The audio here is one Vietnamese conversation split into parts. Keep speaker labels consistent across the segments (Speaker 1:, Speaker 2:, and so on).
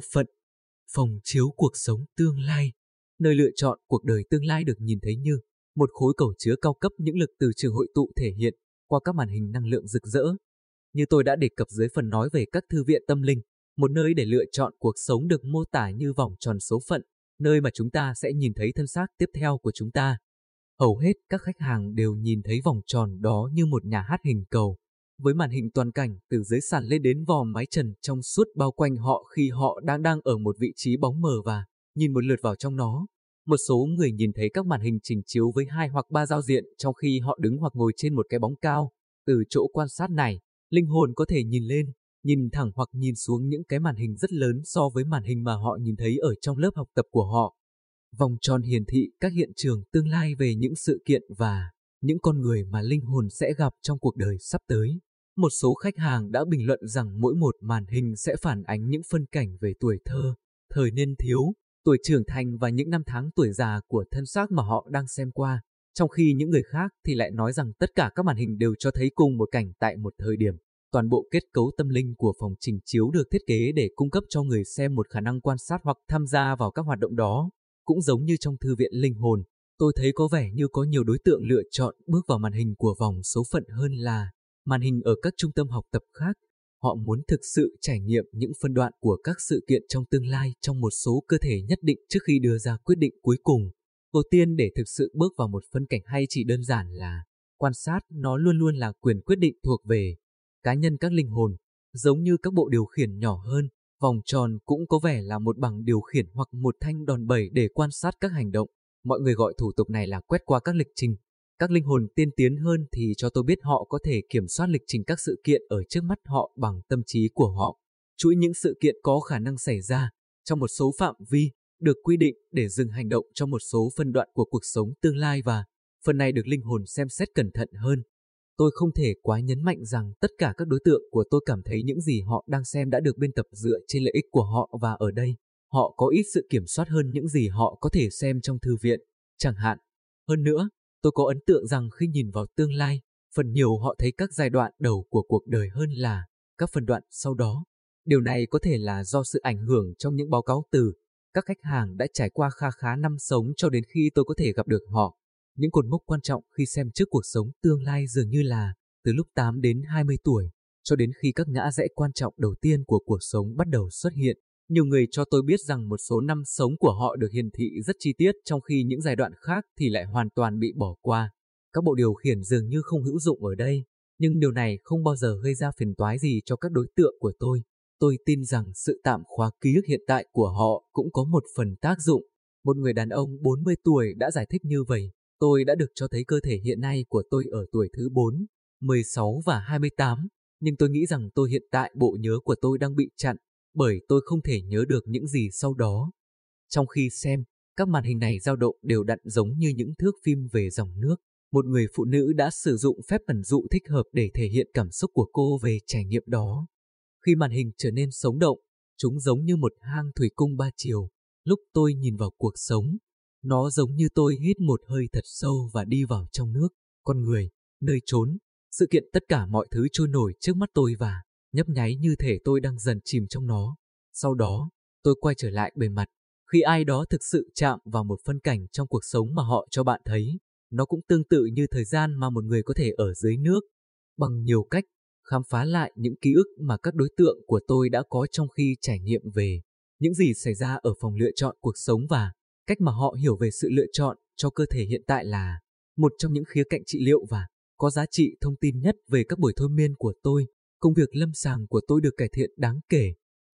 Speaker 1: số phận. Phòng chiếu cuộc sống tương lai. Nơi lựa chọn cuộc đời tương lai được nhìn thấy như một khối cầu chứa cao cấp những lực từ trường hội tụ thể hiện qua các màn hình năng lượng rực rỡ. Như tôi đã đề cập dưới phần nói về các thư viện tâm linh, một nơi để lựa chọn cuộc sống được mô tả như vòng tròn số phận, nơi mà chúng ta sẽ nhìn thấy thân xác tiếp theo của chúng ta. Hầu hết các khách hàng đều nhìn thấy vòng tròn đó như một nhà hát hình cầu, với màn hình toàn cảnh từ dưới sàn lên đến vò mái trần trong suốt bao quanh họ khi họ đang đang ở một vị trí bóng mờ và nhìn một lượt vào trong nó. Một số người nhìn thấy các màn hình trình chiếu với hai hoặc ba giao diện trong khi họ đứng hoặc ngồi trên một cái bóng cao. Từ chỗ quan sát này, linh hồn có thể nhìn lên, nhìn thẳng hoặc nhìn xuống những cái màn hình rất lớn so với màn hình mà họ nhìn thấy ở trong lớp học tập của họ. Vòng tròn hiển thị các hiện trường tương lai về những sự kiện và những con người mà linh hồn sẽ gặp trong cuộc đời sắp tới. Một số khách hàng đã bình luận rằng mỗi một màn hình sẽ phản ánh những phân cảnh về tuổi thơ, thời niên thiếu, tuổi trưởng thành và những năm tháng tuổi già của thân xác mà họ đang xem qua, trong khi những người khác thì lại nói rằng tất cả các màn hình đều cho thấy cùng một cảnh tại một thời điểm. Toàn bộ kết cấu tâm linh của phòng trình chiếu được thiết kế để cung cấp cho người xem một khả năng quan sát hoặc tham gia vào các hoạt động đó. Cũng giống như trong thư viện linh hồn, tôi thấy có vẻ như có nhiều đối tượng lựa chọn bước vào màn hình của vòng số phận hơn là màn hình ở các trung tâm học tập khác. Họ muốn thực sự trải nghiệm những phân đoạn của các sự kiện trong tương lai trong một số cơ thể nhất định trước khi đưa ra quyết định cuối cùng. Đầu tiên để thực sự bước vào một phân cảnh hay chỉ đơn giản là quan sát nó luôn luôn là quyền quyết định thuộc về cá nhân các linh hồn, giống như các bộ điều khiển nhỏ hơn, vòng tròn cũng có vẻ là một bằng điều khiển hoặc một thanh đòn bẩy để quan sát các hành động. Mọi người gọi thủ tục này là quét qua các lịch trình. Các linh hồn tiên tiến hơn thì cho tôi biết họ có thể kiểm soát lịch trình các sự kiện ở trước mắt họ bằng tâm trí của họ. Chuỗi những sự kiện có khả năng xảy ra trong một số phạm vi được quy định để dừng hành động cho một số phân đoạn của cuộc sống tương lai và phần này được linh hồn xem xét cẩn thận hơn. Tôi không thể quá nhấn mạnh rằng tất cả các đối tượng của tôi cảm thấy những gì họ đang xem đã được biên tập dựa trên lợi ích của họ và ở đây, họ có ít sự kiểm soát hơn những gì họ có thể xem trong thư viện, chẳng hạn. Hơn nữa, tôi có ấn tượng rằng khi nhìn vào tương lai, phần nhiều họ thấy các giai đoạn đầu của cuộc đời hơn là các phần đoạn sau đó. Điều này có thể là do sự ảnh hưởng trong những báo cáo từ các khách hàng đã trải qua kha khá năm sống cho đến khi tôi có thể gặp được họ. Những cột mốc quan trọng khi xem trước cuộc sống tương lai dường như là từ lúc 8 đến 20 tuổi, cho đến khi các ngã rẽ quan trọng đầu tiên của cuộc sống bắt đầu xuất hiện. Nhiều người cho tôi biết rằng một số năm sống của họ được hiển thị rất chi tiết trong khi những giai đoạn khác thì lại hoàn toàn bị bỏ qua. Các bộ điều khiển dường như không hữu dụng ở đây, nhưng điều này không bao giờ gây ra phiền toái gì cho các đối tượng của tôi. Tôi tin rằng sự tạm khóa ký ức hiện tại của họ cũng có một phần tác dụng. Một người đàn ông 40 tuổi đã giải thích như vậy. Tôi đã được cho thấy cơ thể hiện nay của tôi ở tuổi thứ 4, 16 và 28, nhưng tôi nghĩ rằng tôi hiện tại bộ nhớ của tôi đang bị chặn, bởi tôi không thể nhớ được những gì sau đó. Trong khi xem, các màn hình này dao động đều đặn giống như những thước phim về dòng nước. Một người phụ nữ đã sử dụng phép ẩn dụ thích hợp để thể hiện cảm xúc của cô về trải nghiệm đó. Khi màn hình trở nên sống động, chúng giống như một hang thủy cung ba chiều. Lúc tôi nhìn vào cuộc sống, nó giống như tôi hít một hơi thật sâu và đi vào trong nước, con người, nơi trốn, sự kiện tất cả mọi thứ trôi nổi trước mắt tôi và nhấp nháy như thể tôi đang dần chìm trong nó. Sau đó, tôi quay trở lại bề mặt. Khi ai đó thực sự chạm vào một phân cảnh trong cuộc sống mà họ cho bạn thấy, nó cũng tương tự như thời gian mà một người có thể ở dưới nước. Bằng nhiều cách, khám phá lại những ký ức mà các đối tượng của tôi đã có trong khi trải nghiệm về những gì xảy ra ở phòng lựa chọn cuộc sống và Cách mà họ hiểu về sự lựa chọn cho cơ thể hiện tại là một trong những khía cạnh trị liệu và có giá trị thông tin nhất về các buổi thôi miên của tôi. Công việc lâm sàng của tôi được cải thiện đáng kể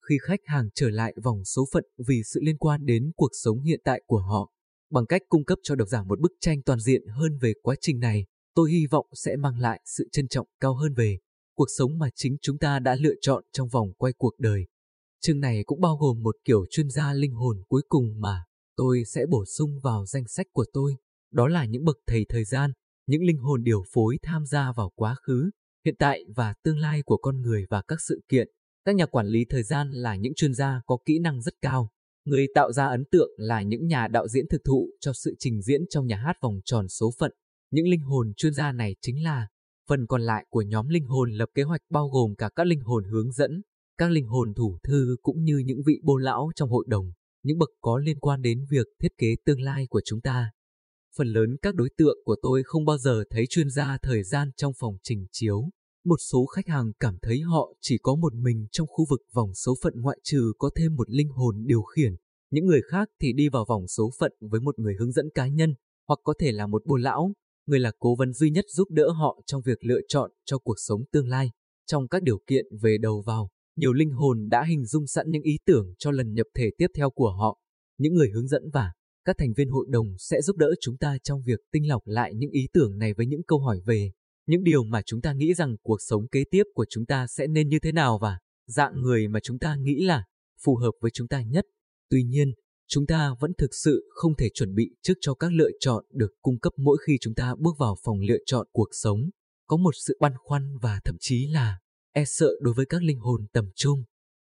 Speaker 1: khi khách hàng trở lại vòng số phận vì sự liên quan đến cuộc sống hiện tại của họ. Bằng cách cung cấp cho độc giả một bức tranh toàn diện hơn về quá trình này, tôi hy vọng sẽ mang lại sự trân trọng cao hơn về cuộc sống mà chính chúng ta đã lựa chọn trong vòng quay cuộc đời. Chương này cũng bao gồm một kiểu chuyên gia linh hồn cuối cùng mà tôi sẽ bổ sung vào danh sách của tôi. Đó là những bậc thầy thời gian, những linh hồn điều phối tham gia vào quá khứ, hiện tại và tương lai của con người và các sự kiện. Các nhà quản lý thời gian là những chuyên gia có kỹ năng rất cao. Người tạo ra ấn tượng là những nhà đạo diễn thực thụ cho sự trình diễn trong nhà hát vòng tròn số phận. Những linh hồn chuyên gia này chính là phần còn lại của nhóm linh hồn lập kế hoạch bao gồm cả các linh hồn hướng dẫn, các linh hồn thủ thư cũng như những vị bô lão trong hội đồng, những bậc có liên quan đến việc thiết kế tương lai của chúng ta. Phần lớn các đối tượng của tôi không bao giờ thấy chuyên gia thời gian trong phòng trình chiếu. Một số khách hàng cảm thấy họ chỉ có một mình trong khu vực vòng số phận ngoại trừ có thêm một linh hồn điều khiển. Những người khác thì đi vào vòng số phận với một người hướng dẫn cá nhân, hoặc có thể là một bồ lão, người là cố vấn duy nhất giúp đỡ họ trong việc lựa chọn cho cuộc sống tương lai. Trong các điều kiện về đầu vào, nhiều linh hồn đã hình dung sẵn những ý tưởng cho lần nhập thể tiếp theo của họ. Những người hướng dẫn và các thành viên hội đồng sẽ giúp đỡ chúng ta trong việc tinh lọc lại những ý tưởng này với những câu hỏi về những điều mà chúng ta nghĩ rằng cuộc sống kế tiếp của chúng ta sẽ nên như thế nào và dạng người mà chúng ta nghĩ là phù hợp với chúng ta nhất. Tuy nhiên, chúng ta vẫn thực sự không thể chuẩn bị trước cho các lựa chọn được cung cấp mỗi khi chúng ta bước vào phòng lựa chọn cuộc sống. Có một sự băn khoăn và thậm chí là e sợ đối với các linh hồn tầm trung.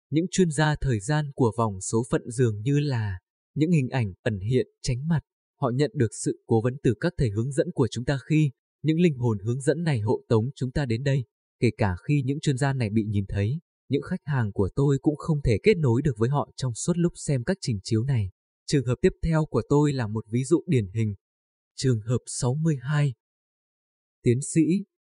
Speaker 1: Những chuyên gia thời gian của vòng số phận dường như là những hình ảnh ẩn hiện tránh mặt. Họ nhận được sự cố vấn từ các thầy hướng dẫn của chúng ta khi những linh hồn hướng dẫn này hộ tống chúng ta đến đây. Kể cả khi những chuyên gia này bị nhìn thấy, những khách hàng của tôi cũng không thể kết nối được với họ trong suốt lúc xem các trình chiếu này. Trường hợp tiếp theo của tôi là một ví dụ điển hình. Trường hợp 62 Tiến sĩ,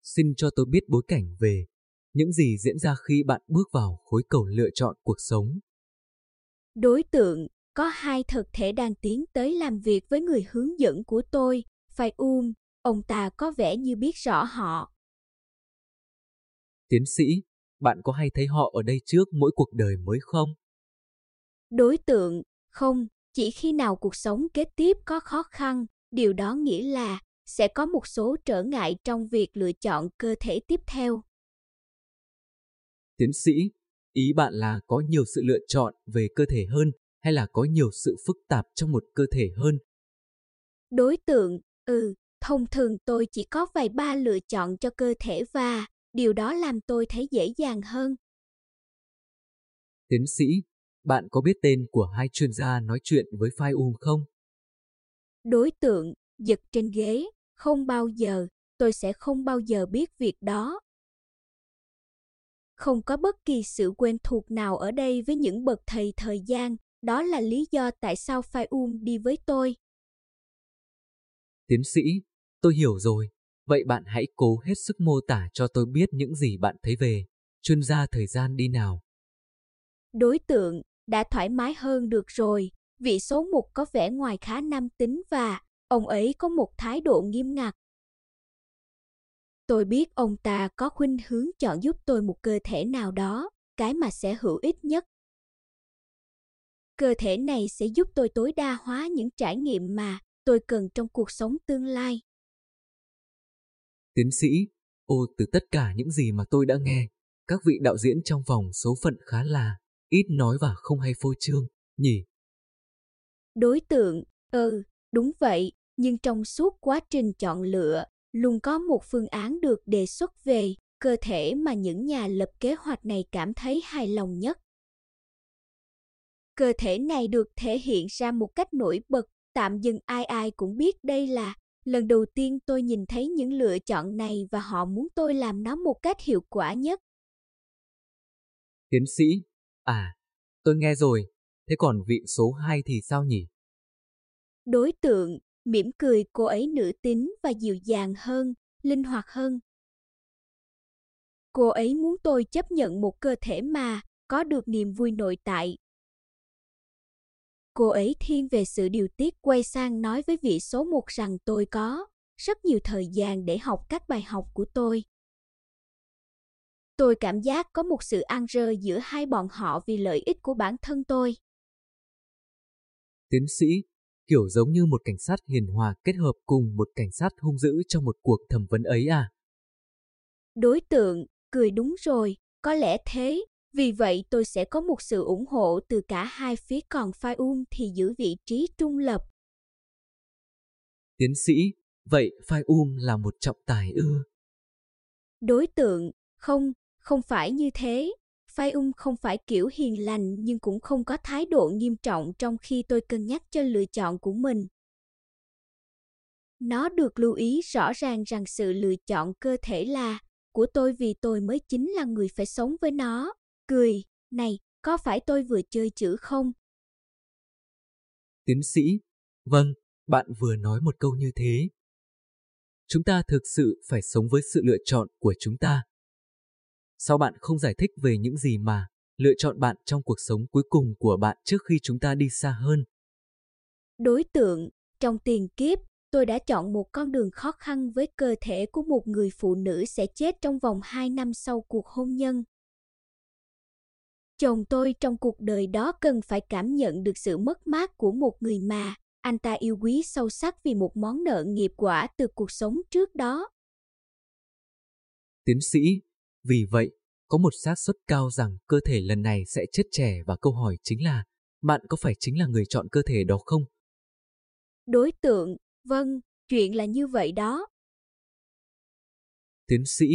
Speaker 1: xin cho tôi biết bối cảnh về những gì diễn ra khi bạn bước vào khối cầu lựa chọn cuộc sống.
Speaker 2: Đối tượng có hai thực thể đang tiến tới làm việc với người hướng dẫn của tôi, phải um, ông ta có vẻ như biết rõ họ.
Speaker 1: Tiến sĩ, bạn có hay thấy họ ở đây trước mỗi cuộc đời mới không?
Speaker 2: Đối tượng, không, chỉ khi nào cuộc sống kế tiếp có khó khăn, điều đó nghĩa là sẽ có một số trở ngại trong việc lựa chọn cơ thể tiếp theo.
Speaker 1: Tiến sĩ, ý bạn là có nhiều sự lựa chọn về cơ thể hơn hay là có nhiều sự phức tạp trong một cơ thể hơn?
Speaker 2: Đối tượng, ừ, thông thường tôi chỉ có vài ba lựa chọn cho cơ thể và điều đó làm tôi thấy dễ dàng hơn.
Speaker 1: Tiến sĩ, bạn có biết tên của hai chuyên gia nói chuyện với Phai Um không?
Speaker 2: Đối tượng, giật trên ghế, không bao giờ, tôi sẽ không bao giờ biết việc đó. Không có bất kỳ sự quen thuộc nào ở đây với những bậc thầy thời gian, đó là lý do tại sao Phai Um đi với tôi.
Speaker 1: Tiến sĩ, tôi hiểu rồi. Vậy bạn hãy cố hết sức mô tả cho tôi biết những gì bạn thấy về chuyên gia thời gian đi nào.
Speaker 2: Đối tượng đã thoải mái hơn được rồi, vị số một có vẻ ngoài khá nam tính và ông ấy có một thái độ nghiêm ngặt. Tôi biết ông ta có khuynh hướng chọn giúp tôi một cơ thể nào đó, cái mà sẽ hữu ích nhất. Cơ thể này sẽ giúp tôi tối đa hóa những trải nghiệm mà tôi cần trong cuộc sống tương lai.
Speaker 1: Tiến sĩ, ô từ tất cả những gì mà tôi đã nghe, các vị đạo diễn trong vòng số phận khá là ít nói và không hay phô trương, nhỉ?
Speaker 2: Đối tượng, ừ, đúng vậy, nhưng trong suốt quá trình chọn lựa, luôn có một phương án được đề xuất về cơ thể mà những nhà lập kế hoạch này cảm thấy hài lòng nhất. Cơ thể này được thể hiện ra một cách nổi bật, tạm dừng ai ai cũng biết đây là lần đầu tiên tôi nhìn thấy những lựa chọn này và họ muốn tôi làm nó một cách hiệu quả nhất.
Speaker 1: Tiến sĩ, à, tôi nghe rồi, thế còn vị số 2 thì sao nhỉ?
Speaker 2: Đối tượng, mỉm cười cô ấy nữ tính và dịu dàng hơn, linh hoạt hơn. Cô ấy muốn tôi chấp nhận một cơ thể mà có được niềm vui nội tại. Cô ấy thiên về sự điều tiết quay sang nói với vị số một rằng tôi có rất nhiều thời gian để học các bài học của tôi. Tôi cảm giác có một sự ăn rơ giữa hai bọn họ vì lợi ích của bản thân tôi.
Speaker 1: Tiến sĩ, kiểu giống như một cảnh sát hiền hòa kết hợp cùng một cảnh sát hung dữ trong một cuộc thẩm vấn ấy à?
Speaker 2: Đối tượng, cười đúng rồi, có lẽ thế, vì vậy tôi sẽ có một sự ủng hộ từ cả hai phía còn Phai Un thì giữ vị trí trung lập.
Speaker 1: Tiến sĩ, vậy Phai Um là một trọng tài ư?
Speaker 2: Đối tượng, không, không phải như thế. Phai Um không phải kiểu hiền lành nhưng cũng không có thái độ nghiêm trọng trong khi tôi cân nhắc cho lựa chọn của mình. Nó được lưu ý rõ ràng rằng sự lựa chọn cơ thể là của tôi vì tôi mới chính là người phải sống với nó. Cười, Này, có phải tôi vừa chơi chữ không?
Speaker 1: Tiến sĩ, vâng, bạn vừa nói một câu như thế. Chúng ta thực sự phải sống với sự lựa chọn của chúng ta. Sao bạn không giải thích về những gì mà lựa chọn bạn trong cuộc sống cuối cùng của bạn trước khi chúng ta đi xa hơn?
Speaker 2: Đối tượng, trong tiền kiếp, tôi đã chọn một con đường khó khăn với cơ thể của một người phụ nữ sẽ chết trong vòng 2 năm sau cuộc hôn nhân. Chồng tôi trong cuộc đời đó cần phải cảm nhận được sự mất mát của một người mà anh ta yêu quý sâu sắc vì một món nợ nghiệp quả từ cuộc sống trước đó.
Speaker 1: Tiến sĩ, vì vậy, có một xác suất cao rằng cơ thể lần này sẽ chết trẻ và câu hỏi chính là, bạn có phải chính là người chọn cơ thể đó không?
Speaker 2: Đối tượng, vâng, chuyện là như vậy đó.
Speaker 1: Tiến sĩ,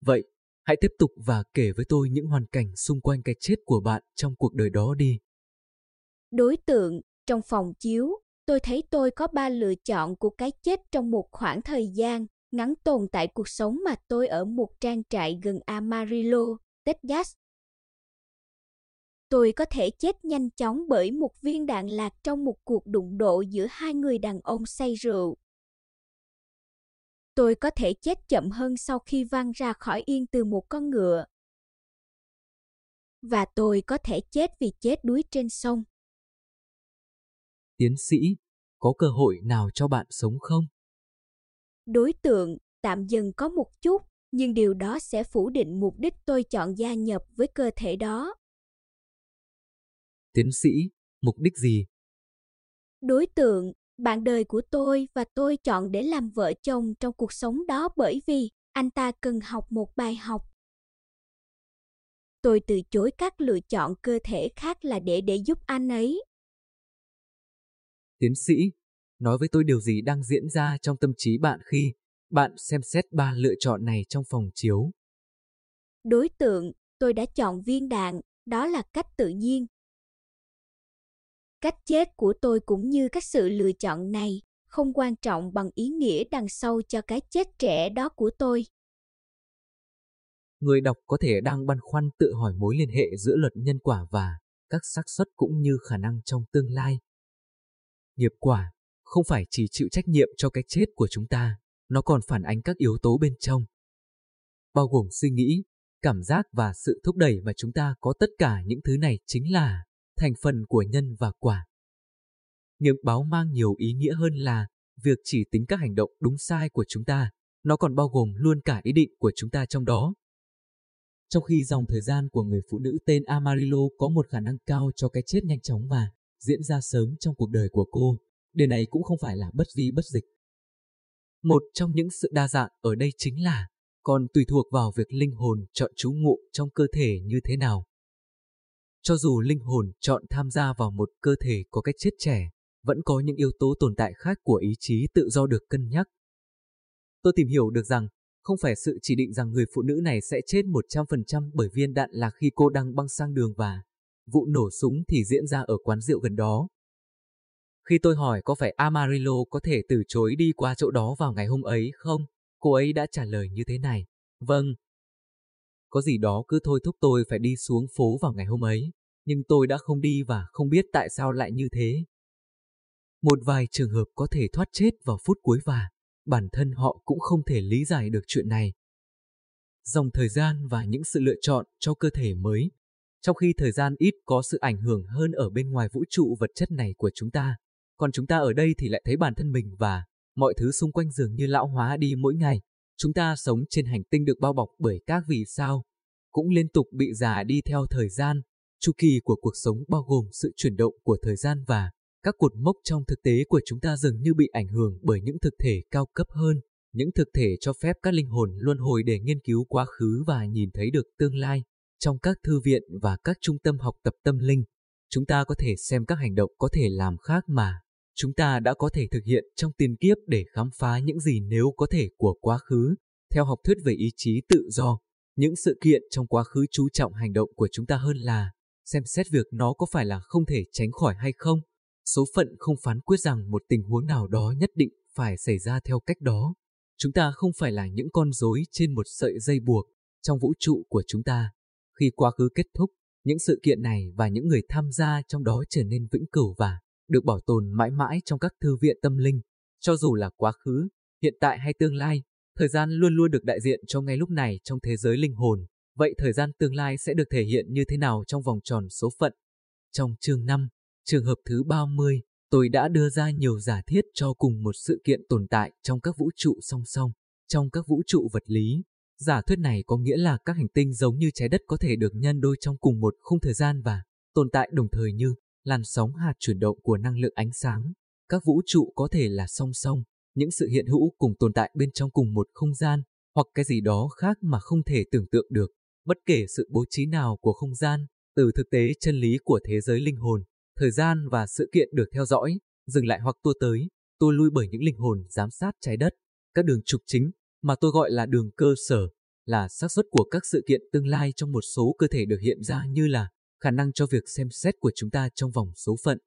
Speaker 1: vậy, hãy tiếp tục và kể với tôi những hoàn cảnh xung quanh cái chết của bạn trong cuộc đời đó đi.
Speaker 2: Đối tượng, trong phòng chiếu, tôi thấy tôi có ba lựa chọn của cái chết trong một khoảng thời gian ngắn tồn tại cuộc sống mà tôi ở một trang trại gần Amarillo, Texas. Tôi có thể chết nhanh chóng bởi một viên đạn lạc trong một cuộc đụng độ giữa hai người đàn ông say rượu. Tôi có thể chết chậm hơn sau khi văng ra khỏi yên từ một con ngựa. Và tôi có thể chết vì chết đuối trên sông.
Speaker 1: Tiến sĩ, có cơ hội nào cho bạn sống không?
Speaker 2: Đối tượng, tạm dừng có một chút, nhưng điều đó sẽ phủ định mục đích tôi chọn gia nhập với cơ thể đó.
Speaker 1: Tiến sĩ, mục đích gì?
Speaker 2: Đối tượng, bạn đời của tôi và tôi chọn để làm vợ chồng trong cuộc sống đó bởi vì anh ta cần học một bài học. Tôi từ chối các lựa chọn cơ thể khác là để để giúp anh ấy.
Speaker 1: Tiến sĩ, nói với tôi điều gì đang diễn ra trong tâm trí bạn khi bạn xem xét ba lựa chọn này trong phòng chiếu.
Speaker 2: Đối tượng, tôi đã chọn viên đạn, đó là cách tự nhiên. Cách chết của tôi cũng như các sự lựa chọn này không quan trọng bằng ý nghĩa đằng sau cho cái chết trẻ đó của tôi.
Speaker 1: Người đọc có thể đang băn khoăn tự hỏi mối liên hệ giữa luật nhân quả và các xác suất cũng như khả năng trong tương lai. Nghiệp quả không phải chỉ chịu trách nhiệm cho cái chết của chúng ta, nó còn phản ánh các yếu tố bên trong. Bao gồm suy nghĩ, cảm giác và sự thúc đẩy mà chúng ta có tất cả những thứ này chính là thành phần của nhân và quả. Nghiệp báo mang nhiều ý nghĩa hơn là việc chỉ tính các hành động đúng sai của chúng ta, nó còn bao gồm luôn cả ý định của chúng ta trong đó. Trong khi dòng thời gian của người phụ nữ tên Amarillo có một khả năng cao cho cái chết nhanh chóng và diễn ra sớm trong cuộc đời của cô, điều này cũng không phải là bất di bất dịch. Một trong những sự đa dạng ở đây chính là còn tùy thuộc vào việc linh hồn chọn trú ngụ trong cơ thể như thế nào. Cho dù linh hồn chọn tham gia vào một cơ thể có cách chết trẻ, vẫn có những yếu tố tồn tại khác của ý chí tự do được cân nhắc. Tôi tìm hiểu được rằng, không phải sự chỉ định rằng người phụ nữ này sẽ chết 100% bởi viên đạn là khi cô đang băng sang đường và vụ nổ súng thì diễn ra ở quán rượu gần đó. Khi tôi hỏi có phải Amarillo có thể từ chối đi qua chỗ đó vào ngày hôm ấy không, cô ấy đã trả lời như thế này. Vâng. Có gì đó cứ thôi thúc tôi phải đi xuống phố vào ngày hôm ấy, nhưng tôi đã không đi và không biết tại sao lại như thế. Một vài trường hợp có thể thoát chết vào phút cuối và bản thân họ cũng không thể lý giải được chuyện này. Dòng thời gian và những sự lựa chọn cho cơ thể mới, trong khi thời gian ít có sự ảnh hưởng hơn ở bên ngoài vũ trụ vật chất này của chúng ta, còn chúng ta ở đây thì lại thấy bản thân mình và mọi thứ xung quanh dường như lão hóa đi mỗi ngày. Chúng ta sống trên hành tinh được bao bọc bởi các vì sao, cũng liên tục bị già đi theo thời gian. Chu kỳ của cuộc sống bao gồm sự chuyển động của thời gian và các cột mốc trong thực tế của chúng ta dường như bị ảnh hưởng bởi những thực thể cao cấp hơn, những thực thể cho phép các linh hồn luân hồi để nghiên cứu quá khứ và nhìn thấy được tương lai. Trong các thư viện và các trung tâm học tập tâm linh, chúng ta có thể xem các hành động có thể làm khác mà chúng ta đã có thể thực hiện trong tiền kiếp để khám phá những gì nếu có thể của quá khứ. Theo học thuyết về ý chí tự do, những sự kiện trong quá khứ chú trọng hành động của chúng ta hơn là xem xét việc nó có phải là không thể tránh khỏi hay không. Số phận không phán quyết rằng một tình huống nào đó nhất định phải xảy ra theo cách đó. Chúng ta không phải là những con rối trên một sợi dây buộc trong vũ trụ của chúng ta. Khi quá khứ kết thúc, những sự kiện này và những người tham gia trong đó trở nên vĩnh cửu và được bảo tồn mãi mãi trong các thư viện tâm linh. Cho dù là quá khứ, hiện tại hay tương lai, thời gian luôn luôn được đại diện cho ngay lúc này trong thế giới linh hồn. Vậy thời gian tương lai sẽ được thể hiện như thế nào trong vòng tròn số phận? Trong chương 5, trường hợp thứ 30, tôi đã đưa ra nhiều giả thiết cho cùng một sự kiện tồn tại trong các vũ trụ song song, trong các vũ trụ vật lý. Giả thuyết này có nghĩa là các hành tinh giống như trái đất có thể được nhân đôi trong cùng một khung thời gian và tồn tại đồng thời như làn sóng hạt chuyển động của năng lượng ánh sáng. Các vũ trụ có thể là song song, những sự hiện hữu cùng tồn tại bên trong cùng một không gian, hoặc cái gì đó khác mà không thể tưởng tượng được. Bất kể sự bố trí nào của không gian, từ thực tế chân lý của thế giới linh hồn, thời gian và sự kiện được theo dõi, dừng lại hoặc tua tới, tua lui bởi những linh hồn giám sát trái đất. Các đường trục chính, mà tôi gọi là đường cơ sở, là xác suất của các sự kiện tương lai trong một số cơ thể được hiện ra như là khả năng cho việc xem xét của chúng ta trong vòng số phận.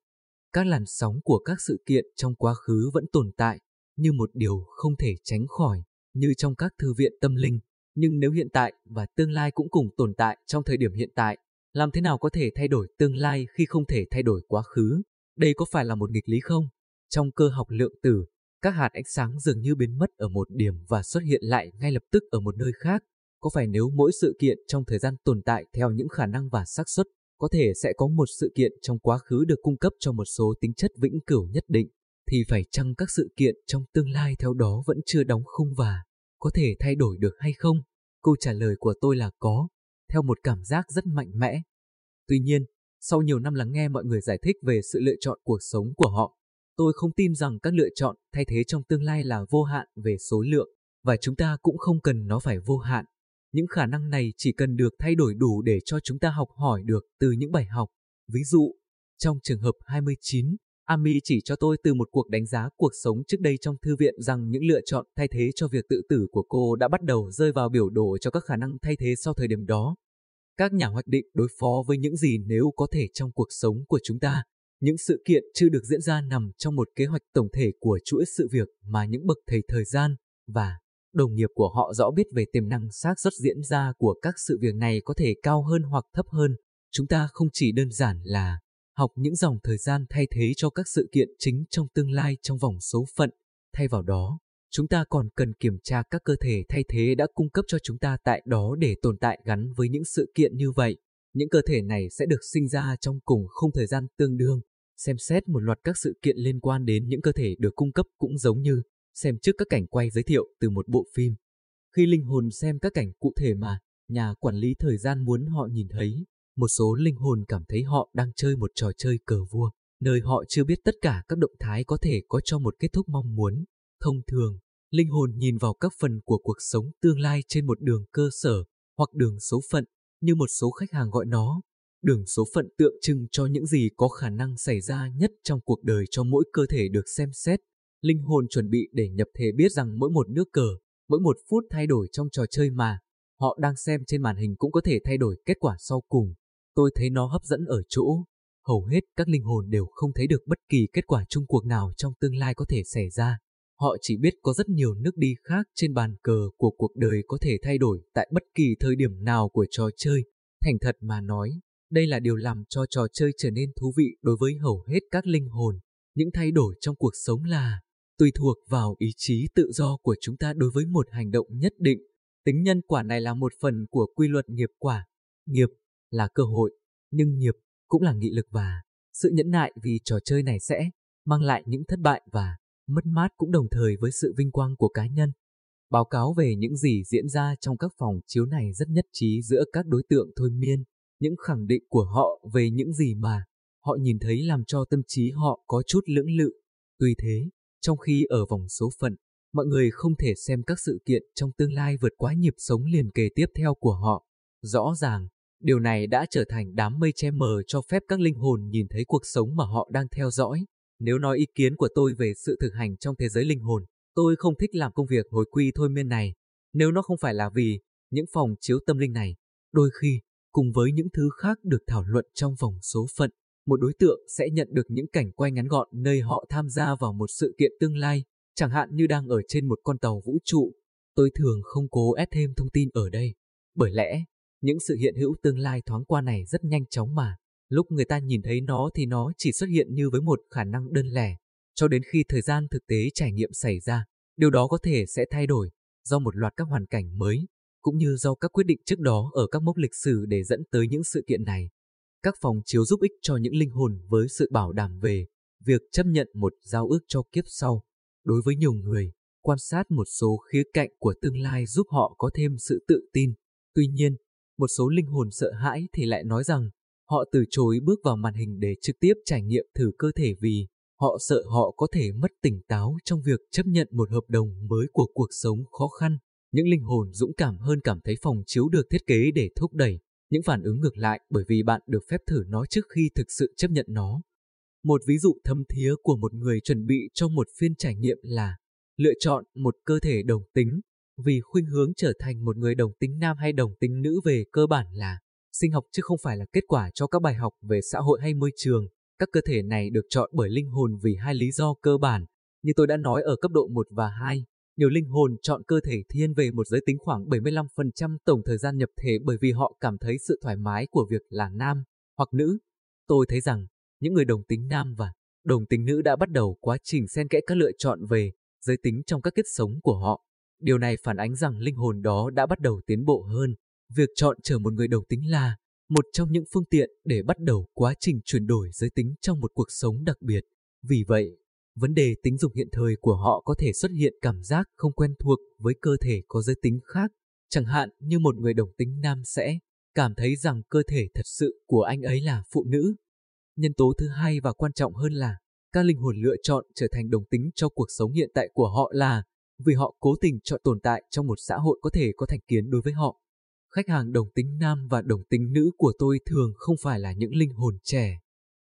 Speaker 1: Các làn sóng của các sự kiện trong quá khứ vẫn tồn tại như một điều không thể tránh khỏi, như trong các thư viện tâm linh. Nhưng nếu hiện tại và tương lai cũng cùng tồn tại trong thời điểm hiện tại, làm thế nào có thể thay đổi tương lai khi không thể thay đổi quá khứ? Đây có phải là một nghịch lý không? Trong cơ học lượng tử, các hạt ánh sáng dường như biến mất ở một điểm và xuất hiện lại ngay lập tức ở một nơi khác. Có phải nếu mỗi sự kiện trong thời gian tồn tại theo những khả năng và xác suất, có thể sẽ có một sự kiện trong quá khứ được cung cấp cho một số tính chất vĩnh cửu nhất định, thì phải chăng các sự kiện trong tương lai theo đó vẫn chưa đóng khung và có thể thay đổi được hay không? Câu trả lời của tôi là có, theo một cảm giác rất mạnh mẽ. Tuy nhiên, sau nhiều năm lắng nghe mọi người giải thích về sự lựa chọn cuộc sống của họ, tôi không tin rằng các lựa chọn thay thế trong tương lai là vô hạn về số lượng, và chúng ta cũng không cần nó phải vô hạn. Những khả năng này chỉ cần được thay đổi đủ để cho chúng ta học hỏi được từ những bài học. Ví dụ, trong trường hợp 29, Ami chỉ cho tôi từ một cuộc đánh giá cuộc sống trước đây trong thư viện rằng những lựa chọn thay thế cho việc tự tử của cô đã bắt đầu rơi vào biểu đồ cho các khả năng thay thế sau thời điểm đó. Các nhà hoạch định đối phó với những gì nếu có thể trong cuộc sống của chúng ta. Những sự kiện chưa được diễn ra nằm trong một kế hoạch tổng thể của chuỗi sự việc mà những bậc thầy thời gian và đồng nghiệp của họ rõ biết về tiềm năng xác suất diễn ra của các sự việc này có thể cao hơn hoặc thấp hơn. Chúng ta không chỉ đơn giản là học những dòng thời gian thay thế cho các sự kiện chính trong tương lai trong vòng số phận. Thay vào đó, chúng ta còn cần kiểm tra các cơ thể thay thế đã cung cấp cho chúng ta tại đó để tồn tại gắn với những sự kiện như vậy. Những cơ thể này sẽ được sinh ra trong cùng không thời gian tương đương. Xem xét một loạt các sự kiện liên quan đến những cơ thể được cung cấp cũng giống như xem trước các cảnh quay giới thiệu từ một bộ phim. Khi linh hồn xem các cảnh cụ thể mà nhà quản lý thời gian muốn họ nhìn thấy, một số linh hồn cảm thấy họ đang chơi một trò chơi cờ vua, nơi họ chưa biết tất cả các động thái có thể có cho một kết thúc mong muốn. Thông thường, linh hồn nhìn vào các phần của cuộc sống tương lai trên một đường cơ sở hoặc đường số phận, như một số khách hàng gọi nó. Đường số phận tượng trưng cho những gì có khả năng xảy ra nhất trong cuộc đời cho mỗi cơ thể được xem xét. Linh hồn chuẩn bị để nhập thể biết rằng mỗi một nước cờ, mỗi một phút thay đổi trong trò chơi mà họ đang xem trên màn hình cũng có thể thay đổi kết quả sau cùng. Tôi thấy nó hấp dẫn ở chỗ, hầu hết các linh hồn đều không thấy được bất kỳ kết quả chung cuộc nào trong tương lai có thể xảy ra. Họ chỉ biết có rất nhiều nước đi khác trên bàn cờ của cuộc đời có thể thay đổi tại bất kỳ thời điểm nào của trò chơi. Thành thật mà nói, đây là điều làm cho trò chơi trở nên thú vị đối với hầu hết các linh hồn. Những thay đổi trong cuộc sống là tùy thuộc vào ý chí tự do của chúng ta đối với một hành động nhất định. Tính nhân quả này là một phần của quy luật nghiệp quả. Nghiệp là cơ hội, nhưng nghiệp cũng là nghị lực và sự nhẫn nại vì trò chơi này sẽ mang lại những thất bại và mất mát cũng đồng thời với sự vinh quang của cá nhân. Báo cáo về những gì diễn ra trong các phòng chiếu này rất nhất trí giữa các đối tượng thôi miên, những khẳng định của họ về những gì mà họ nhìn thấy làm cho tâm trí họ có chút lưỡng lự. Tuy thế, trong khi ở vòng số phận, mọi người không thể xem các sự kiện trong tương lai vượt quá nhịp sống liền kề tiếp theo của họ. Rõ ràng, điều này đã trở thành đám mây che mờ cho phép các linh hồn nhìn thấy cuộc sống mà họ đang theo dõi. Nếu nói ý kiến của tôi về sự thực hành trong thế giới linh hồn, tôi không thích làm công việc hồi quy thôi miên này. Nếu nó không phải là vì những phòng chiếu tâm linh này, đôi khi, cùng với những thứ khác được thảo luận trong vòng số phận, một đối tượng sẽ nhận được những cảnh quay ngắn gọn nơi họ tham gia vào một sự kiện tương lai, chẳng hạn như đang ở trên một con tàu vũ trụ. Tôi thường không cố ép thêm thông tin ở đây, bởi lẽ những sự hiện hữu tương lai thoáng qua này rất nhanh chóng mà, lúc người ta nhìn thấy nó thì nó chỉ xuất hiện như với một khả năng đơn lẻ, cho đến khi thời gian thực tế trải nghiệm xảy ra, điều đó có thể sẽ thay đổi do một loạt các hoàn cảnh mới, cũng như do các quyết định trước đó ở các mốc lịch sử để dẫn tới những sự kiện này. Các phòng chiếu giúp ích cho những linh hồn với sự bảo đảm về việc chấp nhận một giao ước cho kiếp sau. Đối với nhiều người, quan sát một số khía cạnh của tương lai giúp họ có thêm sự tự tin. Tuy nhiên, một số linh hồn sợ hãi thì lại nói rằng họ từ chối bước vào màn hình để trực tiếp trải nghiệm thử cơ thể vì họ sợ họ có thể mất tỉnh táo trong việc chấp nhận một hợp đồng mới của cuộc sống khó khăn. Những linh hồn dũng cảm hơn cảm thấy phòng chiếu được thiết kế để thúc đẩy những phản ứng ngược lại bởi vì bạn được phép thử nó trước khi thực sự chấp nhận nó. Một ví dụ thâm thía của một người chuẩn bị cho một phiên trải nghiệm là lựa chọn một cơ thể đồng tính, vì khuynh hướng trở thành một người đồng tính nam hay đồng tính nữ về cơ bản là sinh học chứ không phải là kết quả cho các bài học về xã hội hay môi trường. Các cơ thể này được chọn bởi linh hồn vì hai lý do cơ bản, như tôi đã nói ở cấp độ 1 và 2. Nhiều linh hồn chọn cơ thể thiên về một giới tính khoảng 75% tổng thời gian nhập thể bởi vì họ cảm thấy sự thoải mái của việc là nam hoặc nữ. Tôi thấy rằng những người đồng tính nam và đồng tính nữ đã bắt đầu quá trình xen kẽ các lựa chọn về giới tính trong các kết sống của họ. Điều này phản ánh rằng linh hồn đó đã bắt đầu tiến bộ hơn. Việc chọn trở một người đồng tính là một trong những phương tiện để bắt đầu quá trình chuyển đổi giới tính trong một cuộc sống đặc biệt. Vì vậy, vấn đề tính dục hiện thời của họ có thể xuất hiện cảm giác không quen thuộc với cơ thể có giới tính khác. Chẳng hạn như một người đồng tính nam sẽ cảm thấy rằng cơ thể thật sự của anh ấy là phụ nữ. Nhân tố thứ hai và quan trọng hơn là các linh hồn lựa chọn trở thành đồng tính cho cuộc sống hiện tại của họ là vì họ cố tình chọn tồn tại trong một xã hội có thể có thành kiến đối với họ. Khách hàng đồng tính nam và đồng tính nữ của tôi thường không phải là những linh hồn trẻ,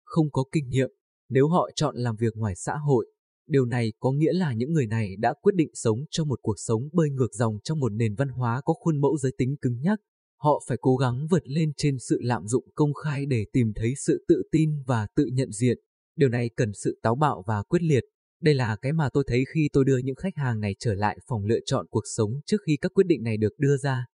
Speaker 1: không có kinh nghiệm. Nếu họ chọn làm việc ngoài xã hội, điều này có nghĩa là những người này đã quyết định sống trong một cuộc sống bơi ngược dòng trong một nền văn hóa có khuôn mẫu giới tính cứng nhắc. Họ phải cố gắng vượt lên trên sự lạm dụng công khai để tìm thấy sự tự tin và tự nhận diện. Điều này cần sự táo bạo và quyết liệt. Đây là cái mà tôi thấy khi tôi đưa những khách hàng này trở lại phòng lựa chọn cuộc sống trước khi các quyết định này được đưa ra.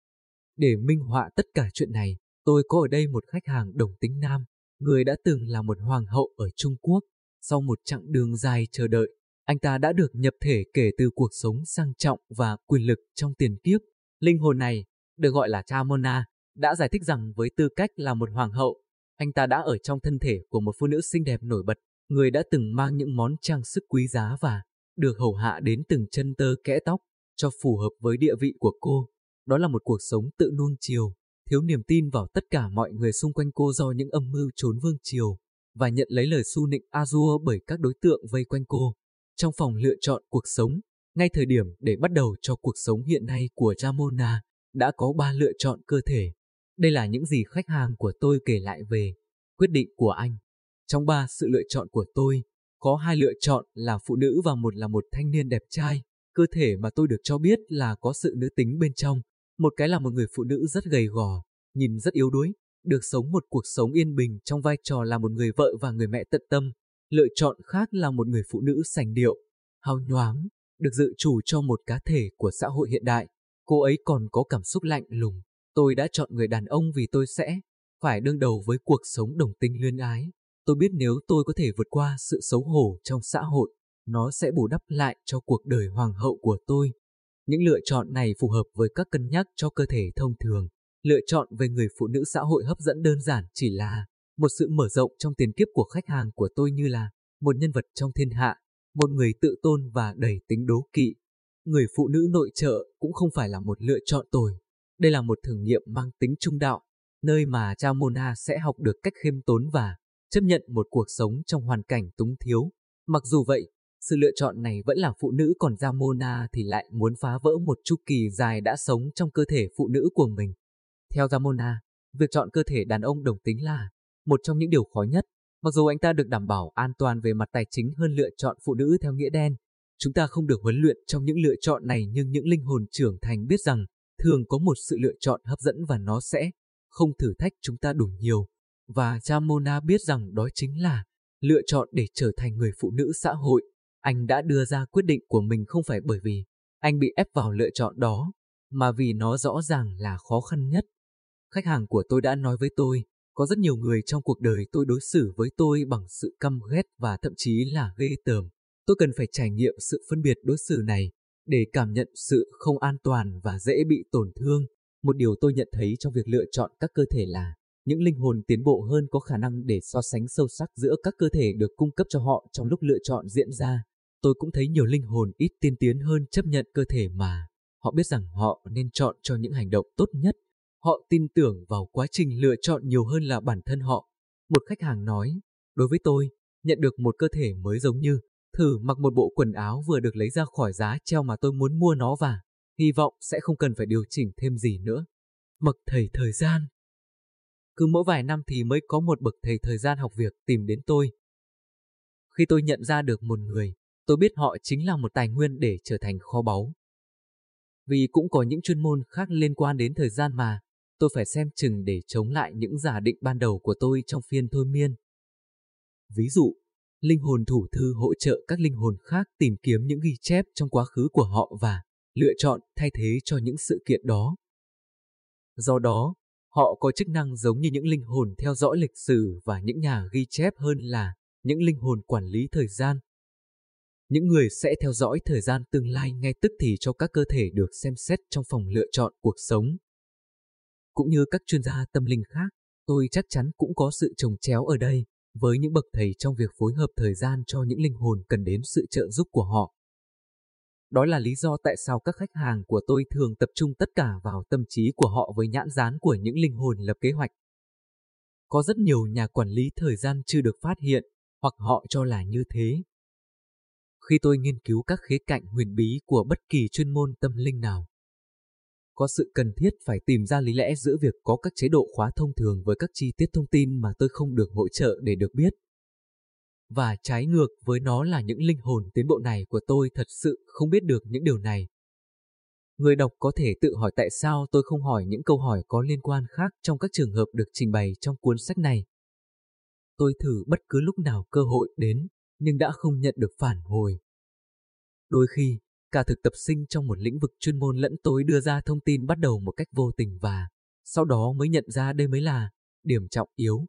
Speaker 1: Để minh họa tất cả chuyện này, tôi có ở đây một khách hàng đồng tính nam, người đã từng là một hoàng hậu ở Trung Quốc. Sau một chặng đường dài chờ đợi, anh ta đã được nhập thể kể từ cuộc sống sang trọng và quyền lực trong tiền kiếp. Linh hồn này, được gọi là Chamona, đã giải thích rằng với tư cách là một hoàng hậu, anh ta đã ở trong thân thể của một phụ nữ xinh đẹp nổi bật người đã từng mang những món trang sức quý giá và được hầu hạ đến từng chân tơ kẽ tóc cho phù hợp với địa vị của cô. Đó là một cuộc sống tự nuông chiều, thiếu niềm tin vào tất cả mọi người xung quanh cô do những âm mưu trốn vương triều và nhận lấy lời su nịnh Azua bởi các đối tượng vây quanh cô. Trong phòng lựa chọn cuộc sống, ngay thời điểm để bắt đầu cho cuộc sống hiện nay của Ramona đã có ba lựa chọn cơ thể. Đây là những gì khách hàng của tôi kể lại về quyết định của anh. Trong ba sự lựa chọn của tôi, có hai lựa chọn là phụ nữ và một là một thanh niên đẹp trai. Cơ thể mà tôi được cho biết là có sự nữ tính bên trong. Một cái là một người phụ nữ rất gầy gò, nhìn rất yếu đuối, được sống một cuộc sống yên bình trong vai trò là một người vợ và người mẹ tận tâm. Lựa chọn khác là một người phụ nữ sành điệu, hào nhoáng, được dự chủ cho một cá thể của xã hội hiện đại. Cô ấy còn có cảm xúc lạnh lùng. Tôi đã chọn người đàn ông vì tôi sẽ phải đương đầu với cuộc sống đồng tính luyến ái. Tôi biết nếu tôi có thể vượt qua sự xấu hổ trong xã hội, nó sẽ bù đắp lại cho cuộc đời hoàng hậu của tôi. Những lựa chọn này phù hợp với các cân nhắc cho cơ thể thông thường. Lựa chọn về người phụ nữ xã hội hấp dẫn đơn giản chỉ là một sự mở rộng trong tiền kiếp của khách hàng của tôi như là một nhân vật trong thiên hạ, một người tự tôn và đầy tính đố kỵ. Người phụ nữ nội trợ cũng không phải là một lựa chọn tồi. Đây là một thử nghiệm mang tính trung đạo, nơi mà cha Mona sẽ học được cách khiêm tốn và chấp nhận một cuộc sống trong hoàn cảnh túng thiếu. Mặc dù vậy, sự lựa chọn này vẫn là phụ nữ còn Ramona thì lại muốn phá vỡ một chu kỳ dài đã sống trong cơ thể phụ nữ của mình. Theo Ramona, việc chọn cơ thể đàn ông đồng tính là một trong những điều khó nhất. Mặc dù anh ta được đảm bảo an toàn về mặt tài chính hơn lựa chọn phụ nữ theo nghĩa đen, chúng ta không được huấn luyện trong những lựa chọn này nhưng những linh hồn trưởng thành biết rằng thường có một sự lựa chọn hấp dẫn và nó sẽ không thử thách chúng ta đủ nhiều. Và Jamona biết rằng đó chính là lựa chọn để trở thành người phụ nữ xã hội. Anh đã đưa ra quyết định của mình không phải bởi vì anh bị ép vào lựa chọn đó, mà vì nó rõ ràng là khó khăn nhất. Khách hàng của tôi đã nói với tôi, có rất nhiều người trong cuộc đời tôi đối xử với tôi bằng sự căm ghét và thậm chí là ghê tởm. Tôi cần phải trải nghiệm sự phân biệt đối xử này để cảm nhận sự không an toàn và dễ bị tổn thương. Một điều tôi nhận thấy trong việc lựa chọn các cơ thể là những linh hồn tiến bộ hơn có khả năng để so sánh sâu sắc giữa các cơ thể được cung cấp cho họ trong lúc lựa chọn diễn ra. Tôi cũng thấy nhiều linh hồn ít tiên tiến hơn chấp nhận cơ thể mà. Họ biết rằng họ nên chọn cho những hành động tốt nhất. Họ tin tưởng vào quá trình lựa chọn nhiều hơn là bản thân họ. Một khách hàng nói, đối với tôi, nhận được một cơ thể mới giống như thử mặc một bộ quần áo vừa được lấy ra khỏi giá treo mà tôi muốn mua nó và hy vọng sẽ không cần phải điều chỉnh thêm gì nữa. Mặc thầy thời gian cứ mỗi vài năm thì mới có một bậc thầy thời gian học việc tìm đến tôi. Khi tôi nhận ra được một người, tôi biết họ chính là một tài nguyên để trở thành kho báu. Vì cũng có những chuyên môn khác liên quan đến thời gian mà, tôi phải xem chừng để chống lại những giả định ban đầu của tôi trong phiên thôi miên. Ví dụ, linh hồn thủ thư hỗ trợ các linh hồn khác tìm kiếm những ghi chép trong quá khứ của họ và lựa chọn thay thế cho những sự kiện đó. Do đó, họ có chức năng giống như những linh hồn theo dõi lịch sử và những nhà ghi chép hơn là những linh hồn quản lý thời gian. Những người sẽ theo dõi thời gian tương lai ngay tức thì cho các cơ thể được xem xét trong phòng lựa chọn cuộc sống. Cũng như các chuyên gia tâm linh khác, tôi chắc chắn cũng có sự trồng chéo ở đây với những bậc thầy trong việc phối hợp thời gian cho những linh hồn cần đến sự trợ giúp của họ. Đó là lý do tại sao các khách hàng của tôi thường tập trung tất cả vào tâm trí của họ với nhãn dán của những linh hồn lập kế hoạch. Có rất nhiều nhà quản lý thời gian chưa được phát hiện, hoặc họ cho là như thế. Khi tôi nghiên cứu các khía cạnh huyền bí của bất kỳ chuyên môn tâm linh nào, có sự cần thiết phải tìm ra lý lẽ giữa việc có các chế độ khóa thông thường với các chi tiết thông tin mà tôi không được hỗ trợ để được biết. Và trái ngược với nó là những linh hồn tiến bộ này của tôi thật sự không biết được những điều này. Người đọc có thể tự hỏi tại sao tôi không hỏi những câu hỏi có liên quan khác trong các trường hợp được trình bày trong cuốn sách này. Tôi thử bất cứ lúc nào cơ hội đến, nhưng đã không nhận được phản hồi. Đôi khi, cả thực tập sinh trong một lĩnh vực chuyên môn lẫn tôi đưa ra thông tin bắt đầu một cách vô tình và sau đó mới nhận ra đây mới là điểm trọng yếu.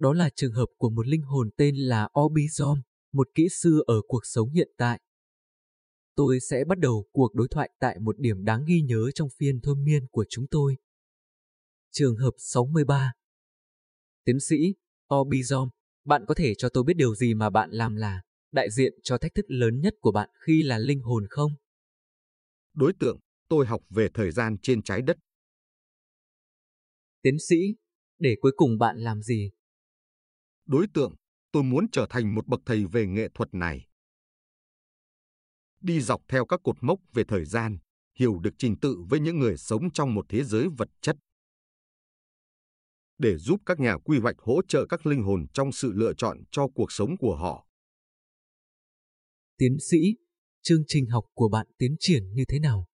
Speaker 1: Đó là trường hợp của một linh hồn tên là Obizom, một kỹ sư ở cuộc sống hiện tại. Tôi sẽ bắt đầu cuộc đối thoại tại một điểm đáng ghi nhớ trong phiên thôi miên của chúng tôi. Trường hợp 63 Tiến sĩ Obizom, bạn có thể cho tôi biết điều gì mà bạn làm là đại diện cho thách thức lớn nhất của bạn khi là linh hồn không?
Speaker 3: Đối tượng, tôi học về thời gian trên trái đất.
Speaker 1: Tiến sĩ, để cuối cùng bạn làm gì?
Speaker 3: Đối tượng, tôi muốn trở thành một bậc thầy về nghệ thuật này. Đi dọc theo các cột mốc về thời gian, hiểu được trình tự với những người sống trong một thế giới vật chất. Để giúp các nhà quy hoạch hỗ trợ các linh hồn trong sự lựa chọn cho cuộc sống của họ
Speaker 1: tiến sĩ, chương trình học của bạn tiến triển như thế nào?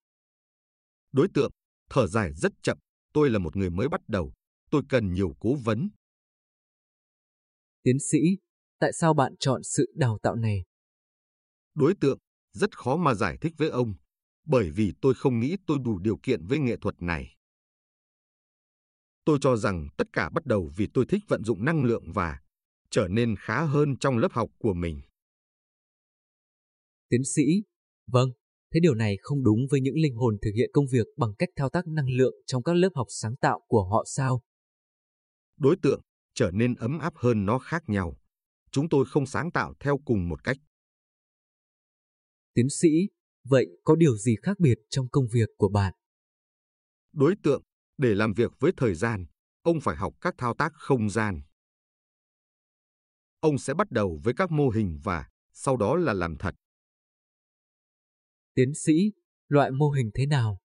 Speaker 3: Đối tượng, thở dài rất chậm, tôi là một người mới bắt đầu, tôi cần nhiều cố vấn.
Speaker 1: Tiến sĩ, tại sao bạn chọn sự đào tạo này?
Speaker 3: Đối tượng, rất khó mà giải thích với ông, bởi vì tôi không nghĩ tôi đủ điều kiện với nghệ thuật này. Tôi cho rằng tất cả bắt đầu vì tôi thích vận dụng năng lượng và trở nên khá hơn trong lớp học của mình.
Speaker 1: Tiến sĩ, vâng, thế điều này không đúng với những linh hồn thực hiện công việc bằng cách thao tác năng lượng trong các lớp học sáng tạo của họ sao?
Speaker 3: Đối tượng trở nên ấm áp hơn nó khác nhau. Chúng tôi không sáng tạo theo cùng một cách.
Speaker 1: Tiến sĩ, vậy có điều gì khác biệt trong công việc của bạn?
Speaker 3: Đối tượng, để làm việc với thời gian, ông phải học các thao tác không gian. Ông sẽ bắt đầu với các mô hình và sau đó là làm thật.
Speaker 1: Tiến sĩ, loại mô hình thế nào?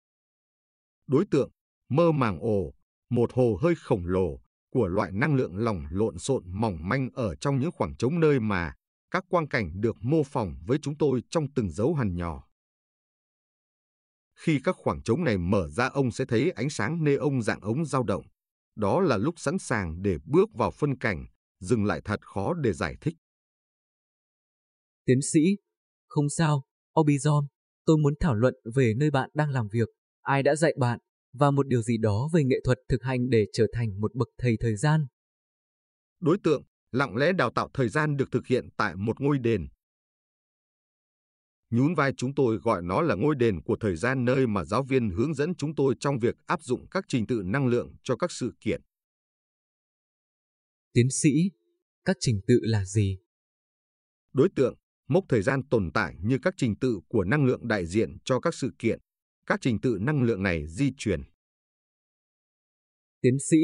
Speaker 3: Đối tượng, mơ màng ồ, một hồ hơi khổng lồ của loại năng lượng lỏng lộn xộn mỏng manh ở trong những khoảng trống nơi mà các quang cảnh được mô phỏng với chúng tôi trong từng dấu hằn nhỏ. Khi các khoảng trống này mở ra ông sẽ thấy ánh sáng nê ông dạng ống dao động. Đó là lúc sẵn sàng để bước vào phân cảnh, dừng lại thật khó để giải thích.
Speaker 1: Tiến sĩ, không sao, Obizom, Tôi muốn thảo luận về nơi bạn đang làm việc, ai đã dạy bạn, và một điều gì đó về nghệ thuật thực hành để trở thành một bậc thầy thời gian.
Speaker 3: Đối tượng, lặng lẽ đào tạo thời gian được thực hiện tại một ngôi đền. Nhún vai chúng tôi gọi nó là ngôi đền của thời gian nơi mà giáo viên hướng dẫn chúng tôi trong việc áp dụng các trình tự năng lượng cho các sự kiện.
Speaker 1: Tiến sĩ, các trình tự là gì?
Speaker 3: Đối tượng, mốc thời gian tồn tại như các trình tự của năng lượng đại diện cho các sự kiện. Các trình tự năng lượng này di chuyển.
Speaker 1: Tiến sĩ,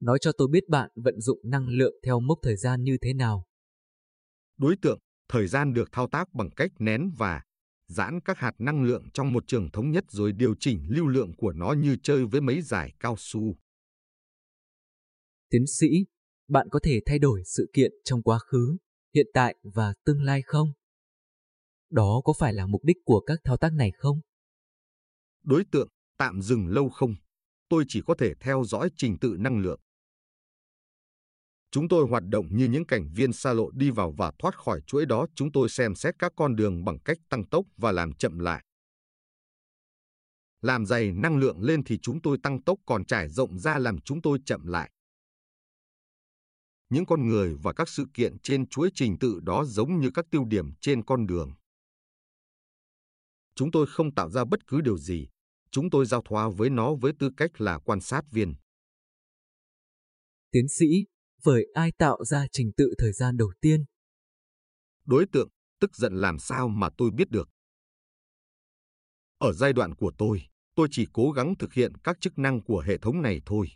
Speaker 1: nói cho tôi biết bạn vận dụng năng lượng theo mốc thời gian như thế nào.
Speaker 3: Đối tượng, thời gian được thao tác bằng cách nén và giãn các hạt năng lượng trong một trường thống nhất rồi điều chỉnh lưu lượng của nó như chơi với mấy giải cao su.
Speaker 1: Tiến sĩ, bạn có thể thay đổi sự kiện trong quá khứ, hiện tại và tương lai không? Đó có phải là mục đích của các thao tác này không?
Speaker 3: Đối tượng, tạm dừng lâu không? Tôi chỉ có thể theo dõi trình tự năng lượng. Chúng tôi hoạt động như những cảnh viên xa lộ đi vào và thoát khỏi chuỗi đó. Chúng tôi xem xét các con đường bằng cách tăng tốc và làm chậm lại. Làm dày năng lượng lên thì chúng tôi tăng tốc còn trải rộng ra làm chúng tôi chậm lại. Những con người và các sự kiện trên chuỗi trình tự đó giống như các tiêu điểm trên con đường. Chúng tôi không tạo ra bất cứ điều gì. Chúng tôi giao thoa với nó với tư cách là quan sát viên.
Speaker 1: Tiến sĩ, bởi ai tạo ra trình tự thời gian đầu tiên?
Speaker 3: Đối tượng, tức giận làm sao mà tôi biết được. Ở giai đoạn của tôi, tôi chỉ cố gắng thực hiện các chức năng của hệ thống này thôi.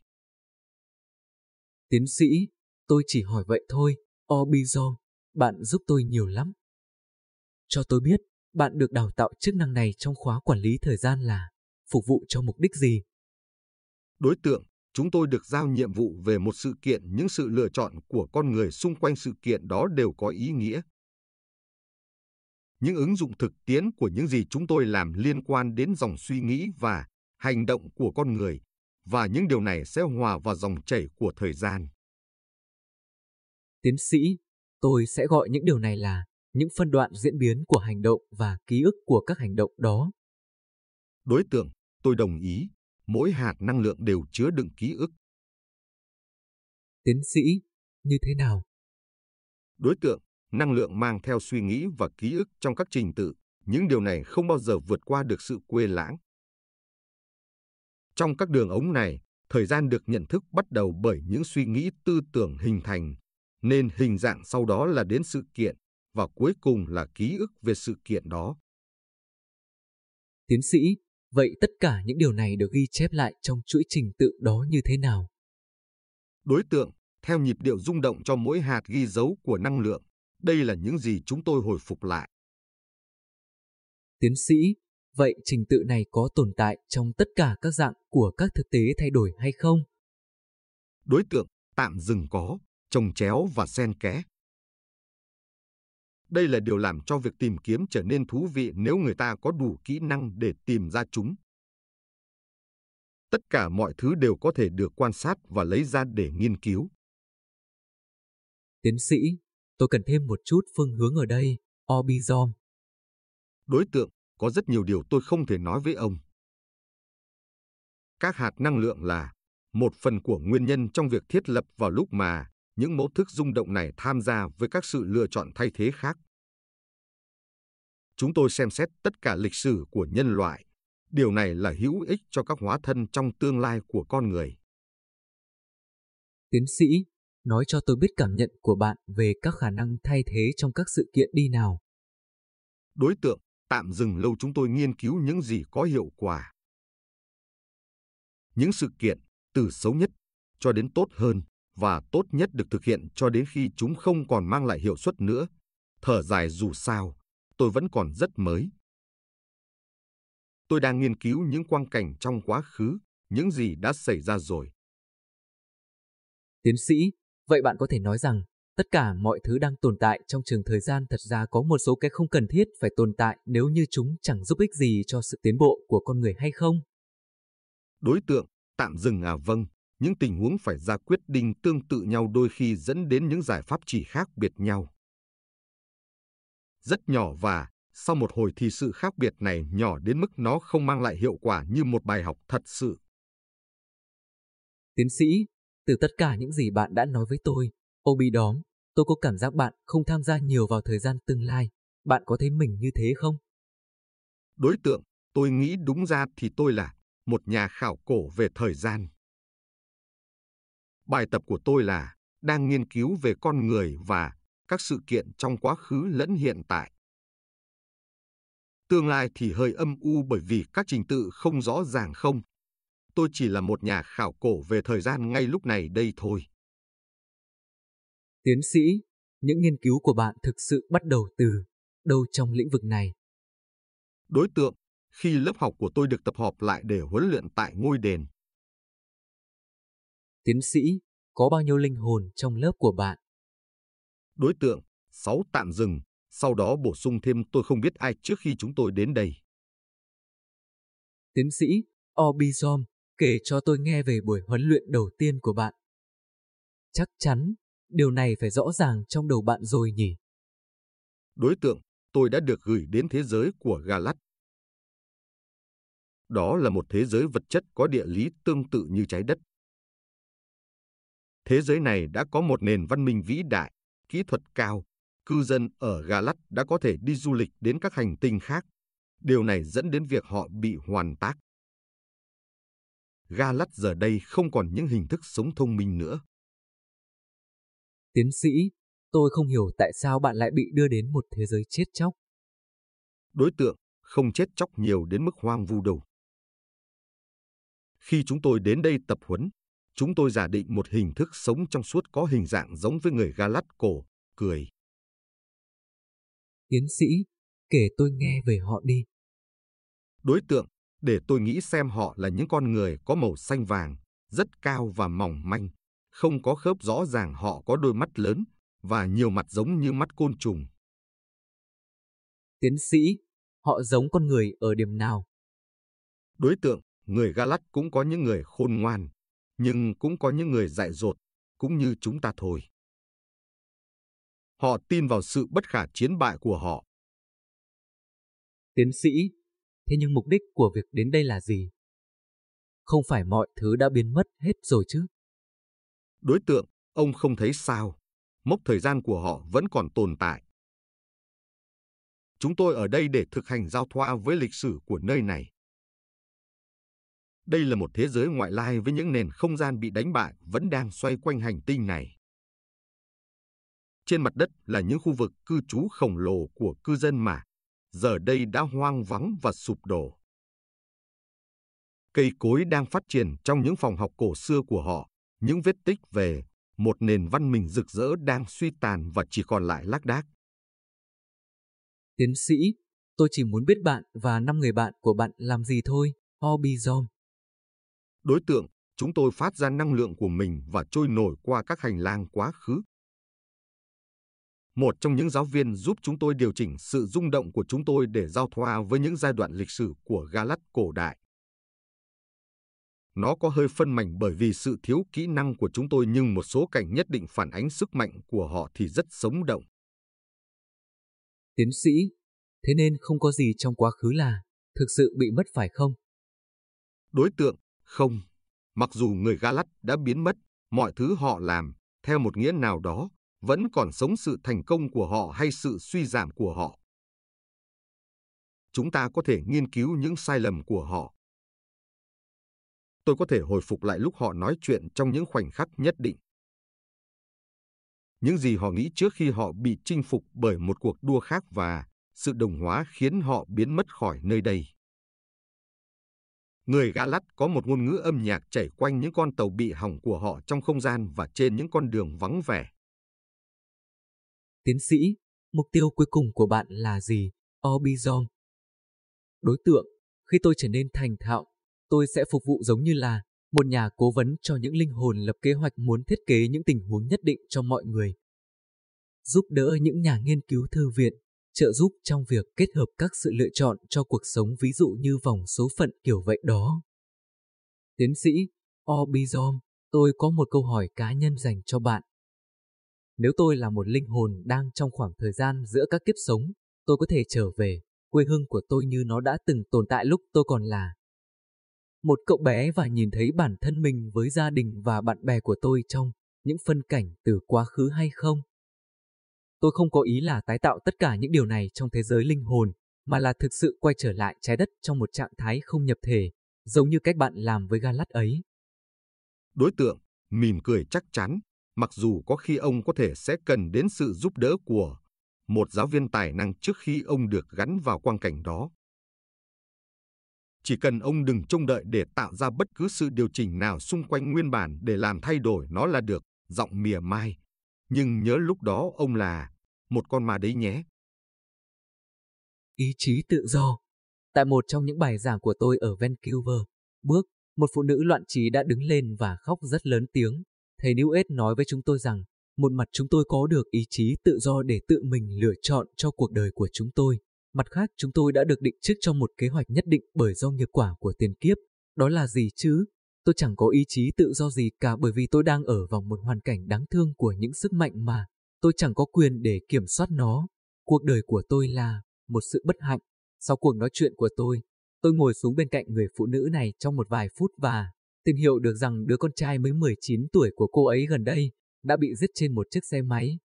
Speaker 1: Tiến sĩ, tôi chỉ hỏi vậy thôi, Obizom, bạn giúp tôi nhiều lắm. Cho tôi biết, bạn được đào tạo chức năng này trong khóa quản lý thời gian là phục vụ cho mục đích gì?
Speaker 3: Đối tượng, chúng tôi được giao nhiệm vụ về một sự kiện, những sự lựa chọn của con người xung quanh sự kiện đó đều có ý nghĩa. Những ứng dụng thực tiễn của những gì chúng tôi làm liên quan đến dòng suy nghĩ và hành động của con người, và những điều này sẽ hòa vào dòng chảy của thời gian.
Speaker 1: Tiến sĩ, tôi sẽ gọi những điều này là những phân đoạn diễn biến của hành động và ký ức của các hành động đó.
Speaker 3: Đối tượng, tôi đồng ý, mỗi hạt năng lượng đều chứa đựng ký ức.
Speaker 1: Tiến sĩ, như thế nào?
Speaker 3: Đối tượng, năng lượng mang theo suy nghĩ và ký ức trong các trình tự, những điều này không bao giờ vượt qua được sự quên lãng. Trong các đường ống này, thời gian được nhận thức bắt đầu bởi những suy nghĩ tư tưởng hình thành, nên hình dạng sau đó là đến sự kiện, và cuối cùng là ký ức về sự kiện đó.
Speaker 1: Tiến sĩ, vậy tất cả những điều này được ghi chép lại trong chuỗi trình tự đó như thế nào?
Speaker 3: Đối tượng, theo nhịp điệu rung động cho mỗi hạt ghi dấu của năng lượng, đây là những gì chúng tôi hồi phục lại.
Speaker 1: Tiến sĩ, vậy trình tự này có tồn tại trong tất cả các dạng của các thực tế thay đổi hay không?
Speaker 3: Đối tượng, tạm dừng có, trồng chéo và xen kẽ. Đây là điều làm cho việc tìm kiếm trở nên thú vị nếu người ta có đủ kỹ năng để tìm ra chúng. Tất cả mọi thứ đều có thể được quan sát và lấy ra để nghiên cứu.
Speaker 1: Tiến sĩ, tôi cần thêm một chút phương hướng ở đây, Obizom.
Speaker 3: Đối tượng, có rất nhiều điều tôi không thể nói với ông. Các hạt năng lượng là một phần của nguyên nhân trong việc thiết lập vào lúc mà những mẫu thức rung động này tham gia với các sự lựa chọn thay thế khác. Chúng tôi xem xét tất cả lịch sử của nhân loại. Điều này là hữu ích cho các hóa thân trong tương lai của con người.
Speaker 1: Tiến sĩ, nói cho tôi biết cảm nhận của bạn về các khả năng thay thế trong các sự kiện đi nào.
Speaker 3: Đối tượng, tạm dừng lâu chúng tôi nghiên cứu những gì có hiệu quả. Những sự kiện, từ xấu nhất cho đến tốt hơn, và tốt nhất được thực hiện cho đến khi chúng không còn mang lại hiệu suất nữa. Thở dài dù sao, tôi vẫn còn rất mới. Tôi đang nghiên cứu những quang cảnh trong quá khứ, những gì đã xảy ra rồi.
Speaker 1: Tiến sĩ, vậy bạn có thể nói rằng tất cả mọi thứ đang tồn tại trong trường thời gian thật ra có một số cái không cần thiết phải tồn tại nếu như chúng chẳng giúp ích gì cho sự tiến bộ của con người hay không?
Speaker 3: Đối tượng, tạm dừng à vâng, những tình huống phải ra quyết định tương tự nhau đôi khi dẫn đến những giải pháp chỉ khác biệt nhau. Rất nhỏ và, sau một hồi thì sự khác biệt này nhỏ đến mức nó không mang lại hiệu quả như một bài học thật sự.
Speaker 1: Tiến sĩ, từ tất cả những gì bạn đã nói với tôi, Obi đóm, tôi có cảm giác bạn không tham gia nhiều vào thời gian tương lai. Bạn có thấy mình như thế không?
Speaker 3: Đối tượng, tôi nghĩ đúng ra thì tôi là một nhà khảo cổ về thời gian. Bài tập của tôi là đang nghiên cứu về con người và các sự kiện trong quá khứ lẫn hiện tại. Tương lai thì hơi âm u bởi vì các trình tự không rõ ràng không. Tôi chỉ là một nhà khảo cổ về thời gian ngay lúc này đây thôi.
Speaker 1: Tiến sĩ, những nghiên cứu của bạn thực sự bắt đầu từ đâu trong lĩnh vực này?
Speaker 3: Đối tượng, khi lớp học của tôi được tập hợp lại để huấn luyện tại ngôi đền.
Speaker 1: Tiến sĩ, có bao nhiêu linh hồn trong lớp của bạn?
Speaker 3: Đối tượng, 6 tạm dừng, sau đó bổ sung thêm tôi không biết ai trước khi chúng tôi đến đây.
Speaker 1: Tiến sĩ, Obizom, kể cho tôi nghe về buổi huấn luyện đầu tiên của bạn. Chắc chắn, điều này phải rõ ràng trong đầu bạn rồi nhỉ?
Speaker 3: Đối tượng, tôi đã được gửi đến thế giới của Galat. Đó là một thế giới vật chất có địa lý tương tự như trái đất. Thế giới này đã có một nền văn minh vĩ đại, kỹ thuật cao. Cư dân ở Galat đã có thể đi du lịch đến các hành tinh khác. Điều này dẫn đến việc họ bị hoàn tác. Galat giờ đây không còn những hình thức sống thông minh nữa.
Speaker 1: Tiến sĩ, tôi không hiểu tại sao bạn lại bị đưa đến một thế giới chết chóc.
Speaker 3: Đối tượng không chết chóc nhiều đến mức hoang vu đâu. Khi chúng tôi đến đây tập huấn, chúng tôi giả định một hình thức sống trong suốt có hình dạng giống với người Galat cổ, cười.
Speaker 1: Tiến sĩ, kể tôi nghe về họ đi.
Speaker 3: Đối tượng, để tôi nghĩ xem họ là những con người có màu xanh vàng, rất cao và mỏng manh, không có khớp rõ ràng họ có đôi mắt lớn và nhiều mặt giống như mắt côn trùng.
Speaker 1: Tiến sĩ, họ giống con người ở điểm nào?
Speaker 3: Đối tượng, người Galat cũng có những người khôn ngoan, nhưng cũng có những người dại dột, cũng như chúng ta thôi. Họ tin vào sự bất khả chiến bại của họ.
Speaker 1: Tiến sĩ, thế nhưng mục đích của việc đến đây là gì? Không phải mọi thứ đã biến mất hết rồi chứ?
Speaker 3: Đối tượng, ông không thấy sao, mốc thời gian của họ vẫn còn tồn tại. Chúng tôi ở đây để thực hành giao thoa với lịch sử của nơi này. Đây là một thế giới ngoại lai với những nền không gian bị đánh bại vẫn đang xoay quanh hành tinh này. Trên mặt đất là những khu vực cư trú khổng lồ của cư dân mà, giờ đây đã hoang vắng và sụp đổ. Cây cối đang phát triển trong những phòng học cổ xưa của họ, những vết tích về một nền văn minh rực rỡ đang suy tàn và chỉ còn lại lác đác.
Speaker 1: Tiến sĩ, tôi chỉ muốn biết bạn và năm người bạn của bạn làm gì thôi, Obizom.
Speaker 3: Đối tượng, chúng tôi phát ra năng lượng của mình và trôi nổi qua các hành lang quá khứ. Một trong những giáo viên giúp chúng tôi điều chỉnh sự rung động của chúng tôi để giao thoa với những giai đoạn lịch sử của Galat cổ đại. Nó có hơi phân mảnh bởi vì sự thiếu kỹ năng của chúng tôi nhưng một số cảnh nhất định phản ánh sức mạnh của họ thì rất sống động.
Speaker 1: Tiến sĩ, thế nên không có gì trong quá khứ là thực sự bị mất phải không?
Speaker 3: Đối tượng, không. Mặc dù người Galat đã biến mất, mọi thứ họ làm, theo một nghĩa nào đó, vẫn còn sống sự thành công của họ hay sự suy giảm của họ. Chúng ta có thể nghiên cứu những sai lầm của họ. Tôi có thể hồi phục lại lúc họ nói chuyện trong những khoảnh khắc nhất định. Những gì họ nghĩ trước khi họ bị chinh phục bởi một cuộc đua khác và sự đồng hóa khiến họ biến mất khỏi nơi đây. Người gã lắt có một ngôn ngữ âm nhạc chảy quanh những con tàu bị hỏng của họ trong không gian và trên những con đường vắng vẻ.
Speaker 1: Tiến sĩ, mục tiêu cuối cùng của bạn là gì, Obizom? Đối tượng, khi tôi trở nên thành thạo, tôi sẽ phục vụ giống như là một nhà cố vấn cho những linh hồn lập kế hoạch muốn thiết kế những tình huống nhất định cho mọi người. Giúp đỡ những nhà nghiên cứu thư viện, trợ giúp trong việc kết hợp các sự lựa chọn cho cuộc sống ví dụ như vòng số phận kiểu vậy đó. Tiến sĩ Obizom, tôi có một câu hỏi cá nhân dành cho bạn. Nếu tôi là một linh hồn đang trong khoảng thời gian giữa các kiếp sống, tôi có thể trở về quê hương của tôi như nó đã từng tồn tại lúc tôi còn là một cậu bé và nhìn thấy bản thân mình với gia đình và bạn bè của tôi trong những phân cảnh từ quá khứ hay không? Tôi không có ý là tái tạo tất cả những điều này trong thế giới linh hồn, mà là thực sự quay trở lại trái đất trong một trạng thái không nhập thể, giống như cách bạn làm với Galat ấy.
Speaker 3: Đối tượng, mỉm cười chắc chắn, mặc dù có khi ông có thể sẽ cần đến sự giúp đỡ của một giáo viên tài năng trước khi ông được gắn vào quang cảnh đó. Chỉ cần ông đừng trông đợi để tạo ra bất cứ sự điều chỉnh nào xung quanh nguyên bản để làm thay đổi nó là được, giọng mỉa mai. Nhưng nhớ lúc đó ông là một con ma đấy nhé.
Speaker 1: Ý chí tự do Tại một trong những bài giảng của tôi ở Vancouver, bước, một phụ nữ loạn trí đã đứng lên và khóc rất lớn tiếng. Thầy New Age nói với chúng tôi rằng, một mặt chúng tôi có được ý chí tự do để tự mình lựa chọn cho cuộc đời của chúng tôi. Mặt khác chúng tôi đã được định trước trong một kế hoạch nhất định bởi do nghiệp quả của tiền kiếp. Đó là gì chứ? Tôi chẳng có ý chí tự do gì cả bởi vì tôi đang ở vào một hoàn cảnh đáng thương của những sức mạnh mà tôi chẳng có quyền để kiểm soát nó. Cuộc đời của tôi là một sự bất hạnh. Sau cuộc nói chuyện của tôi, tôi ngồi xuống bên cạnh người phụ nữ này trong một vài phút và tìm hiểu được rằng đứa con trai mới 19 tuổi của cô ấy gần đây đã bị giết trên một chiếc xe máy.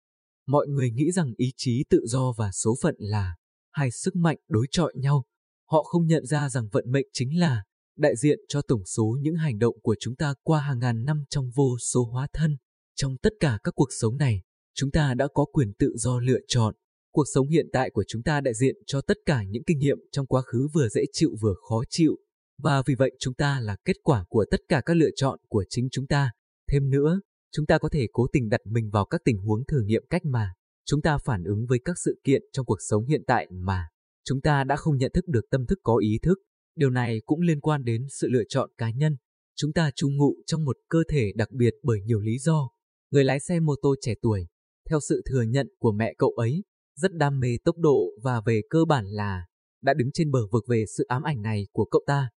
Speaker 1: Mọi người nghĩ rằng ý chí tự do và số phận là hai sức mạnh đối chọi nhau. Họ không nhận ra rằng vận mệnh chính là đại diện cho tổng số những hành động của chúng ta qua hàng ngàn năm trong vô số hóa thân. Trong tất cả các cuộc sống này, chúng ta đã có quyền tự do lựa chọn. Cuộc sống hiện tại của chúng ta đại diện cho tất cả những kinh nghiệm trong quá khứ vừa dễ chịu vừa khó chịu. Và vì vậy chúng ta là kết quả của tất cả các lựa chọn của chính chúng ta. Thêm nữa, chúng ta có thể cố tình đặt mình vào các tình huống thử nghiệm cách mà chúng ta phản ứng với các sự kiện trong cuộc sống hiện tại mà chúng ta đã không nhận thức được tâm thức có ý thức. Điều này cũng liên quan đến sự lựa chọn cá nhân. Chúng ta trú ngụ trong một cơ thể đặc biệt bởi nhiều lý do. Người lái xe mô tô trẻ tuổi, theo sự thừa nhận của mẹ cậu ấy, rất đam mê tốc độ và về cơ bản là đã đứng trên bờ vực về sự ám ảnh này của cậu ta.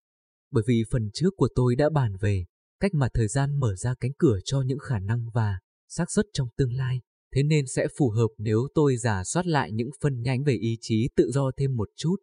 Speaker 1: Bởi vì phần trước của tôi đã bàn về cách mà thời gian mở ra cánh cửa cho những khả năng và xác suất trong tương lai. Thế nên sẽ phù hợp nếu tôi giả soát lại những phân nhánh về ý chí tự do thêm một chút.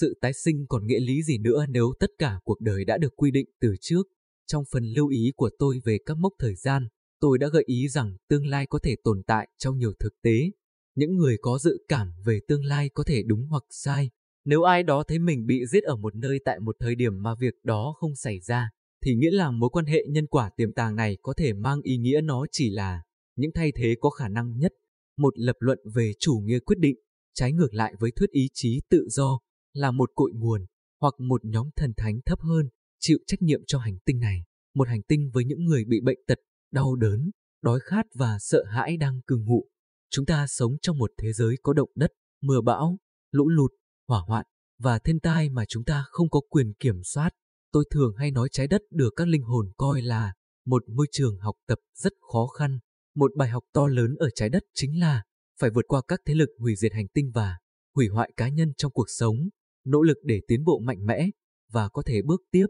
Speaker 1: Sự tái sinh còn nghĩa lý gì nữa nếu tất cả cuộc đời đã được quy định từ trước. Trong phần lưu ý của tôi về các mốc thời gian, tôi đã gợi ý rằng tương lai có thể tồn tại trong nhiều thực tế. Những người có dự cảm về tương lai có thể đúng hoặc sai. Nếu ai đó thấy mình bị giết ở một nơi tại một thời điểm mà việc đó không xảy ra, thì nghĩa là mối quan hệ nhân quả tiềm tàng này có thể mang ý nghĩa nó chỉ là những thay thế có khả năng nhất. Một lập luận về chủ nghĩa quyết định, trái ngược lại với thuyết ý chí tự do, là một cội nguồn, hoặc một nhóm thần thánh thấp hơn, chịu trách nhiệm cho hành tinh này. Một hành tinh với những người bị bệnh tật, đau đớn, đói khát và sợ hãi đang cư ngụ. Chúng ta sống trong một thế giới có động đất, mưa bão, lũ lụt, hỏa hoạn và thiên tai mà chúng ta không có quyền kiểm soát. Tôi thường hay nói trái đất được các linh hồn coi là một môi trường học tập rất khó khăn. Một bài học to lớn ở trái đất chính là phải vượt qua các thế lực hủy diệt hành tinh và hủy hoại cá nhân trong cuộc sống, nỗ lực để tiến bộ mạnh mẽ và có thể bước tiếp.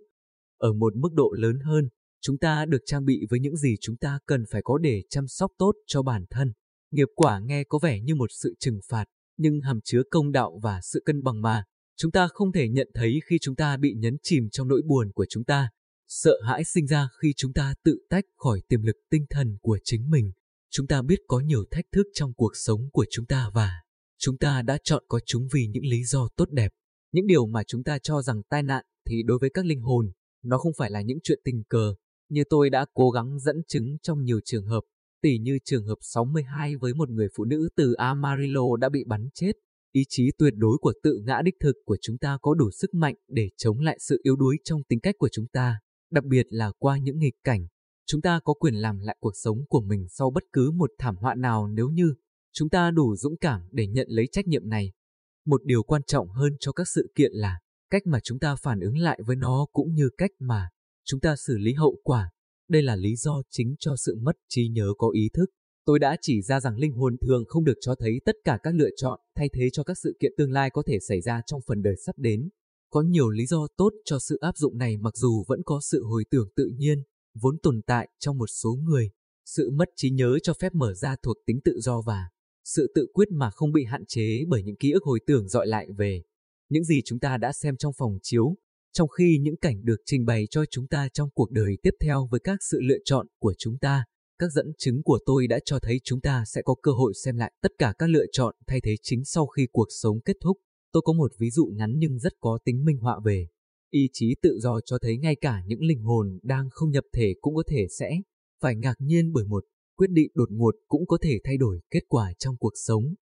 Speaker 1: Ở một mức độ lớn hơn, chúng ta được trang bị với những gì chúng ta cần phải có để chăm sóc tốt cho bản thân. Nghiệp quả nghe có vẻ như một sự trừng phạt, nhưng hàm chứa công đạo và sự cân bằng mà Chúng ta không thể nhận thấy khi chúng ta bị nhấn chìm trong nỗi buồn của chúng ta. Sợ hãi sinh ra khi chúng ta tự tách khỏi tiềm lực tinh thần của chính mình. Chúng ta biết có nhiều thách thức trong cuộc sống của chúng ta và chúng ta đã chọn có chúng vì những lý do tốt đẹp. Những điều mà chúng ta cho rằng tai nạn thì đối với các linh hồn, nó không phải là những chuyện tình cờ, như tôi đã cố gắng dẫn chứng trong nhiều trường hợp, tỉ như trường hợp 62 với một người phụ nữ từ Amarillo đã bị bắn chết Ý chí tuyệt đối của tự ngã đích thực của chúng ta có đủ sức mạnh để chống lại sự yếu đuối trong tính cách của chúng ta, đặc biệt là qua những nghịch cảnh. Chúng ta có quyền làm lại cuộc sống của mình sau bất cứ một thảm họa nào nếu như chúng ta đủ dũng cảm để nhận lấy trách nhiệm này. Một điều quan trọng hơn cho các sự kiện là cách mà chúng ta phản ứng lại với nó cũng như cách mà chúng ta xử lý hậu quả. Đây là lý do chính cho sự mất trí nhớ có ý thức. Tôi đã chỉ ra rằng linh hồn thường không được cho thấy tất cả các lựa chọn thay thế cho các sự kiện tương lai có thể xảy ra trong phần đời sắp đến. Có nhiều lý do tốt cho sự áp dụng này mặc dù vẫn có sự hồi tưởng tự nhiên, vốn tồn tại trong một số người. Sự mất trí nhớ cho phép mở ra thuộc tính tự do và sự tự quyết mà không bị hạn chế bởi những ký ức hồi tưởng dọi lại về những gì chúng ta đã xem trong phòng chiếu. trong khi những cảnh được trình bày cho chúng ta trong cuộc đời tiếp theo với các sự lựa chọn của chúng ta, các dẫn chứng của tôi đã cho thấy chúng ta sẽ có cơ hội xem lại tất cả các lựa chọn thay thế chính sau khi cuộc sống kết thúc. Tôi có một ví dụ ngắn nhưng rất có tính minh họa về. Ý chí tự do cho thấy ngay cả những linh hồn đang không nhập thể cũng có thể sẽ phải ngạc nhiên bởi một quyết định đột ngột cũng có thể thay đổi kết quả trong cuộc sống.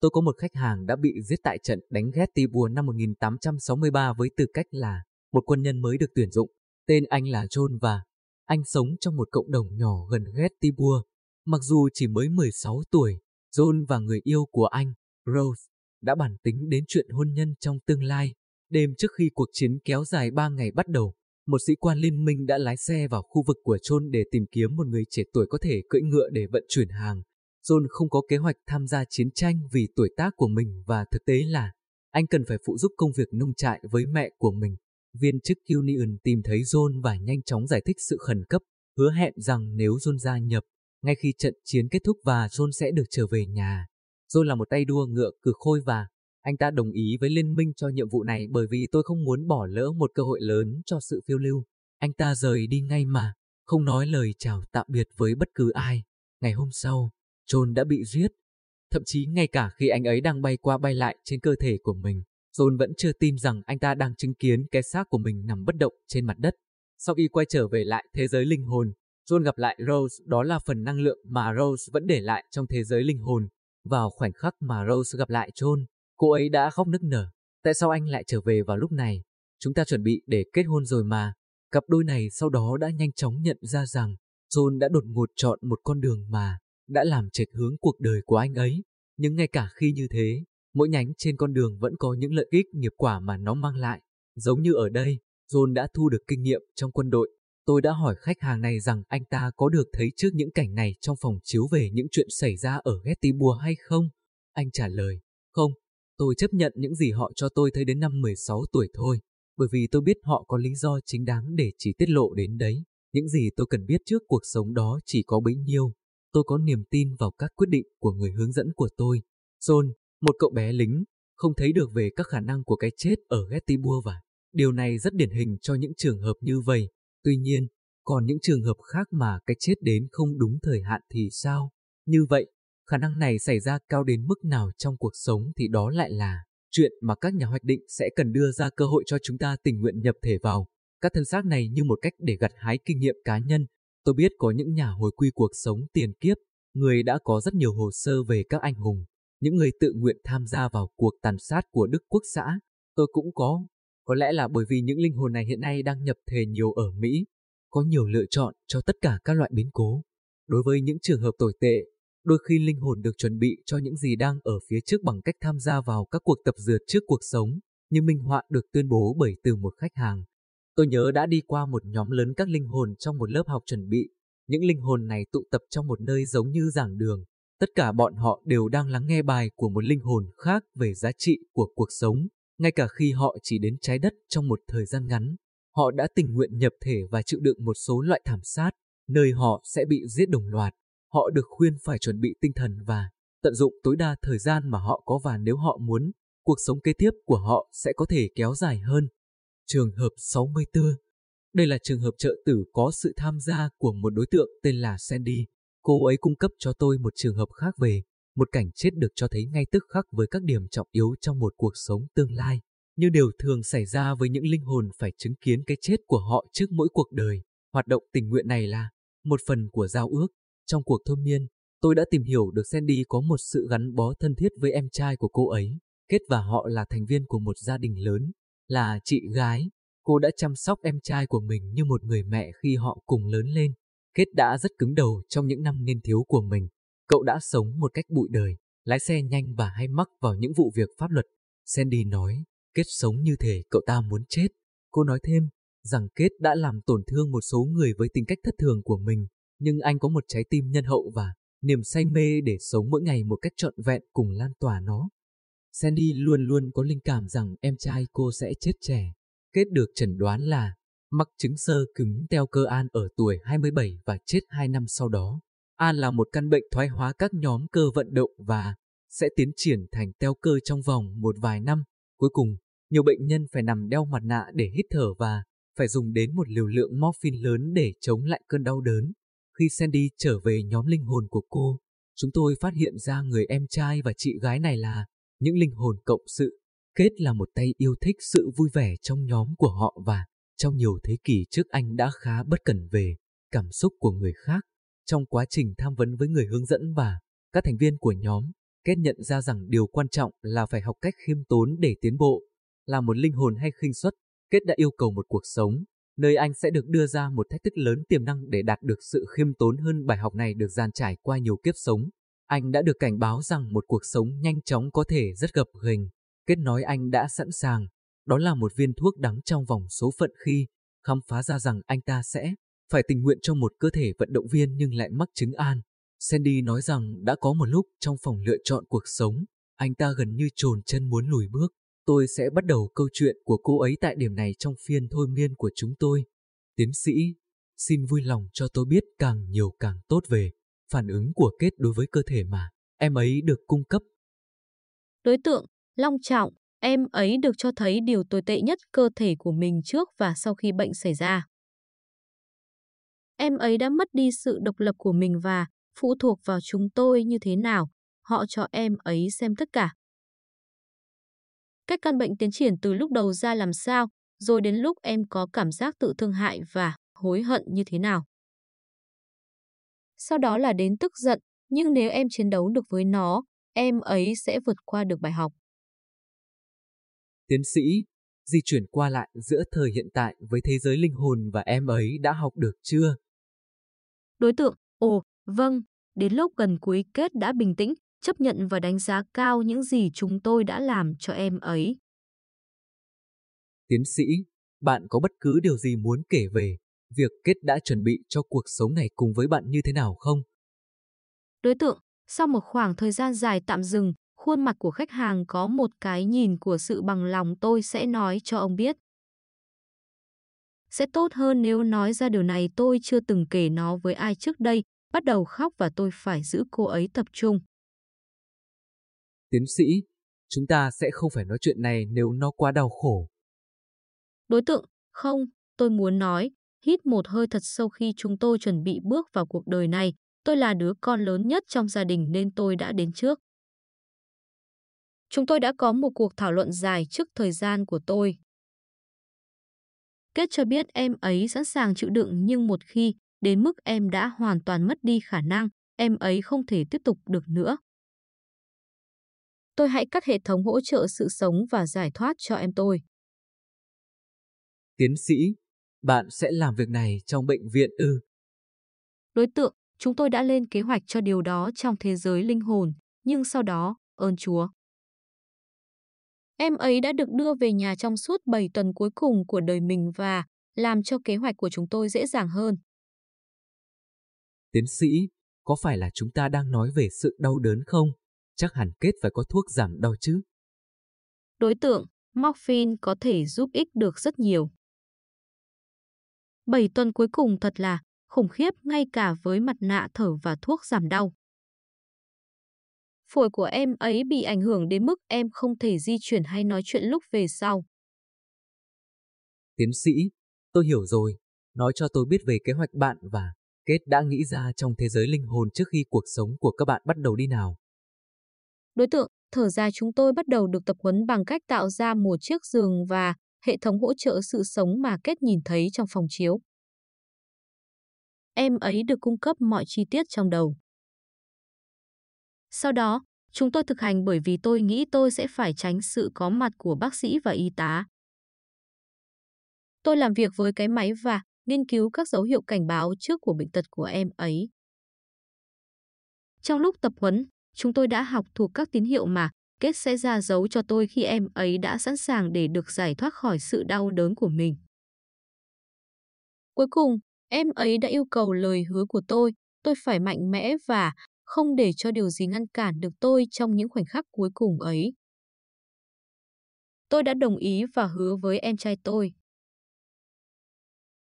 Speaker 1: Tôi có một khách hàng đã bị giết tại trận đánh Gettysburg năm 1863 với tư cách là một quân nhân mới được tuyển dụng. Tên anh là John và anh sống trong một cộng đồng nhỏ gần Gettysburg. Mặc dù chỉ mới 16 tuổi, John và người yêu của anh, Rose, đã bản tính đến chuyện hôn nhân trong tương lai. Đêm trước khi cuộc chiến kéo dài 3 ngày bắt đầu, một sĩ quan liên minh đã lái xe vào khu vực của John để tìm kiếm một người trẻ tuổi có thể cưỡi ngựa để vận chuyển hàng. John không có kế hoạch tham gia chiến tranh vì tuổi tác của mình và thực tế là anh cần phải phụ giúp công việc nông trại với mẹ của mình. Viên chức Union tìm thấy John và nhanh chóng giải thích sự khẩn cấp, hứa hẹn rằng nếu John gia nhập, ngay khi trận chiến kết thúc và John sẽ được trở về nhà. John là một tay đua ngựa cực khôi và anh ta đồng ý với liên minh cho nhiệm vụ này bởi vì tôi không muốn bỏ lỡ một cơ hội lớn cho sự phiêu lưu. Anh ta rời đi ngay mà, không nói lời chào tạm biệt với bất cứ ai. Ngày hôm sau, John đã bị giết. Thậm chí ngay cả khi anh ấy đang bay qua bay lại trên cơ thể của mình, John vẫn chưa tin rằng anh ta đang chứng kiến cái xác của mình nằm bất động trên mặt đất. Sau khi quay trở về lại thế giới linh hồn, John gặp lại Rose, đó là phần năng lượng mà Rose vẫn để lại trong thế giới linh hồn. Vào khoảnh khắc mà Rose gặp lại John, cô ấy đã khóc nức nở. Tại sao anh lại trở về vào lúc này? Chúng ta chuẩn bị để kết hôn rồi mà. Cặp đôi này sau đó đã nhanh chóng nhận ra rằng John đã đột ngột chọn một con đường mà đã làm chệch hướng cuộc đời của anh ấy. Nhưng ngay cả khi như thế, mỗi nhánh trên con đường vẫn có những lợi ích nghiệp quả mà nó mang lại. Giống như ở đây, John đã thu được kinh nghiệm trong quân đội. Tôi đã hỏi khách hàng này rằng anh ta có được thấy trước những cảnh này trong phòng chiếu về những chuyện xảy ra ở Gettysburg hay không? Anh trả lời, không, tôi chấp nhận những gì họ cho tôi thấy đến năm 16 tuổi thôi, bởi vì tôi biết họ có lý do chính đáng để chỉ tiết lộ đến đấy. Những gì tôi cần biết trước cuộc sống đó chỉ có bấy nhiêu. Tôi có niềm tin vào các quyết định của người hướng dẫn của tôi. John, một cậu bé lính, không thấy được về các khả năng của cái chết ở Gettysburg và điều này rất điển hình cho những trường hợp như vậy. Tuy nhiên, còn những trường hợp khác mà cái chết đến không đúng thời hạn thì sao? Như vậy, khả năng này xảy ra cao đến mức nào trong cuộc sống thì đó lại là chuyện mà các nhà hoạch định sẽ cần đưa ra cơ hội cho chúng ta tình nguyện nhập thể vào. Các thân xác này như một cách để gặt hái kinh nghiệm cá nhân. Tôi biết có những nhà hồi quy cuộc sống tiền kiếp, người đã có rất nhiều hồ sơ về các anh hùng, những người tự nguyện tham gia vào cuộc tàn sát của Đức Quốc xã. Tôi cũng có. Có lẽ là bởi vì những linh hồn này hiện nay đang nhập thể nhiều ở Mỹ, có nhiều lựa chọn cho tất cả các loại biến cố. Đối với những trường hợp tồi tệ, đôi khi linh hồn được chuẩn bị cho những gì đang ở phía trước bằng cách tham gia vào các cuộc tập dượt trước cuộc sống, như minh họa được tuyên bố bởi từ một khách hàng. Tôi nhớ đã đi qua một nhóm lớn các linh hồn trong một lớp học chuẩn bị. Những linh hồn này tụ tập trong một nơi giống như giảng đường, Tất cả bọn họ đều đang lắng nghe bài của một linh hồn khác về giá trị của cuộc sống, ngay cả khi họ chỉ đến trái đất trong một thời gian ngắn. Họ đã tình nguyện nhập thể và chịu đựng một số loại thảm sát, nơi họ sẽ bị giết đồng loạt. Họ được khuyên phải chuẩn bị tinh thần và tận dụng tối đa thời gian mà họ có và nếu họ muốn, cuộc sống kế tiếp của họ sẽ có thể kéo dài hơn. Trường hợp 64 Đây là trường hợp trợ tử có sự tham gia của một đối tượng tên là Sandy. Cô ấy cung cấp cho tôi một trường hợp khác về, một cảnh chết được cho thấy ngay tức khắc với các điểm trọng yếu trong một cuộc sống tương lai, như điều thường xảy ra với những linh hồn phải chứng kiến cái chết của họ trước mỗi cuộc đời. Hoạt động tình nguyện này là một phần của giao ước. Trong cuộc thôi miên, tôi đã tìm hiểu được Sandy có một sự gắn bó thân thiết với em trai của cô ấy, kết và họ là thành viên của một gia đình lớn, là chị gái. Cô đã chăm sóc em trai của mình như một người mẹ khi họ cùng lớn lên. Kết đã rất cứng đầu trong những năm niên thiếu của mình. Cậu đã sống một cách bụi đời, lái xe nhanh và hay mắc vào những vụ việc pháp luật. Sandy nói, Kết sống như thể cậu ta muốn chết. Cô nói thêm rằng Kết đã làm tổn thương một số người với tính cách thất thường của mình, nhưng anh có một trái tim nhân hậu và niềm say mê để sống mỗi ngày một cách trọn vẹn cùng lan tỏa nó. Sandy luôn luôn có linh cảm rằng em trai cô sẽ chết trẻ. Kết được chẩn đoán là mắc chứng sơ cứng teo cơ An ở tuổi 27 và chết 2 năm sau đó. An là một căn bệnh thoái hóa các nhóm cơ vận động và sẽ tiến triển thành teo cơ trong vòng một vài năm. Cuối cùng, Nhiều bệnh nhân phải nằm đeo mặt nạ để hít thở và phải dùng đến một liều lượng morphine lớn để chống lại cơn đau đớn. Khi Sandy trở về nhóm linh hồn của cô, chúng tôi phát hiện ra người em trai và chị gái này là những linh hồn cộng sự. Kết là một tay yêu thích sự vui vẻ trong nhóm của họ và trong nhiều thế kỷ trước anh đã khá bất cẩn về cảm xúc của người khác. Trong quá trình tham vấn với người hướng dẫn và các thành viên của nhóm, Kết nhận ra rằng điều quan trọng là phải học cách khiêm tốn để tiến bộ. Là một linh hồn hay khinh suất, Kết đã yêu cầu một cuộc sống, nơi anh sẽ được đưa ra một thách thức lớn tiềm năng để đạt được sự khiêm tốn hơn bài học này được gian trải qua nhiều kiếp sống. Anh đã được cảnh báo rằng một cuộc sống nhanh chóng có thể rất gập ghềnh. Kết nói anh đã sẵn sàng, đó là một viên thuốc đắng trong vòng số phận khi khám phá ra rằng anh ta sẽ phải tình nguyện cho một cơ thể vận động viên nhưng lại mắc chứng an. Sandy nói rằng đã có một lúc trong phòng lựa chọn cuộc sống, anh ta gần như trồn chân muốn lùi bước. Tôi sẽ bắt đầu câu chuyện của cô ấy tại điểm này trong phiên thôi miên của chúng tôi. Tiến sĩ, xin vui lòng cho tôi biết càng nhiều càng tốt về phản ứng của kết đối với cơ thể mà em ấy được cung cấp.
Speaker 4: Đối tượng, Long Trọng, em ấy được cho thấy điều tồi tệ nhất cơ thể của mình trước và sau khi bệnh xảy ra. Em ấy đã mất đi sự độc lập của mình và phụ thuộc vào chúng tôi như thế nào, họ cho em ấy xem tất cả. Cách căn bệnh tiến triển từ lúc đầu ra làm sao, rồi đến lúc em có cảm giác tự thương hại và hối hận như thế nào. Sau đó là đến tức giận, nhưng nếu em chiến đấu được với nó, em ấy sẽ vượt qua được bài học.
Speaker 1: Tiến sĩ, di chuyển qua lại giữa thời hiện tại với thế giới linh hồn và em ấy đã học được chưa?
Speaker 4: Đối tượng, ồ, vâng, đến lúc gần cuối kết đã bình tĩnh, chấp nhận và đánh giá cao những gì chúng tôi đã làm cho em ấy.
Speaker 1: Tiến sĩ, bạn có bất cứ điều gì muốn kể về việc kết đã chuẩn bị cho cuộc sống này cùng với bạn như thế nào không?
Speaker 4: Đối tượng, sau một khoảng thời gian dài tạm dừng, khuôn mặt của khách hàng có một cái nhìn của sự bằng lòng tôi sẽ nói cho ông biết. Sẽ tốt hơn nếu nói ra điều này tôi chưa từng kể nó với ai trước đây, bắt đầu khóc và tôi phải giữ cô ấy tập trung.
Speaker 1: Tiến sĩ, chúng ta sẽ không phải nói chuyện này nếu nó quá đau khổ.
Speaker 4: Đối tượng, không, tôi muốn nói, hít một hơi thật sâu khi chúng tôi chuẩn bị bước vào cuộc đời này. Tôi là đứa con lớn nhất trong gia đình nên tôi đã đến trước. Chúng tôi đã có một cuộc thảo luận dài trước thời gian của tôi. Kết cho biết em ấy sẵn sàng chịu đựng nhưng một khi đến mức em đã hoàn toàn mất đi khả năng, em ấy không thể tiếp tục được nữa. Tôi hãy cắt hệ thống hỗ trợ sự sống và giải thoát cho em tôi.
Speaker 1: Tiến sĩ, bạn sẽ làm việc này trong bệnh viện ư?
Speaker 4: Đối tượng, chúng tôi đã lên kế hoạch cho điều đó trong thế giới linh hồn, nhưng sau đó, ơn Chúa. Em ấy đã được đưa về nhà trong suốt 7 tuần cuối cùng của đời mình và làm cho kế hoạch của chúng tôi dễ dàng hơn.
Speaker 1: Tiến sĩ, có phải là chúng ta đang nói về sự đau đớn không? Chắc hẳn kết phải có thuốc giảm đau chứ?
Speaker 4: Đối tượng, morphine có thể giúp ích được rất nhiều. 7 tuần cuối cùng thật là khủng khiếp ngay cả với mặt nạ thở và thuốc giảm đau. Phổi của em ấy bị ảnh hưởng đến mức em không thể di chuyển hay nói chuyện lúc về sau.
Speaker 1: Tiến sĩ, tôi hiểu rồi. Nói cho tôi biết về kế hoạch bạn và Kết đã nghĩ ra trong thế giới linh hồn trước khi cuộc sống của các bạn bắt đầu đi nào.
Speaker 4: Đối tượng, thở ra. chúng tôi bắt đầu được tập huấn bằng cách tạo ra một chiếc giường và hệ thống hỗ trợ sự sống mà Kết nhìn thấy trong phòng chiếu. Em ấy được cung cấp mọi chi tiết trong đầu. Sau đó, chúng tôi thực hành bởi vì tôi nghĩ tôi sẽ phải tránh sự có mặt của bác sĩ và y tá. Tôi làm việc với cái máy và nghiên cứu các dấu hiệu cảnh báo trước của bệnh tật của em ấy. Trong lúc tập huấn, chúng tôi đã học thuộc các tín hiệu mà Kết sẽ ra dấu cho tôi khi em ấy đã sẵn sàng để được giải thoát khỏi sự đau đớn của mình. Cuối cùng, em ấy đã yêu cầu lời hứa của tôi, tôi phải mạnh mẽ và không để cho điều gì ngăn cản được tôi trong những khoảnh khắc cuối cùng ấy. Tôi đã đồng ý và hứa với em trai tôi.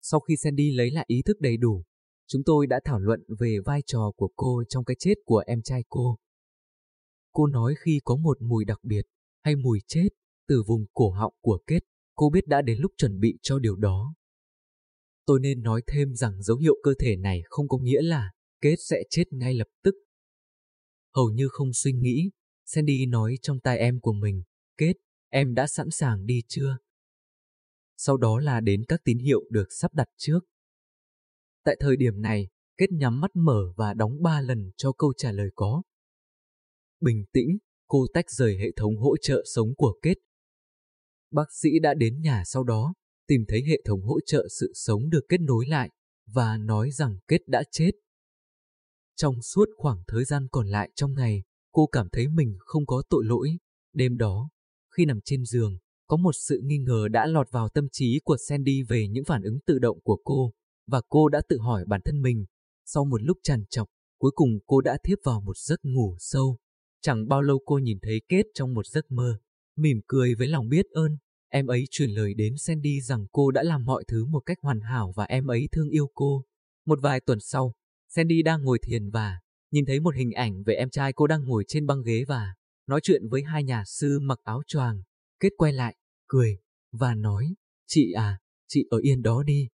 Speaker 1: Sau khi Sandy lấy lại ý thức đầy đủ, chúng tôi đã thảo luận về vai trò của cô trong cái chết của em trai cô. Cô nói khi có một mùi đặc biệt, hay mùi chết, từ vùng cổ họng của Kết, cô biết đã đến lúc chuẩn bị cho điều đó. Tôi nên nói thêm rằng dấu hiệu cơ thể này không có nghĩa là Kết sẽ chết ngay lập tức. Hầu như không suy nghĩ, Sandy nói trong tai em của mình, Kết, em đã sẵn sàng đi chưa? Sau đó là đến các tín hiệu được sắp đặt trước. Tại thời điểm này, Kết nhắm mắt mở và đóng ba lần cho câu trả lời có. Bình tĩnh, cô tách rời hệ thống hỗ trợ sống của Kết. Bác sĩ đã đến nhà sau đó, tìm thấy hệ thống hỗ trợ sự sống được kết nối lại và nói rằng Kết đã chết. Trong suốt khoảng thời gian còn lại trong ngày, cô cảm thấy mình không có tội lỗi. Đêm đó, khi nằm trên giường, có một sự nghi ngờ đã lọt vào tâm trí của Sandy về những phản ứng tự động của cô, và cô đã tự hỏi bản thân mình. Sau một lúc tràn trọc, cuối cùng cô đã thiếp vào một giấc ngủ sâu. Chẳng bao lâu cô nhìn thấy Kết trong một giấc mơ, mỉm cười với lòng biết ơn. Em ấy truyền lời đến Sandy rằng cô đã làm mọi thứ một cách hoàn hảo và em ấy thương yêu cô. Một vài tuần sau, Sandy đang ngồi thiền và nhìn thấy một hình ảnh về em trai cô đang ngồi trên băng ghế và nói chuyện với hai nhà sư mặc áo choàng. Kết quay lại, cười và nói, chị à, chị ở yên đó đi.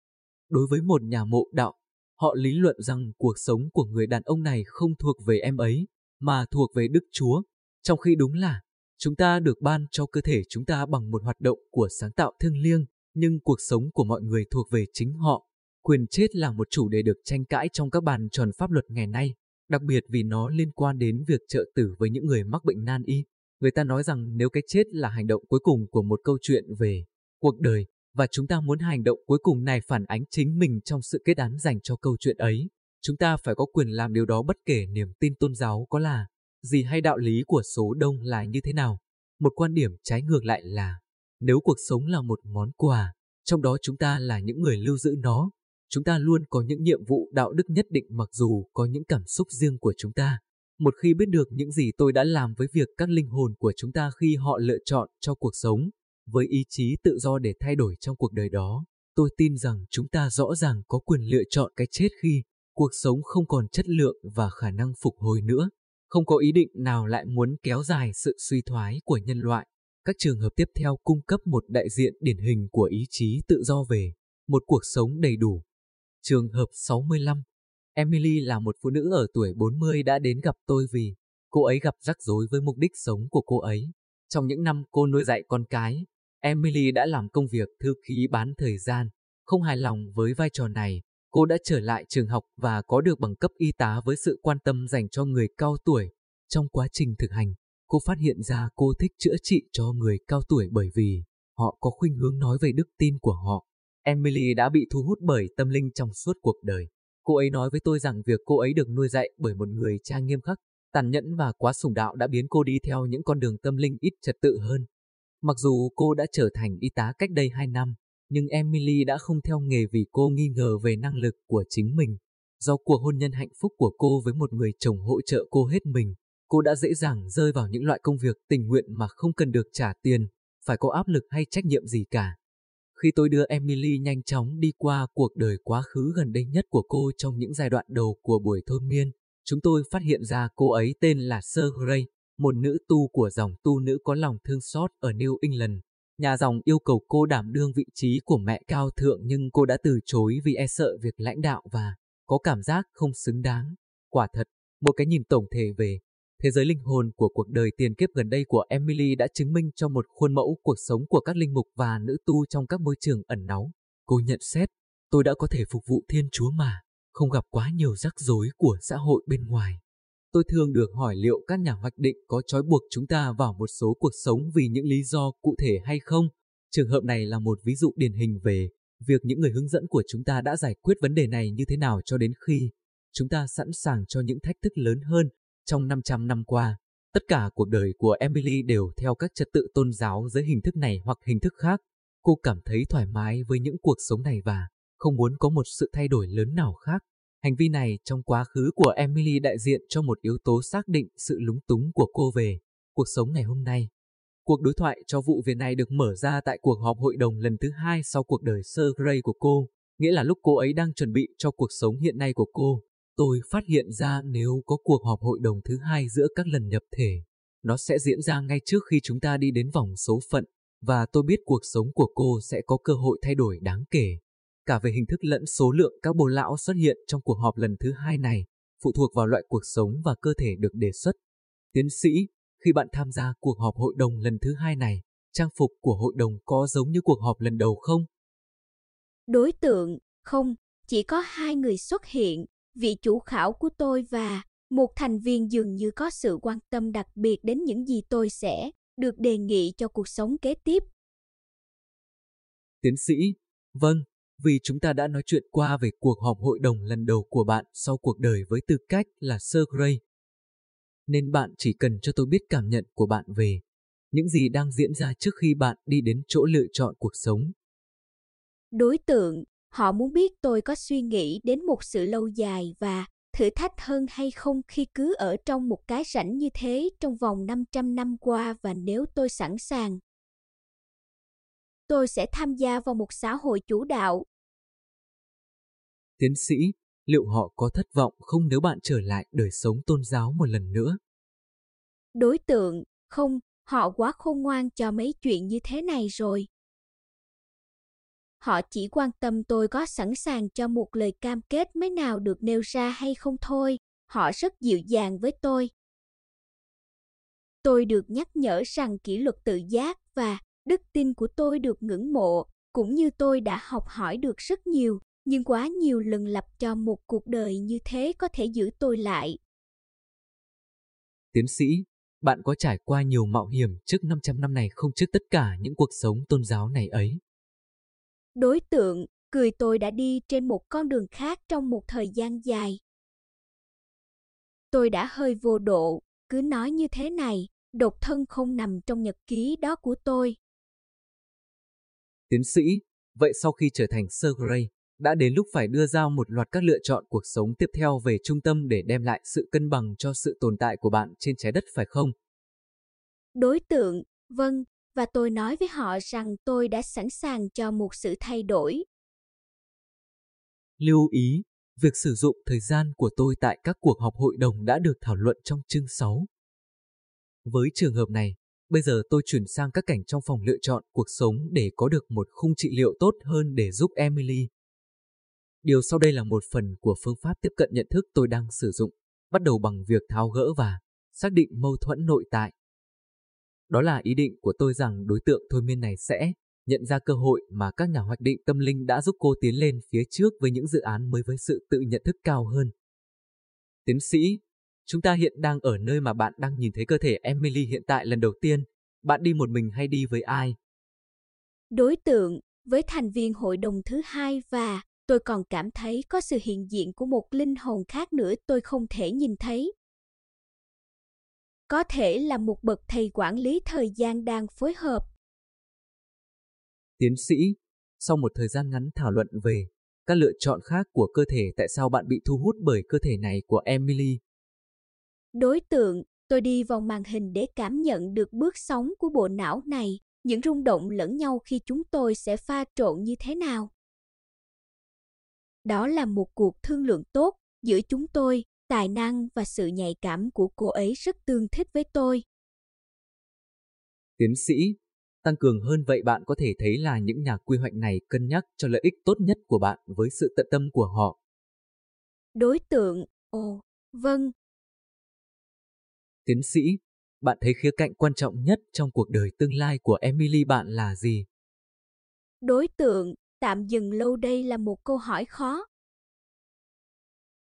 Speaker 1: Đối với một nhà mộ đạo, họ lý luận rằng cuộc sống của người đàn ông này không thuộc về em ấy, mà thuộc về Đức Chúa, trong khi đúng là chúng ta được ban cho cơ thể chúng ta bằng một hoạt động của sáng tạo thương liêng, nhưng cuộc sống của mọi người thuộc về chính họ. Quyền chết là một chủ đề được tranh cãi trong các bàn tròn pháp luật ngày nay, đặc biệt vì nó liên quan đến việc trợ tử với những người mắc bệnh nan y. Người ta nói rằng nếu cái chết là hành động cuối cùng của một câu chuyện về cuộc đời, và chúng ta muốn hành động cuối cùng này phản ánh chính mình trong sự kết án dành cho câu chuyện ấy, chúng ta phải có quyền làm điều đó bất kể niềm tin tôn giáo có là gì hay đạo lý của số đông là như thế nào. Một quan điểm trái ngược lại là, nếu cuộc sống là một món quà, trong đó chúng ta là những người lưu giữ nó, chúng ta luôn có những nhiệm vụ đạo đức nhất định mặc dù có những cảm xúc riêng của chúng ta. Một khi biết được những gì tôi đã làm với việc các linh hồn của chúng ta khi họ lựa chọn cho cuộc sống, với ý chí tự do để thay đổi trong cuộc đời đó, tôi tin rằng chúng ta rõ ràng có quyền lựa chọn cái chết khi cuộc sống không còn chất lượng và khả năng phục hồi nữa. Không có ý định nào lại muốn kéo dài sự suy thoái của nhân loại. Các trường hợp tiếp theo cung cấp một đại diện điển hình của ý chí tự do về một cuộc sống đầy đủ. Trường hợp 65 Emily là một phụ nữ ở tuổi 40 đã đến gặp tôi vì cô ấy gặp rắc rối với mục đích sống của cô ấy. Trong những năm cô nuôi dạy con cái, Emily đã làm công việc thư ký bán thời gian. Không hài lòng với vai trò này, cô đã trở lại trường học và có được bằng cấp y tá với sự quan tâm dành cho người cao tuổi. Trong quá trình thực hành, cô phát hiện ra cô thích chữa trị cho người cao tuổi bởi vì họ có khuynh hướng nói về đức tin của họ. Emily đã bị thu hút bởi tâm linh trong suốt cuộc đời. Cô ấy nói với tôi rằng việc cô ấy được nuôi dạy bởi một người cha nghiêm khắc, tàn nhẫn và quá sùng đạo đã biến cô đi theo những con đường tâm linh ít trật tự hơn. Mặc dù cô đã trở thành y tá cách đây 2 năm, nhưng Emily đã không theo nghề vì cô nghi ngờ về năng lực của chính mình. Do cuộc hôn nhân hạnh phúc của cô với một người chồng hỗ trợ cô hết mình, cô đã dễ dàng rơi vào những loại công việc tình nguyện mà không cần được trả tiền, phải có áp lực hay trách nhiệm gì cả. Khi tôi đưa Emily nhanh chóng đi qua cuộc đời quá khứ gần đây nhất của cô trong những giai đoạn đầu của buổi thôn miên, chúng tôi phát hiện ra cô ấy tên là Sir Gray, một nữ tu của dòng tu nữ có lòng thương xót ở New England. Nhà dòng yêu cầu cô đảm đương vị trí của mẹ cao thượng nhưng cô đã từ chối vì e sợ việc lãnh đạo và có cảm giác không xứng đáng. Quả thật, một cái nhìn tổng thể về thế giới linh hồn của cuộc đời tiền kiếp gần đây của Emily đã chứng minh cho một khuôn mẫu cuộc sống của các linh mục và nữ tu trong các môi trường ẩn náu. Cô nhận xét, tôi đã có thể phục vụ Thiên Chúa mà, không gặp quá nhiều rắc rối của xã hội bên ngoài. Tôi thường được hỏi liệu các nhà hoạch định có trói buộc chúng ta vào một số cuộc sống vì những lý do cụ thể hay không. Trường hợp này là một ví dụ điển hình về việc những người hướng dẫn của chúng ta đã giải quyết vấn đề này như thế nào cho đến khi chúng ta sẵn sàng cho những thách thức lớn hơn. Trong 500 năm qua, tất cả cuộc đời của Emily đều theo các trật tự tôn giáo dưới hình thức này hoặc hình thức khác. Cô cảm thấy thoải mái với những cuộc sống này và không muốn có một sự thay đổi lớn nào khác. Hành vi này trong quá khứ của Emily đại diện cho một yếu tố xác định sự lúng túng của cô về cuộc sống ngày hôm nay. Cuộc đối thoại cho vụ việc này được mở ra tại cuộc họp hội đồng lần thứ hai sau cuộc đời Sir Gray của cô, nghĩa là lúc cô ấy đang chuẩn bị cho cuộc sống hiện nay của cô. Tôi phát hiện ra nếu có cuộc họp hội đồng thứ hai giữa các lần nhập thể, nó sẽ diễn ra ngay trước khi chúng ta đi đến vòng số phận. và tôi biết cuộc sống của cô sẽ có cơ hội thay đổi đáng kể. Cả về hình thức lẫn số lượng các bồ lão xuất hiện trong cuộc họp lần thứ hai này, phụ thuộc vào loại cuộc sống và cơ thể được đề xuất. Tiến sĩ, khi bạn tham gia cuộc họp hội đồng lần thứ hai này, trang phục của hội đồng có giống như cuộc họp lần đầu không?
Speaker 2: Đối tượng, không, chỉ có hai người xuất hiện, vị chủ khảo của tôi và một thành viên dường như có sự quan tâm đặc biệt đến những gì tôi sẽ được đề nghị cho cuộc sống kế tiếp.
Speaker 1: Tiến sĩ, vâng, vì chúng ta đã nói chuyện qua về cuộc họp hội đồng lần đầu của bạn sau cuộc đời với tư cách là Sir Grey. Nên bạn chỉ cần cho tôi biết cảm nhận của bạn về những gì đang diễn ra trước khi bạn đi đến chỗ lựa chọn cuộc sống.
Speaker 2: Đối tượng, họ muốn biết tôi có suy nghĩ đến một sự lâu dài và thử thách hơn hay không khi cứ ở trong một cái rảnh như thế trong vòng 500 năm qua và nếu tôi sẵn sàng. Tôi sẽ tham gia vào một xã hội chủ đạo.
Speaker 1: Tiến sĩ, liệu họ có thất vọng không nếu bạn trở lại đời sống tôn giáo một lần nữa?
Speaker 2: Đối tượng, không, họ quá khôn ngoan cho mấy chuyện như thế này rồi. Họ chỉ quan tâm tôi có sẵn sàng cho một lời cam kết mới nào được nêu ra hay không thôi. Họ rất dịu dàng với tôi. Tôi được nhắc nhở rằng kỷ luật tự giác và đức tin của tôi được ngưỡng mộ, cũng như tôi đã học hỏi được rất nhiều, nhưng quá nhiều lần lập cho một cuộc đời như thế có thể giữ tôi lại.
Speaker 1: Tiến sĩ, bạn có trải qua nhiều mạo hiểm trước 500 năm này không trước tất cả những cuộc sống tôn giáo này ấy?
Speaker 2: Đối tượng, cười tôi đã đi trên một con đường khác trong một thời gian dài. Tôi đã hơi vô độ, cứ nói như thế này, độc thân không nằm trong nhật ký đó của tôi.
Speaker 1: Tiến sĩ, vậy sau khi trở thành Sir Grey, đã đến lúc phải đưa ra một loạt các lựa chọn cuộc sống tiếp theo về trung tâm để đem lại sự cân bằng cho sự tồn tại của bạn trên trái đất phải không?
Speaker 2: Đối tượng, vâng, và tôi nói với họ rằng tôi đã sẵn sàng cho một sự thay đổi.
Speaker 1: Lưu ý, việc sử dụng thời gian của tôi tại các cuộc họp hội đồng đã được thảo luận trong chương 6. Với trường hợp này, bây giờ tôi chuyển sang các cảnh trong phòng lựa chọn cuộc sống để có được một khung trị liệu tốt hơn để giúp Emily. Điều sau đây là một phần của phương pháp tiếp cận nhận thức tôi đang sử dụng, bắt đầu bằng việc tháo gỡ và xác định mâu thuẫn nội tại. Đó là ý định của tôi rằng đối tượng thôi miên này sẽ nhận ra cơ hội mà các nhà hoạch định tâm linh đã giúp cô tiến lên phía trước với những dự án mới với sự tự nhận thức cao hơn. Tiến sĩ, chúng ta hiện đang ở nơi mà bạn đang nhìn thấy cơ thể Emily hiện tại lần đầu tiên. Bạn đi một mình hay đi với ai?
Speaker 2: Đối tượng, với thành viên hội đồng thứ hai và tôi còn cảm thấy có sự hiện diện của một linh hồn khác nữa tôi không thể nhìn thấy có thể là một bậc thầy quản lý thời gian đang phối hợp.
Speaker 1: Tiến sĩ, sau một thời gian ngắn thảo luận về các lựa chọn khác của cơ thể tại sao bạn bị thu hút bởi cơ thể này của Emily?
Speaker 2: Đối tượng, tôi đi vào màn hình để cảm nhận được bước sóng của bộ não này, những rung động lẫn nhau khi chúng tôi sẽ pha trộn như thế nào. Đó là một cuộc thương lượng tốt giữa chúng tôi tài năng và sự nhạy cảm của cô ấy rất tương thích với tôi.
Speaker 1: Tiến sĩ, tăng cường hơn vậy bạn có thể thấy là những nhà quy hoạch này cân nhắc cho lợi ích tốt nhất của bạn với sự tận tâm của họ.
Speaker 2: Đối tượng, ồ, vâng.
Speaker 1: Tiến sĩ, bạn thấy khía cạnh quan trọng nhất trong cuộc đời tương lai của Emily bạn là gì?
Speaker 2: Đối tượng, tạm dừng lâu đây là một câu hỏi khó.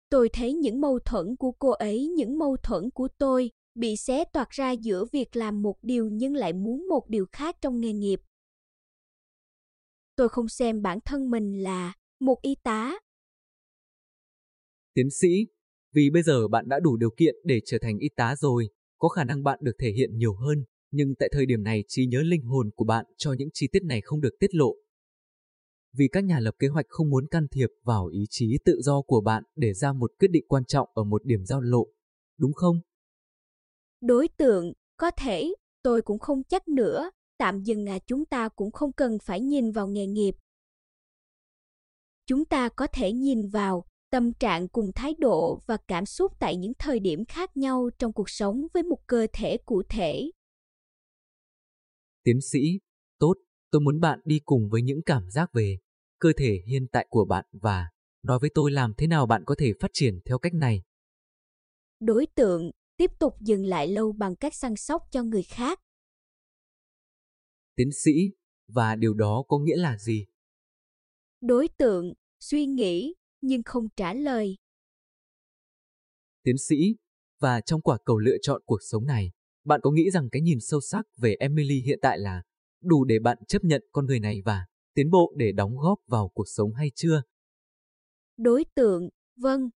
Speaker 2: Tôi thấy những mâu thuẫn của cô ấy, những mâu thuẫn của tôi bị xé toạc ra giữa việc làm một điều nhưng lại muốn một điều khác trong nghề nghiệp. Tôi không xem bản thân mình là một y tá.
Speaker 1: Tiến sĩ, vì bây giờ bạn đã đủ điều kiện để trở thành y tá rồi, có khả năng bạn được thể hiện nhiều hơn, nhưng tại thời điểm này trí nhớ linh hồn của bạn cho những chi tiết này không được tiết lộ vì các nhà lập kế hoạch không muốn can thiệp vào ý chí tự do của bạn để ra một quyết định quan trọng ở một điểm giao lộ, đúng không?
Speaker 2: Đối tượng, có thể, tôi cũng không chắc nữa, tạm dừng là chúng ta cũng không cần phải nhìn vào nghề nghiệp. Chúng ta có thể nhìn vào tâm trạng cùng thái độ và cảm xúc tại những thời điểm khác nhau trong cuộc sống với một cơ thể cụ thể.
Speaker 1: Tiến sĩ, Tốt, tôi muốn bạn đi cùng với những cảm giác về cơ thể hiện tại của bạn và nói với tôi làm thế nào bạn có thể phát triển theo cách này.
Speaker 2: Đối tượng tiếp tục dừng lại lâu bằng cách săn sóc cho người khác.
Speaker 1: Tiến sĩ, và điều đó có nghĩa là gì?
Speaker 2: Đối tượng suy nghĩ nhưng không trả lời.
Speaker 1: Tiến sĩ, và trong quả cầu lựa chọn cuộc sống này, bạn có nghĩ rằng cái nhìn sâu sắc về Emily hiện tại là đủ để bạn chấp nhận con người này và tiến bộ để đóng góp vào cuộc sống hay chưa?
Speaker 2: Đối tượng, vâng.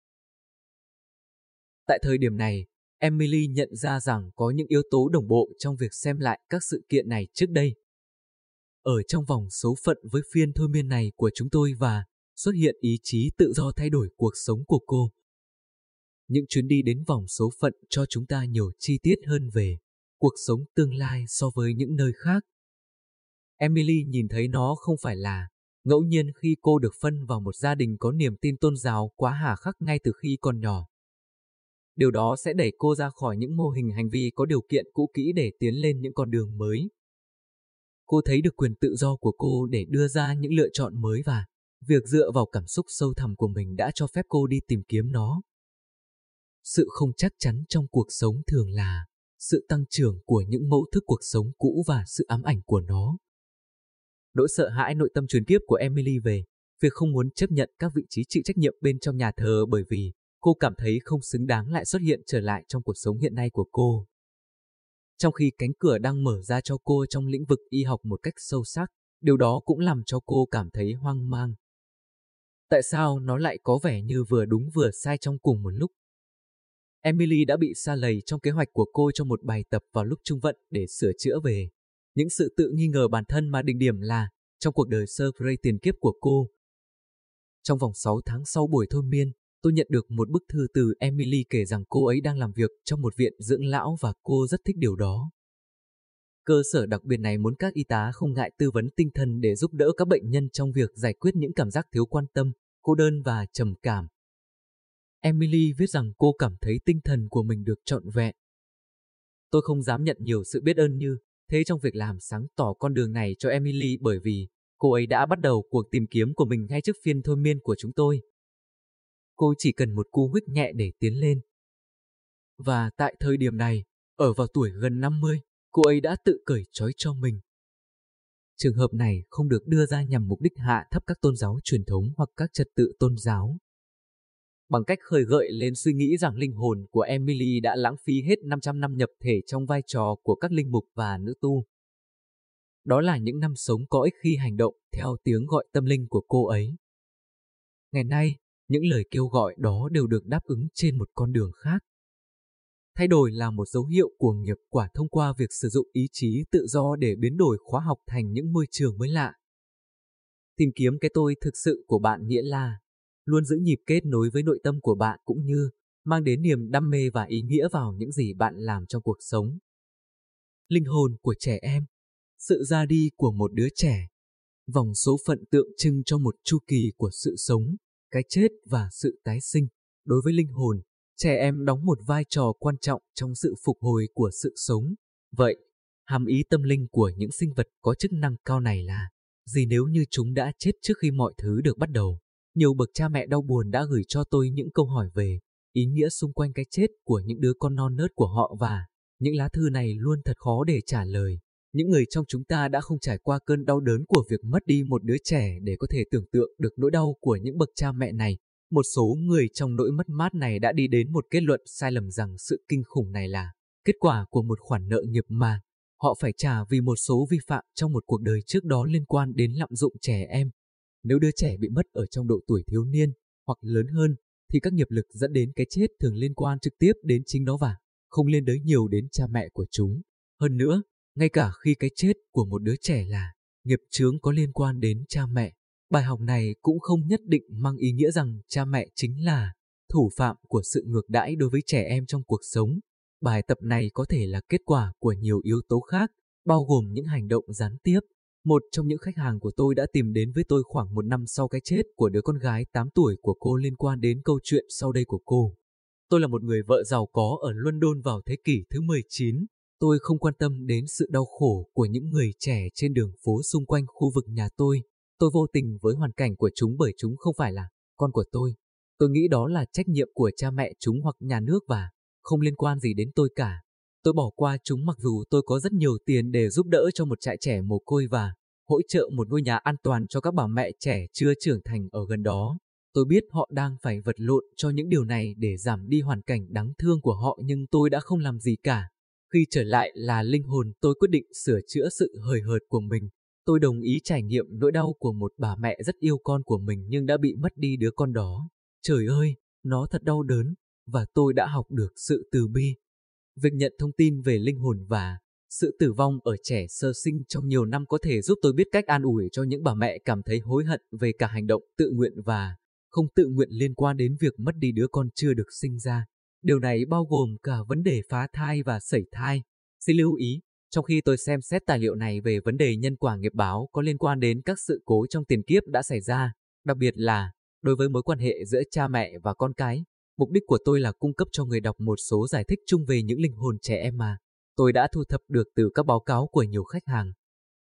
Speaker 1: Tại thời điểm này, Emily nhận ra rằng có những yếu tố đồng bộ trong việc xem lại các sự kiện này trước đây. Ở trong vòng số phận với phiên thôi miên này của chúng tôi và xuất hiện ý chí tự do thay đổi cuộc sống của cô. Những chuyến đi đến vòng số phận cho chúng ta nhiều chi tiết hơn về cuộc sống tương lai so với những nơi khác. Emily nhìn thấy nó không phải là ngẫu nhiên khi cô được phân vào một gia đình có niềm tin tôn giáo quá hà khắc ngay từ khi còn nhỏ. Điều đó sẽ đẩy cô ra khỏi những mô hình hành vi có điều kiện cũ kỹ để tiến lên những con đường mới. Cô thấy được quyền tự do của cô để đưa ra những lựa chọn mới và việc dựa vào cảm xúc sâu thẳm của mình đã cho phép cô đi tìm kiếm nó. Sự không chắc chắn trong cuộc sống thường là sự tăng trưởng của những mẫu thức cuộc sống cũ và sự ám ảnh của nó. Nỗi sợ hãi nội tâm truyền kiếp của Emily về việc không muốn chấp nhận các vị trí chịu trách nhiệm bên trong nhà thờ bởi vì cô cảm thấy không xứng đáng lại xuất hiện trở lại trong cuộc sống hiện nay của cô. Trong khi cánh cửa đang mở ra cho cô trong lĩnh vực y học một cách sâu sắc, điều đó cũng làm cho cô cảm thấy hoang mang. Tại sao nó lại có vẻ như vừa đúng vừa sai trong cùng một lúc? Emily đã bị xa lầy trong kế hoạch của cô trong một bài tập vào lúc trung vận để sửa chữa về những sự tự nghi ngờ bản thân mà đỉnh điểm là trong cuộc đời sơ Gray tiền kiếp của cô. Trong vòng 6 tháng sau buổi thôi miên, tôi nhận được một bức thư từ Emily kể rằng cô ấy đang làm việc trong một viện dưỡng lão và cô rất thích điều đó. Cơ sở đặc biệt này muốn các y tá không ngại tư vấn tinh thần để giúp đỡ các bệnh nhân trong việc giải quyết những cảm giác thiếu quan tâm, cô đơn và trầm cảm. Emily viết rằng cô cảm thấy tinh thần của mình được trọn vẹn. Tôi không dám nhận nhiều sự biết ơn như thế trong việc làm sáng tỏ con đường này cho Emily bởi vì cô ấy đã bắt đầu cuộc tìm kiếm của mình ngay trước phiên thôi miên của chúng tôi. Cô chỉ cần một cú huyết nhẹ để tiến lên. Và tại thời điểm này, ở vào tuổi gần 50, cô ấy đã tự cởi trói cho mình. Trường hợp này không được đưa ra nhằm mục đích hạ thấp các tôn giáo truyền thống hoặc các trật tự tôn giáo. Bằng cách khơi gợi lên suy nghĩ rằng linh hồn của Emily đã lãng phí hết 500 năm nhập thể trong vai trò của các linh mục và nữ tu. Đó là những năm sống có ích khi hành động theo tiếng gọi tâm linh của cô ấy. Ngày nay, những lời kêu gọi đó đều được đáp ứng trên một con đường khác. Thay đổi là một dấu hiệu của nghiệp quả thông qua việc sử dụng ý chí tự do để biến đổi khóa học thành những môi trường mới lạ. Tìm kiếm cái tôi thực sự của bạn nghĩa là luôn giữ nhịp kết nối với nội tâm của bạn cũng như mang đến niềm đam mê và ý nghĩa vào những gì bạn làm trong cuộc sống. Linh hồn của trẻ em, sự ra đi của một đứa trẻ, vòng số phận tượng trưng cho một chu kỳ của sự sống, cái chết và sự tái sinh. Đối với linh hồn, trẻ em đóng một vai trò quan trọng trong sự phục hồi của sự sống. Vậy, hàm ý tâm linh của những sinh vật có chức năng cao này là gì nếu như chúng đã chết trước khi mọi thứ được bắt đầu? Nhiều bậc cha mẹ đau buồn đã gửi cho tôi những câu hỏi về ý nghĩa xung quanh cái chết của những đứa con non nớt của họ và những lá thư này luôn thật khó để trả lời. Những người trong chúng ta đã không trải qua cơn đau đớn của việc mất đi một đứa trẻ để có thể tưởng tượng được nỗi đau của những bậc cha mẹ này. Một số người trong nỗi mất mát này đã đi đến một kết luận sai lầm rằng sự kinh khủng này là kết quả của một khoản nợ nghiệp mà họ phải trả vì một số vi phạm trong một cuộc đời trước đó liên quan đến lạm dụng trẻ em. Nếu đứa trẻ bị mất ở trong độ tuổi thiếu niên hoặc lớn hơn, thì các nghiệp lực dẫn đến cái chết thường liên quan trực tiếp đến chính nó và không liên đới nhiều đến cha mẹ của chúng. Hơn nữa, ngay cả khi cái chết của một đứa trẻ là nghiệp chướng có liên quan đến cha mẹ, bài học này cũng không nhất định mang ý nghĩa rằng cha mẹ chính là thủ phạm của sự ngược đãi đối với trẻ em trong cuộc sống. Bài tập này có thể là kết quả của nhiều yếu tố khác, bao gồm những hành động gián tiếp, một trong những khách hàng của tôi đã tìm đến với tôi khoảng một năm sau cái chết của đứa con gái 8 tuổi của cô liên quan đến câu chuyện sau đây của cô. Tôi là một người vợ giàu có ở London vào thế kỷ thứ 19. Tôi không quan tâm đến sự đau khổ của những người trẻ trên đường phố xung quanh khu vực nhà tôi. Tôi vô tình với hoàn cảnh của chúng bởi chúng không phải là con của tôi. Tôi nghĩ đó là trách nhiệm của cha mẹ chúng hoặc nhà nước và không liên quan gì đến tôi cả. Tôi bỏ qua chúng mặc dù tôi có rất nhiều tiền để giúp đỡ cho một trại trẻ mồ côi và hỗ trợ một ngôi nhà an toàn cho các bà mẹ trẻ chưa trưởng thành ở gần đó. Tôi biết họ đang phải vật lộn cho những điều này để giảm đi hoàn cảnh đáng thương của họ nhưng tôi đã không làm gì cả. Khi trở lại là linh hồn tôi quyết định sửa chữa sự hời hợt của mình. Tôi đồng ý trải nghiệm nỗi đau của một bà mẹ rất yêu con của mình nhưng đã bị mất đi đứa con đó. Trời ơi, nó thật đau đớn, và tôi đã học được sự từ bi. Việc nhận thông tin về linh hồn và sự tử vong ở trẻ sơ sinh trong nhiều năm có thể giúp tôi biết cách an ủi cho những bà mẹ cảm thấy hối hận về cả hành động tự nguyện và không tự nguyện liên quan đến việc mất đi đứa con chưa được sinh ra. Điều này bao gồm cả vấn đề phá thai và sẩy thai. Xin lưu ý, trong khi tôi xem xét tài liệu này về vấn đề nhân quả nghiệp báo có liên quan đến các sự cố trong tiền kiếp đã xảy ra, đặc biệt là đối với mối quan hệ giữa cha mẹ và con cái, mục đích của tôi là cung cấp cho người đọc một số giải thích chung về những linh hồn trẻ em mà tôi đã thu thập được từ các báo cáo của nhiều khách hàng.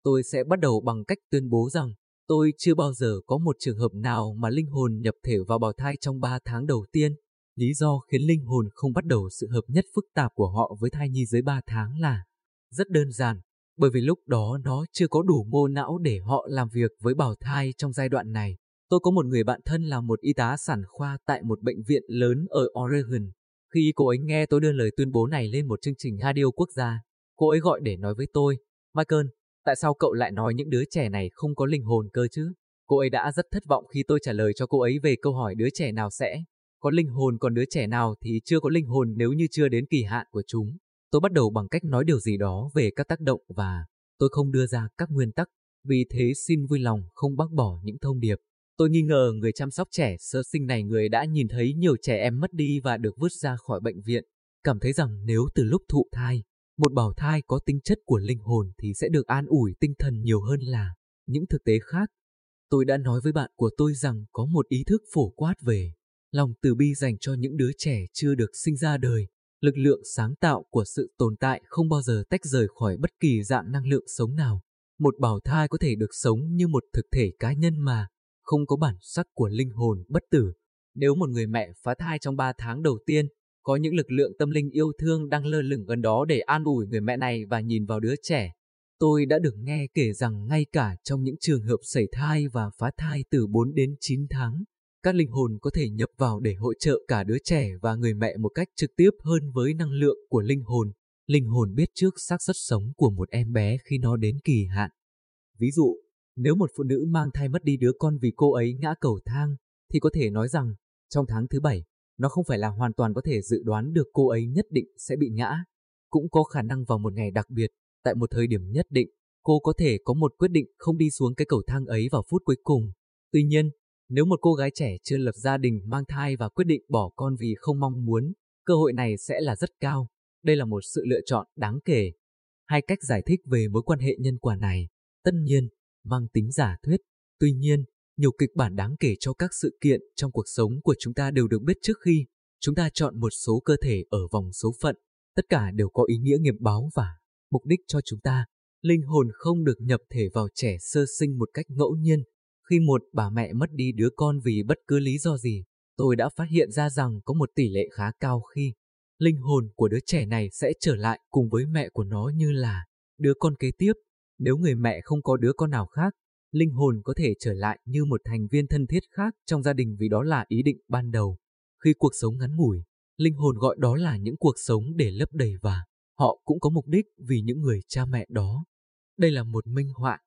Speaker 1: Tôi sẽ bắt đầu bằng cách tuyên bố rằng tôi chưa bao giờ có một trường hợp nào mà linh hồn nhập thể vào bào thai trong 3 tháng đầu tiên. Lý do khiến linh hồn không bắt đầu sự hợp nhất phức tạp của họ với thai nhi dưới 3 tháng là rất đơn giản, bởi vì lúc đó nó chưa có đủ mô não để họ làm việc với bào thai trong giai đoạn này. Tôi có một người bạn thân là một y tá sản khoa tại một bệnh viện lớn ở Oregon. Khi cô ấy nghe tôi đưa lời tuyên bố này lên một chương trình radio quốc gia, cô ấy gọi để nói với tôi, Michael, tại sao cậu lại nói những đứa trẻ này không có linh hồn cơ chứ? Cô ấy đã rất thất vọng khi tôi trả lời cho cô ấy về câu hỏi đứa trẻ nào sẽ có linh hồn còn đứa trẻ nào thì chưa có linh hồn nếu như chưa đến kỳ hạn của chúng. Tôi bắt đầu bằng cách nói điều gì đó về các tác động và tôi không đưa ra các nguyên tắc, vì thế xin vui lòng không bác bỏ những thông điệp. Tôi nghi ngờ người chăm sóc trẻ sơ sinh này người đã nhìn thấy nhiều trẻ em mất đi và được vứt ra khỏi bệnh viện, cảm thấy rằng nếu từ lúc thụ thai, một bào thai có tính chất của linh hồn thì sẽ được an ủi tinh thần nhiều hơn là những thực tế khác. Tôi đã nói với bạn của tôi rằng có một ý thức phổ quát về lòng từ bi dành cho những đứa trẻ chưa được sinh ra đời. Lực lượng sáng tạo của sự tồn tại không bao giờ tách rời khỏi bất kỳ dạng năng lượng sống nào. Một bào thai có thể được sống như một thực thể cá nhân mà không có bản sắc của linh hồn bất tử. Nếu một người mẹ phá thai trong 3 tháng đầu tiên, có những lực lượng tâm linh yêu thương đang lơ lửng gần đó để an ủi người mẹ này và nhìn vào đứa trẻ. Tôi đã được nghe kể rằng ngay cả trong những trường hợp sảy thai và phá thai từ 4 đến 9 tháng, các linh hồn có thể nhập vào để hỗ trợ cả đứa trẻ và người mẹ một cách trực tiếp hơn với năng lượng của linh hồn. Linh hồn biết trước xác suất sống của một em bé khi nó đến kỳ hạn. Ví dụ, nếu một phụ nữ mang thai mất đi đứa con vì cô ấy ngã cầu thang, thì có thể nói rằng, trong tháng thứ bảy, nó không phải là hoàn toàn có thể dự đoán được cô ấy nhất định sẽ bị ngã. Cũng có khả năng vào một ngày đặc biệt, tại một thời điểm nhất định, cô có thể có một quyết định không đi xuống cái cầu thang ấy vào phút cuối cùng. Tuy nhiên, nếu một cô gái trẻ chưa lập gia đình mang thai và quyết định bỏ con vì không mong muốn, cơ hội này sẽ là rất cao. Đây là một sự lựa chọn đáng kể. Hai cách giải thích về mối quan hệ nhân quả này. Tất nhiên, mang tính giả thuyết. Tuy nhiên, nhiều kịch bản đáng kể cho các sự kiện trong cuộc sống của chúng ta đều được biết trước khi chúng ta chọn một số cơ thể ở vòng số phận. Tất cả đều có ý nghĩa nghiệp báo và mục đích cho chúng ta. Linh hồn không được nhập thể vào trẻ sơ sinh một cách ngẫu nhiên. Khi một bà mẹ mất đi đứa con vì bất cứ lý do gì, tôi đã phát hiện ra rằng có một tỷ lệ khá cao khi linh hồn của đứa trẻ này sẽ trở lại cùng với mẹ của nó như là đứa con kế tiếp nếu người mẹ không có đứa con nào khác, linh hồn có thể trở lại như một thành viên thân thiết khác trong gia đình vì đó là ý định ban đầu. Khi cuộc sống ngắn ngủi, linh hồn gọi đó là những cuộc sống để lấp đầy và họ cũng có mục đích vì những người cha mẹ đó. Đây là một minh họa.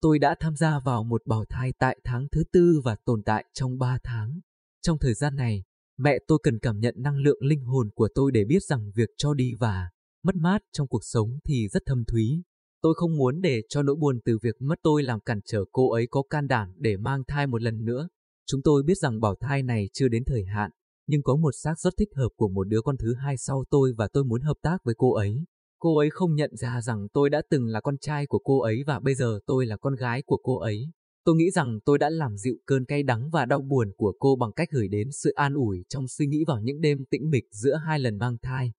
Speaker 1: Tôi đã tham gia vào một bào thai tại tháng thứ tư và tồn tại trong ba tháng. Trong thời gian này, mẹ tôi cần cảm nhận năng lượng linh hồn của tôi để biết rằng việc cho đi và mất mát trong cuộc sống thì rất thâm thúy. Tôi không muốn để cho nỗi buồn từ việc mất tôi làm cản trở cô ấy có can đảm để mang thai một lần nữa. Chúng tôi biết rằng bảo thai này chưa đến thời hạn, nhưng có một xác rất thích hợp của một đứa con thứ hai sau tôi và tôi muốn hợp tác với cô ấy. Cô ấy không nhận ra rằng tôi đã từng là con trai của cô ấy và bây giờ tôi là con gái của cô ấy. Tôi nghĩ rằng tôi đã làm dịu cơn cay đắng và đau buồn của cô bằng cách gửi đến sự an ủi trong suy nghĩ vào những đêm tĩnh mịch giữa hai lần mang thai.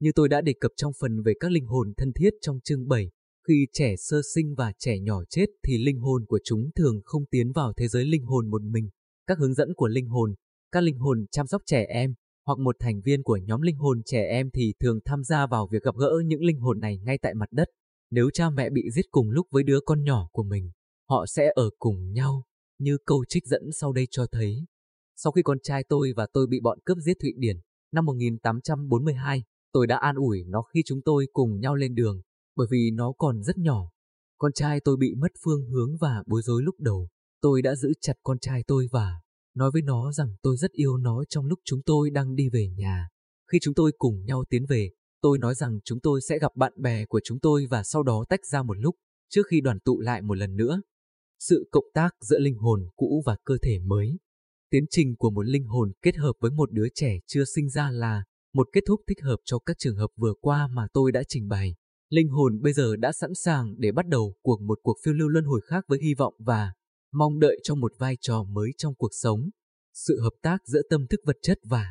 Speaker 1: Như tôi đã đề cập trong phần về các linh hồn thân thiết trong chương 7, khi trẻ sơ sinh và trẻ nhỏ chết thì linh hồn của chúng thường không tiến vào thế giới linh hồn một mình. Các hướng dẫn của linh hồn, các linh hồn chăm sóc trẻ em, hoặc một thành viên của nhóm linh hồn trẻ em thì thường tham gia vào việc gặp gỡ những linh hồn này ngay tại mặt đất. Nếu cha mẹ bị giết cùng lúc với đứa con nhỏ của mình, họ sẽ ở cùng nhau, như câu trích dẫn sau đây cho thấy. Sau khi con trai tôi và tôi bị bọn cướp giết Thụy Điển, năm 1842, tôi đã an ủi nó khi chúng tôi cùng nhau lên đường, bởi vì nó còn rất nhỏ. Con trai tôi bị mất phương hướng và bối rối lúc đầu. Tôi đã giữ chặt con trai tôi và nói với nó rằng tôi rất yêu nó trong lúc chúng tôi đang đi về nhà. Khi chúng tôi cùng nhau tiến về, tôi nói rằng chúng tôi sẽ gặp bạn bè của chúng tôi và sau đó tách ra một lúc, trước khi đoàn tụ lại một lần nữa. Sự cộng tác giữa linh hồn cũ và cơ thể mới. Tiến trình của một linh hồn kết hợp với một đứa trẻ chưa sinh ra là một kết thúc thích hợp cho các trường hợp vừa qua mà tôi đã trình bày. Linh hồn bây giờ đã sẵn sàng để bắt đầu cuộc một cuộc phiêu lưu luân hồi khác với hy vọng và mong đợi trong một vai trò mới trong cuộc sống. Sự hợp tác giữa tâm thức vật chất và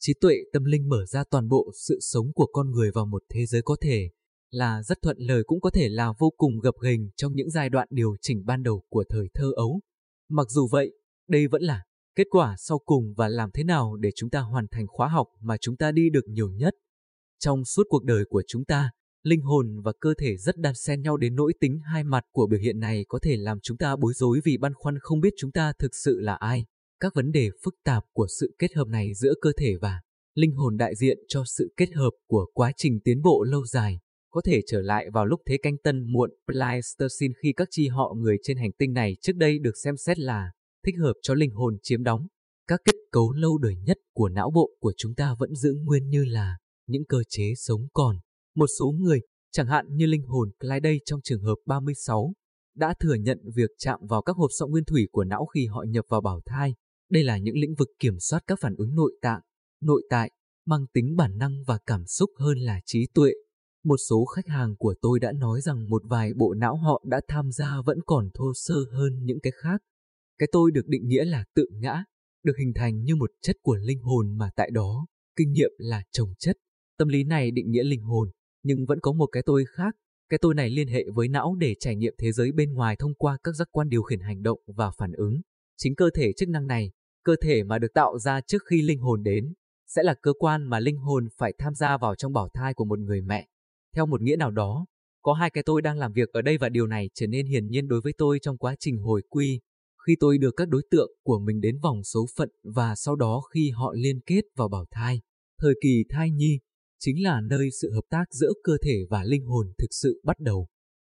Speaker 1: trí tuệ tâm linh mở ra toàn bộ sự sống của con người vào một thế giới có thể là rất thuận lời cũng có thể là vô cùng gập ghềnh trong những giai đoạn điều chỉnh ban đầu của thời thơ ấu. Mặc dù vậy, đây vẫn là kết quả sau cùng và làm thế nào để chúng ta hoàn thành khóa học mà chúng ta đi được nhiều nhất. Trong suốt cuộc đời của chúng ta, Linh hồn và cơ thể rất đan xen nhau đến nỗi tính hai mặt của biểu hiện này có thể làm chúng ta bối rối vì băn khoăn không biết chúng ta thực sự là ai. Các vấn đề phức tạp của sự kết hợp này giữa cơ thể và linh hồn đại diện cho sự kết hợp của quá trình tiến bộ lâu dài, có thể trở lại vào lúc thế canh tân muộn Pleistocene khi các chi họ người trên hành tinh này trước đây được xem xét là thích hợp cho linh hồn chiếm đóng. Các kết cấu lâu đời nhất của não bộ của chúng ta vẫn giữ nguyên như là những cơ chế sống còn một số người, chẳng hạn như linh hồn Clyde đây trong trường hợp 36, đã thừa nhận việc chạm vào các hộp sọ nguyên thủy của não khi họ nhập vào bảo thai. Đây là những lĩnh vực kiểm soát các phản ứng nội tạng, nội tại, mang tính bản năng và cảm xúc hơn là trí tuệ. Một số khách hàng của tôi đã nói rằng một vài bộ não họ đã tham gia vẫn còn thô sơ hơn những cái khác. Cái tôi được định nghĩa là tự ngã, được hình thành như một chất của linh hồn mà tại đó, kinh nghiệm là trồng chất. Tâm lý này định nghĩa linh hồn, nhưng vẫn có một cái tôi khác. Cái tôi này liên hệ với não để trải nghiệm thế giới bên ngoài thông qua các giác quan điều khiển hành động và phản ứng. Chính cơ thể chức năng này, cơ thể mà được tạo ra trước khi linh hồn đến, sẽ là cơ quan mà linh hồn phải tham gia vào trong bảo thai của một người mẹ. Theo một nghĩa nào đó, có hai cái tôi đang làm việc ở đây và điều này trở nên hiển nhiên đối với tôi trong quá trình hồi quy, khi tôi đưa các đối tượng của mình đến vòng số phận và sau đó khi họ liên kết vào bảo thai. Thời kỳ thai nhi, chính là nơi sự hợp tác giữa cơ thể và linh hồn thực sự bắt đầu.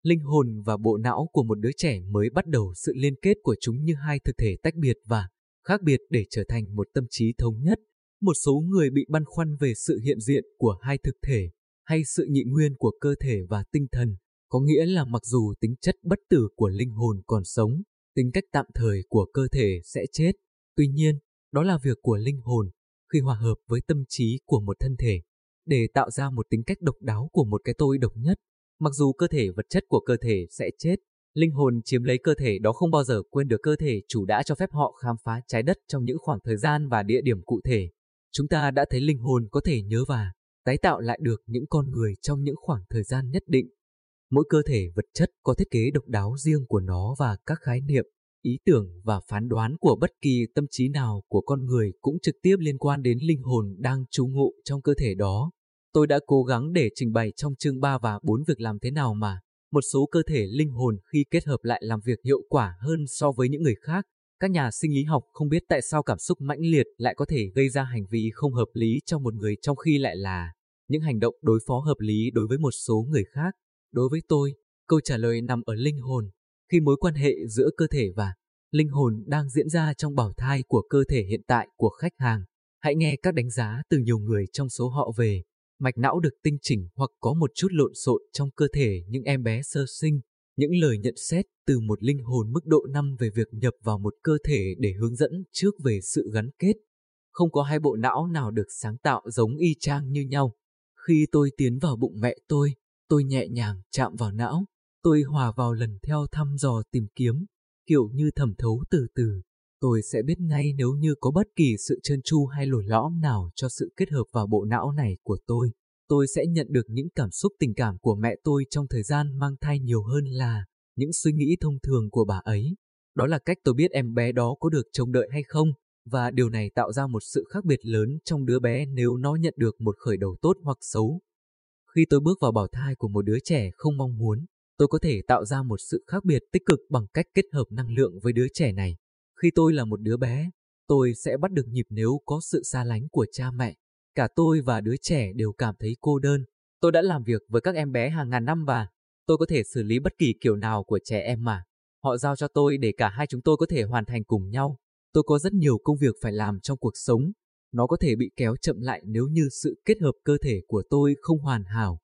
Speaker 1: Linh hồn và bộ não của một đứa trẻ mới bắt đầu sự liên kết của chúng như hai thực thể tách biệt và khác biệt để trở thành một tâm trí thống nhất. Một số người bị băn khoăn về sự hiện diện của hai thực thể hay sự nhị nguyên của cơ thể và tinh thần, có nghĩa là mặc dù tính chất bất tử của linh hồn còn sống, tính cách tạm thời của cơ thể sẽ chết. Tuy nhiên, đó là việc của linh hồn khi hòa hợp với tâm trí của một thân thể để tạo ra một tính cách độc đáo của một cái tôi độc nhất. Mặc dù cơ thể vật chất của cơ thể sẽ chết, linh hồn chiếm lấy cơ thể đó không bao giờ quên được cơ thể chủ đã cho phép họ khám phá trái đất trong những khoảng thời gian và địa điểm cụ thể. Chúng ta đã thấy linh hồn có thể nhớ và tái tạo lại được những con người trong những khoảng thời gian nhất định. Mỗi cơ thể vật chất có thiết kế độc đáo riêng của nó và các khái niệm, ý tưởng và phán đoán của bất kỳ tâm trí nào của con người cũng trực tiếp liên quan đến linh hồn đang trú ngụ trong cơ thể đó. Tôi đã cố gắng để trình bày trong chương 3 và 4 việc làm thế nào mà một số cơ thể linh hồn khi kết hợp lại làm việc hiệu quả hơn so với những người khác. Các nhà sinh lý học không biết tại sao cảm xúc mãnh liệt lại có thể gây ra hành vi không hợp lý cho một người trong khi lại là những hành động đối phó hợp lý đối với một số người khác. Đối với tôi, câu trả lời nằm ở linh hồn khi mối quan hệ giữa cơ thể và linh hồn đang diễn ra trong bảo thai của cơ thể hiện tại của khách hàng. Hãy nghe các đánh giá từ nhiều người trong số họ về mạch não được tinh chỉnh hoặc có một chút lộn xộn trong cơ thể những em bé sơ sinh. Những lời nhận xét từ một linh hồn mức độ 5 về việc nhập vào một cơ thể để hướng dẫn trước về sự gắn kết. Không có hai bộ não nào được sáng tạo giống y chang như nhau. Khi tôi tiến vào bụng mẹ tôi, tôi nhẹ nhàng chạm vào não, Tôi hòa vào lần theo thăm dò tìm kiếm, kiểu như thẩm thấu từ từ. Tôi sẽ biết ngay nếu như có bất kỳ sự trơn tru hay lồi lõm nào cho sự kết hợp vào bộ não này của tôi. tôi sẽ nhận được những cảm xúc tình cảm của mẹ tôi trong thời gian mang thai nhiều hơn là những suy nghĩ thông thường của bà ấy. Đó là cách tôi biết em bé đó có được trông đợi hay không, và điều này tạo ra một sự khác biệt lớn trong đứa bé nếu nó nhận được một khởi đầu tốt hoặc xấu. Khi tôi bước vào bảo thai của một đứa trẻ không mong muốn, tôi có thể tạo ra một sự khác biệt tích cực bằng cách kết hợp năng lượng với đứa trẻ này. Khi tôi là một đứa bé, tôi sẽ bắt được nhịp nếu có sự xa lánh của cha mẹ. Cả tôi và đứa trẻ đều cảm thấy cô đơn. Tôi đã làm việc với các em bé hàng ngàn năm và tôi có thể xử lý bất kỳ kiểu nào của trẻ em mà. Họ giao cho tôi để cả hai chúng tôi có thể hoàn thành cùng nhau. Tôi có rất nhiều công việc phải làm trong cuộc sống. Nó có thể bị kéo chậm lại nếu như sự kết hợp cơ thể của tôi không hoàn hảo.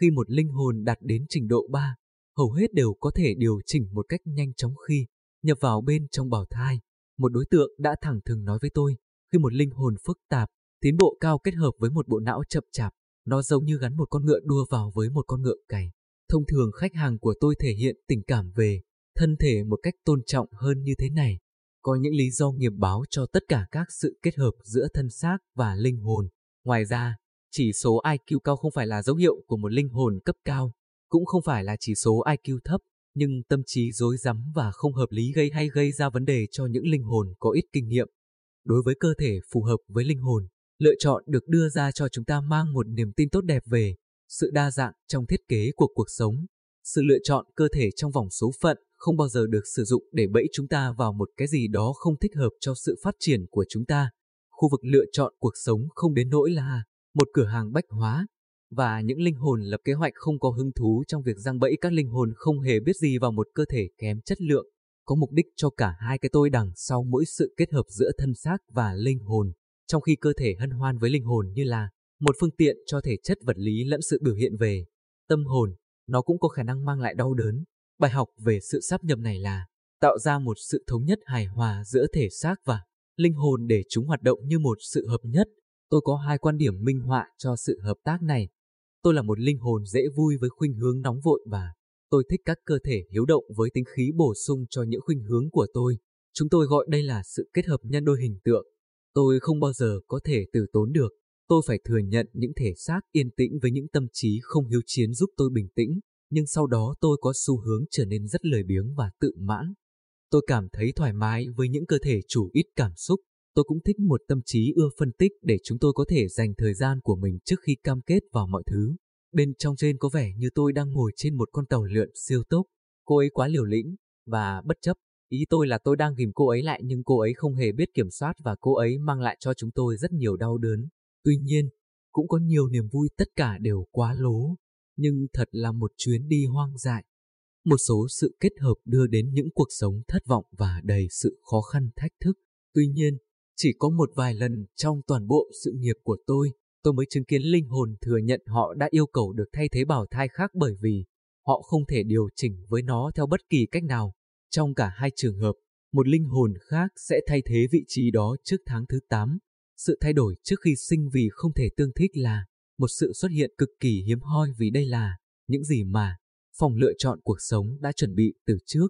Speaker 1: Khi một linh hồn đạt đến trình độ 3, hầu hết đều có thể điều chỉnh một cách nhanh chóng khi nhập vào bên trong bào thai. Một đối tượng đã thẳng thừng nói với tôi, khi một linh hồn phức tạp, tiến bộ cao kết hợp với một bộ não chậm chạp, nó giống như gắn một con ngựa đua vào với một con ngựa cày. Thông thường khách hàng của tôi thể hiện tình cảm về thân thể một cách tôn trọng hơn như thế này. Có những lý do nghiệp báo cho tất cả các sự kết hợp giữa thân xác và linh hồn. Ngoài ra, chỉ số IQ cao không phải là dấu hiệu của một linh hồn cấp cao, cũng không phải là chỉ số IQ thấp, nhưng tâm trí rối rắm và không hợp lý gây hay gây ra vấn đề cho những linh hồn có ít kinh nghiệm. Đối với cơ thể phù hợp với linh hồn, lựa chọn được đưa ra cho chúng ta mang một niềm tin tốt đẹp về sự đa dạng trong thiết kế của cuộc sống. Sự lựa chọn cơ thể trong vòng số phận không bao giờ được sử dụng để bẫy chúng ta vào một cái gì đó không thích hợp cho sự phát triển của chúng ta. Khu vực lựa chọn cuộc sống không đến nỗi là một cửa hàng bách hóa, và những linh hồn lập kế hoạch không có hứng thú trong việc giăng bẫy các linh hồn không hề biết gì vào một cơ thể kém chất lượng, có mục đích cho cả hai cái tôi đằng sau mỗi sự kết hợp giữa thân xác và linh hồn, trong khi cơ thể hân hoan với linh hồn như là một phương tiện cho thể chất vật lý lẫn sự biểu hiện về tâm hồn, nó cũng có khả năng mang lại đau đớn. Bài học về sự sắp nhập này là tạo ra một sự thống nhất hài hòa giữa thể xác và linh hồn để chúng hoạt động như một sự hợp nhất. Tôi có hai quan điểm minh họa cho sự hợp tác này. Tôi là một linh hồn dễ vui với khuynh hướng nóng vội và tôi thích các cơ thể hiếu động với tính khí bổ sung cho những khuynh hướng của tôi. Chúng tôi gọi đây là sự kết hợp nhân đôi hình tượng. Tôi không bao giờ có thể từ tốn được. Tôi phải thừa nhận những thể xác yên tĩnh với những tâm trí không hiếu chiến giúp tôi bình tĩnh, nhưng sau đó tôi có xu hướng trở nên rất lười biếng và tự mãn. Tôi cảm thấy thoải mái với những cơ thể chủ ít cảm xúc. Tôi cũng thích một tâm trí ưa phân tích để chúng tôi có thể dành thời gian của mình trước khi cam kết vào mọi thứ. Bên trong trên có vẻ như tôi đang ngồi trên một con tàu lượn siêu tốc. Cô ấy quá liều lĩnh và bất chấp. Ý tôi là tôi đang ghim cô ấy lại nhưng cô ấy không hề biết kiểm soát và cô ấy mang lại cho chúng tôi rất nhiều đau đớn. Tuy nhiên, cũng có nhiều niềm vui tất cả đều quá lố, nhưng thật là một chuyến đi hoang dại. Một số sự kết hợp đưa đến những cuộc sống thất vọng và đầy sự khó khăn thách thức. Tuy nhiên, chỉ có một vài lần trong toàn bộ sự nghiệp của tôi, tôi mới chứng kiến linh hồn thừa nhận họ đã yêu cầu được thay thế bào thai khác bởi vì họ không thể điều chỉnh với nó theo bất kỳ cách nào. Trong cả hai trường hợp, một linh hồn khác sẽ thay thế vị trí đó trước tháng thứ 8. Sự thay đổi trước khi sinh vì không thể tương thích là một sự xuất hiện cực kỳ hiếm hoi vì đây là những gì mà phòng lựa chọn cuộc sống đã chuẩn bị từ trước.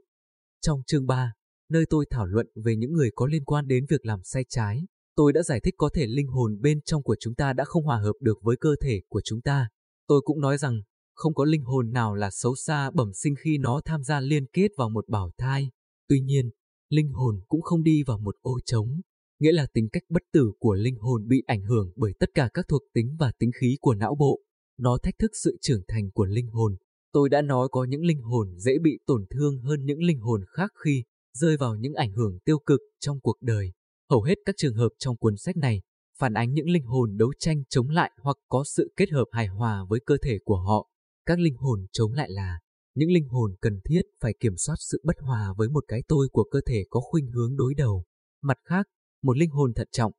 Speaker 1: Trong chương 3, nơi tôi thảo luận về những người có liên quan đến việc làm sai trái, tôi đã giải thích có thể linh hồn bên trong của chúng ta đã không hòa hợp được với cơ thể của chúng ta. Tôi cũng nói rằng không có linh hồn nào là xấu xa bẩm sinh khi nó tham gia liên kết vào một bảo thai. Tuy nhiên, linh hồn cũng không đi vào một ô trống, nghĩa là tính cách bất tử của linh hồn bị ảnh hưởng bởi tất cả các thuộc tính và tính khí của não bộ. Nó thách thức sự trưởng thành của linh hồn. Tôi đã nói có những linh hồn dễ bị tổn thương hơn những linh hồn khác khi rơi vào những ảnh hưởng tiêu cực trong cuộc đời. Hầu hết các trường hợp trong cuốn sách này phản ánh những linh hồn đấu tranh chống lại hoặc có sự kết hợp hài hòa với cơ thể của họ. Các linh hồn chống lại là những linh hồn cần thiết phải kiểm soát sự bất hòa với một cái tôi của cơ thể có khuynh hướng đối đầu. Mặt khác, một linh hồn thận trọng,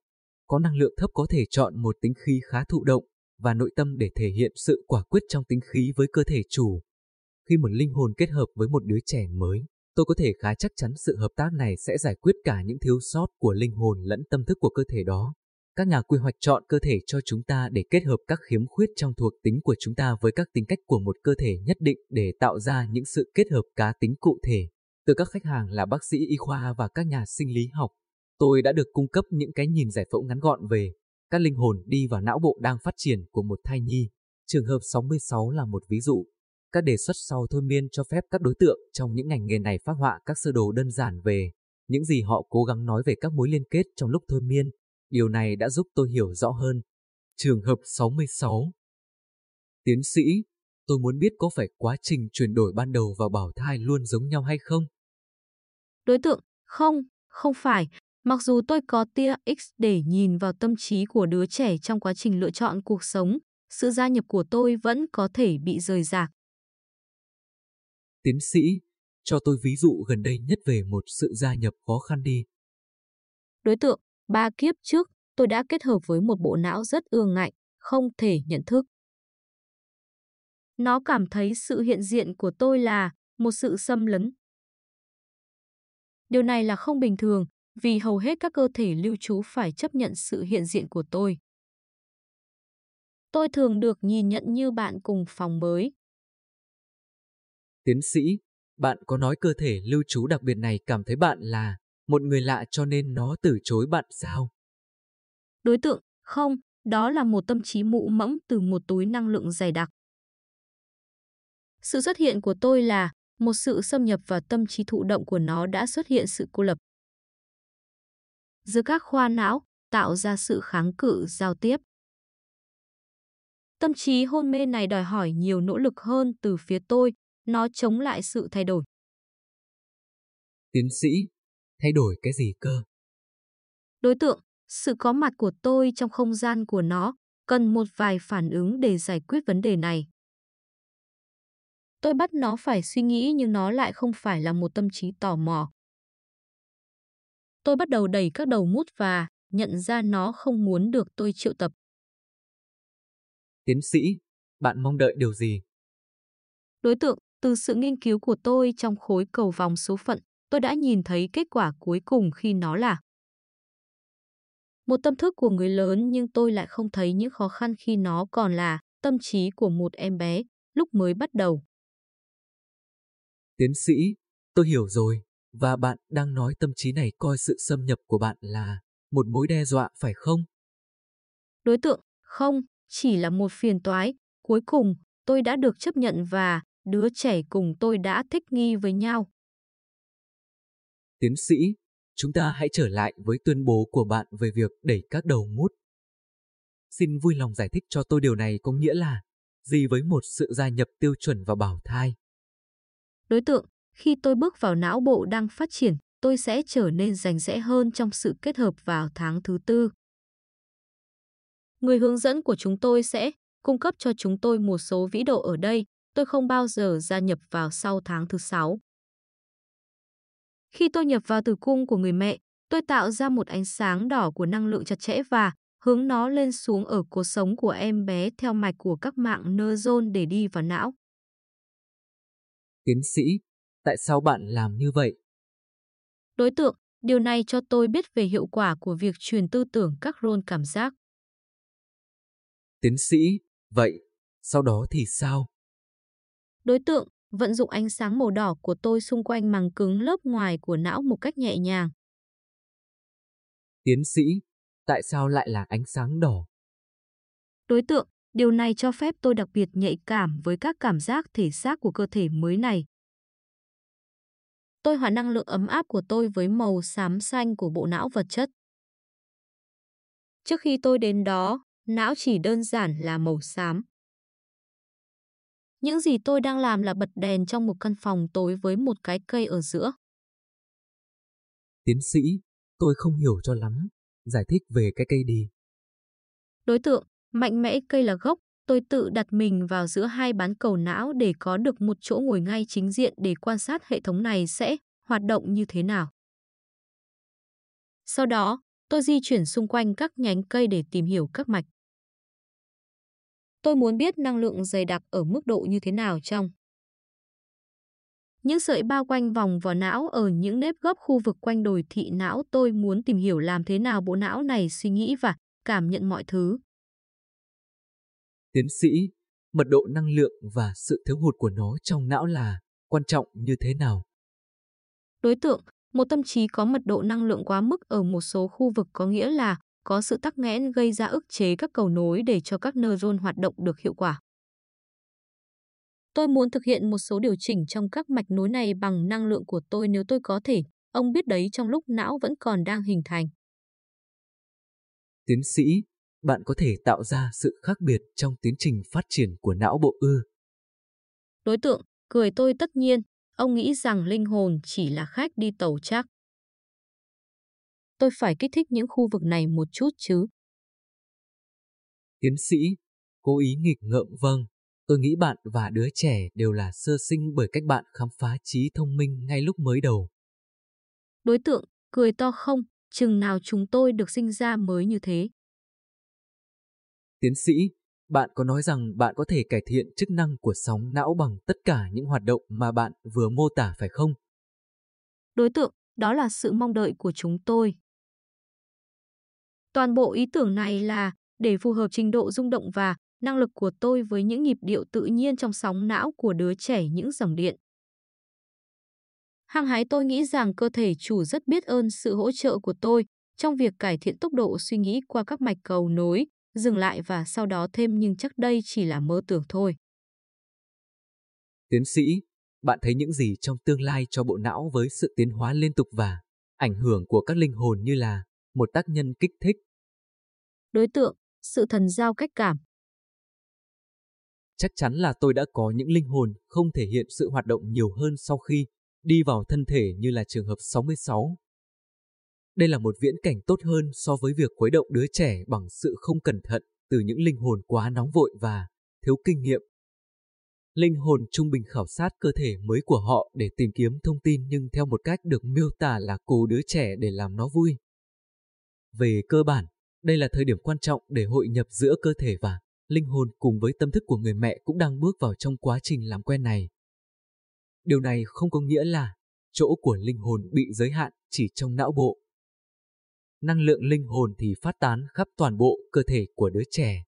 Speaker 1: có năng lượng thấp có thể chọn một tính khí khá thụ động và nội tâm để thể hiện sự quả quyết trong tính khí với cơ thể chủ. Khi một linh hồn kết hợp với một đứa trẻ mới, tôi có thể khá chắc chắn sự hợp tác này sẽ giải quyết cả những thiếu sót của linh hồn lẫn tâm thức của cơ thể đó. Các nhà quy hoạch chọn cơ thể cho chúng ta để kết hợp các khiếm khuyết trong thuộc tính của chúng ta với các tính cách của một cơ thể nhất định để tạo ra những sự kết hợp cá tính cụ thể. Từ các khách hàng là bác sĩ y khoa và các nhà sinh lý học, tôi đã được cung cấp những cái nhìn giải phẫu ngắn gọn về các linh hồn đi vào não bộ đang phát triển của một thai nhi. Trường hợp 66 là một ví dụ. Các đề xuất sau thôi miên cho phép các đối tượng trong những ngành nghề này phát họa các sơ đồ đơn giản về những gì họ cố gắng nói về các mối liên kết trong lúc thôi miên. Điều này đã giúp tôi hiểu rõ hơn. Trường hợp 66 Tiến sĩ, tôi muốn biết có phải quá trình chuyển đổi ban đầu và bảo thai luôn giống nhau hay không?
Speaker 4: Đối tượng, không, không phải. Mặc dù tôi có tia X để nhìn vào tâm trí của đứa trẻ trong quá trình lựa chọn cuộc sống, sự gia nhập của tôi vẫn có thể bị rời rạc.
Speaker 1: Tiến sĩ, cho tôi ví dụ gần đây nhất về một sự gia nhập khó khăn đi.
Speaker 4: Đối tượng, ba kiếp trước, tôi đã kết hợp với một bộ não rất ương ngạnh, không thể nhận thức. Nó cảm thấy sự hiện diện của tôi là một sự xâm lấn. Điều này là không bình thường, vì hầu hết các cơ thể lưu trú phải chấp nhận sự hiện diện của tôi. Tôi thường được nhìn nhận như bạn cùng phòng mới.
Speaker 1: Tiến sĩ, bạn có nói cơ thể lưu trú đặc biệt này cảm thấy bạn là một người lạ cho nên nó từ chối bạn sao?
Speaker 4: Đối tượng, không, đó là một tâm trí mụ mẫng từ một túi năng lượng dày đặc. Sự xuất hiện của tôi là một sự xâm nhập vào tâm trí thụ động của nó đã xuất hiện sự cô lập. Giữa các khoa não, tạo ra sự kháng cự giao tiếp. Tâm trí hôn mê này đòi hỏi nhiều nỗ lực hơn từ phía tôi, nó chống lại sự thay đổi.
Speaker 1: Tiến sĩ, thay đổi cái gì cơ?
Speaker 4: Đối tượng, sự có mặt của tôi trong không gian của nó cần một vài phản ứng để giải quyết vấn đề này. Tôi bắt nó phải suy nghĩ nhưng nó lại không phải là một tâm trí tò mò. Tôi bắt đầu đẩy các đầu mút và nhận ra nó không muốn được tôi triệu tập.
Speaker 1: Tiến sĩ, bạn mong đợi điều gì?
Speaker 4: Đối tượng, từ sự nghiên cứu của tôi trong khối cầu vòng số phận, tôi đã nhìn thấy kết quả cuối cùng khi nó là một tâm thức của người lớn nhưng tôi lại không thấy những khó khăn khi nó còn là tâm trí của một em bé lúc mới bắt đầu.
Speaker 1: Tiến sĩ, tôi hiểu rồi, và bạn đang nói tâm trí này coi sự xâm nhập của bạn là một mối đe dọa phải không?
Speaker 4: Đối tượng, không, chỉ là một phiền toái. Cuối cùng, tôi đã được chấp nhận và đứa trẻ cùng tôi đã thích nghi với nhau.
Speaker 1: Tiến sĩ, chúng ta hãy trở lại với tuyên bố của bạn về việc đẩy các đầu mút. Xin vui lòng giải thích cho tôi điều này có nghĩa là gì với một sự gia nhập tiêu chuẩn vào bảo thai.
Speaker 4: Đối tượng, khi tôi bước vào não bộ đang phát triển, tôi sẽ trở nên rành rẽ hơn trong sự kết hợp vào tháng thứ tư. Người hướng dẫn của chúng tôi sẽ cung cấp cho chúng tôi một số vĩ độ ở đây, tôi không bao giờ gia nhập vào sau tháng thứ sáu. Khi tôi nhập vào tử cung của người mẹ, tôi tạo ra một ánh sáng đỏ của năng lượng chặt chẽ và hướng nó lên xuống ở cột sống của em bé theo mạch của các mạng neuron để đi vào não.
Speaker 1: Tiến sĩ, tại sao bạn làm như vậy?
Speaker 4: Đối tượng, điều này cho tôi biết về hiệu quả của việc truyền tư tưởng các rôn cảm giác.
Speaker 1: Tiến sĩ, vậy, sau đó thì sao?
Speaker 4: Đối tượng, vận dụng ánh sáng màu đỏ của tôi xung quanh màng cứng lớp ngoài của não một cách nhẹ nhàng.
Speaker 1: Tiến sĩ, tại sao lại là ánh sáng đỏ?
Speaker 4: Đối tượng, điều này cho phép tôi đặc biệt nhạy cảm với các cảm giác thể xác của cơ thể mới này. Tôi hòa năng lượng ấm áp của tôi với màu xám xanh của bộ não vật chất. Trước khi tôi đến đó, não chỉ đơn giản là màu xám. Những gì tôi đang làm là bật đèn trong một căn phòng tối với một cái cây ở giữa.
Speaker 1: Tiến sĩ, tôi không hiểu cho lắm. Giải thích về cái cây đi.
Speaker 4: Đối tượng, mạnh mẽ cây là gốc. Tôi tự đặt mình vào giữa hai bán cầu não để có được một chỗ ngồi ngay chính diện để quan sát hệ thống này sẽ hoạt động như thế nào. Sau đó, tôi di chuyển xung quanh các nhánh cây để tìm hiểu các mạch. Tôi muốn biết năng lượng dày đặc ở mức độ như thế nào trong những sợi bao quanh vòng vỏ não ở những nếp gấp khu vực quanh đồi thị não tôi muốn tìm hiểu làm thế nào bộ não này suy nghĩ và cảm nhận mọi thứ.
Speaker 1: Tiến sĩ, mật độ năng lượng và sự thiếu hụt của nó trong não là quan trọng như thế nào?
Speaker 4: Đối tượng, một tâm trí có mật độ năng lượng quá mức ở một số khu vực có nghĩa là có sự tắc nghẽn gây ra ức chế các cầu nối để cho các neuron hoạt động được hiệu quả. Tôi muốn thực hiện một số điều chỉnh trong các mạch nối này bằng năng lượng của tôi nếu tôi có thể. Ông biết đấy trong lúc não vẫn còn đang hình thành.
Speaker 1: Tiến sĩ, bạn có thể tạo ra sự khác biệt trong tiến trình phát triển của não bộ ư.
Speaker 4: Đối tượng, cười tôi tất nhiên, ông nghĩ rằng linh hồn chỉ là khách đi tàu chắc. Tôi phải kích thích những khu vực này một chút chứ.
Speaker 1: Tiến sĩ, cố ý nghịch ngợm vâng. Tôi nghĩ bạn và đứa trẻ đều là sơ sinh bởi cách bạn khám phá trí thông minh ngay lúc mới đầu.
Speaker 4: Đối tượng, cười to không, chừng nào chúng tôi được sinh ra mới như thế.
Speaker 1: Tiến sĩ, bạn có nói rằng bạn có thể cải thiện chức năng của sóng não bằng tất cả những hoạt động mà bạn vừa mô tả phải không?
Speaker 4: Đối tượng, đó là sự mong đợi của chúng tôi. Toàn bộ ý tưởng này là để phù hợp trình độ rung động và năng lực của tôi với những nhịp điệu tự nhiên trong sóng não của đứa trẻ những dòng điện. Hăng hái tôi nghĩ rằng cơ thể chủ rất biết ơn sự hỗ trợ của tôi trong việc cải thiện tốc độ suy nghĩ qua các mạch cầu nối, dừng lại và sau đó thêm nhưng chắc đây chỉ là mơ tưởng thôi.
Speaker 1: Tiến sĩ, bạn thấy những gì trong tương lai cho bộ não với sự tiến hóa liên tục và ảnh hưởng của các linh hồn như là một tác nhân kích thích?
Speaker 4: Đối tượng, sự thần giao cách cảm.
Speaker 1: Chắc chắn là tôi đã có những linh hồn không thể hiện sự hoạt động nhiều hơn sau khi đi vào thân thể như là trường hợp 66. Đây là một viễn cảnh tốt hơn so với việc khuấy động đứa trẻ bằng sự không cẩn thận từ những linh hồn quá nóng vội và thiếu kinh nghiệm. Linh hồn trung bình khảo sát cơ thể mới của họ để tìm kiếm thông tin nhưng theo một cách được miêu tả là cố đứa trẻ để làm nó vui. Về cơ bản, đây là thời điểm quan trọng để hội nhập giữa cơ thể và linh hồn cùng với tâm thức của người mẹ cũng đang bước vào trong quá trình làm quen này. Điều này không có nghĩa là chỗ của linh hồn bị giới hạn chỉ trong não bộ. Năng lượng linh hồn thì phát tán khắp toàn bộ cơ thể của đứa trẻ.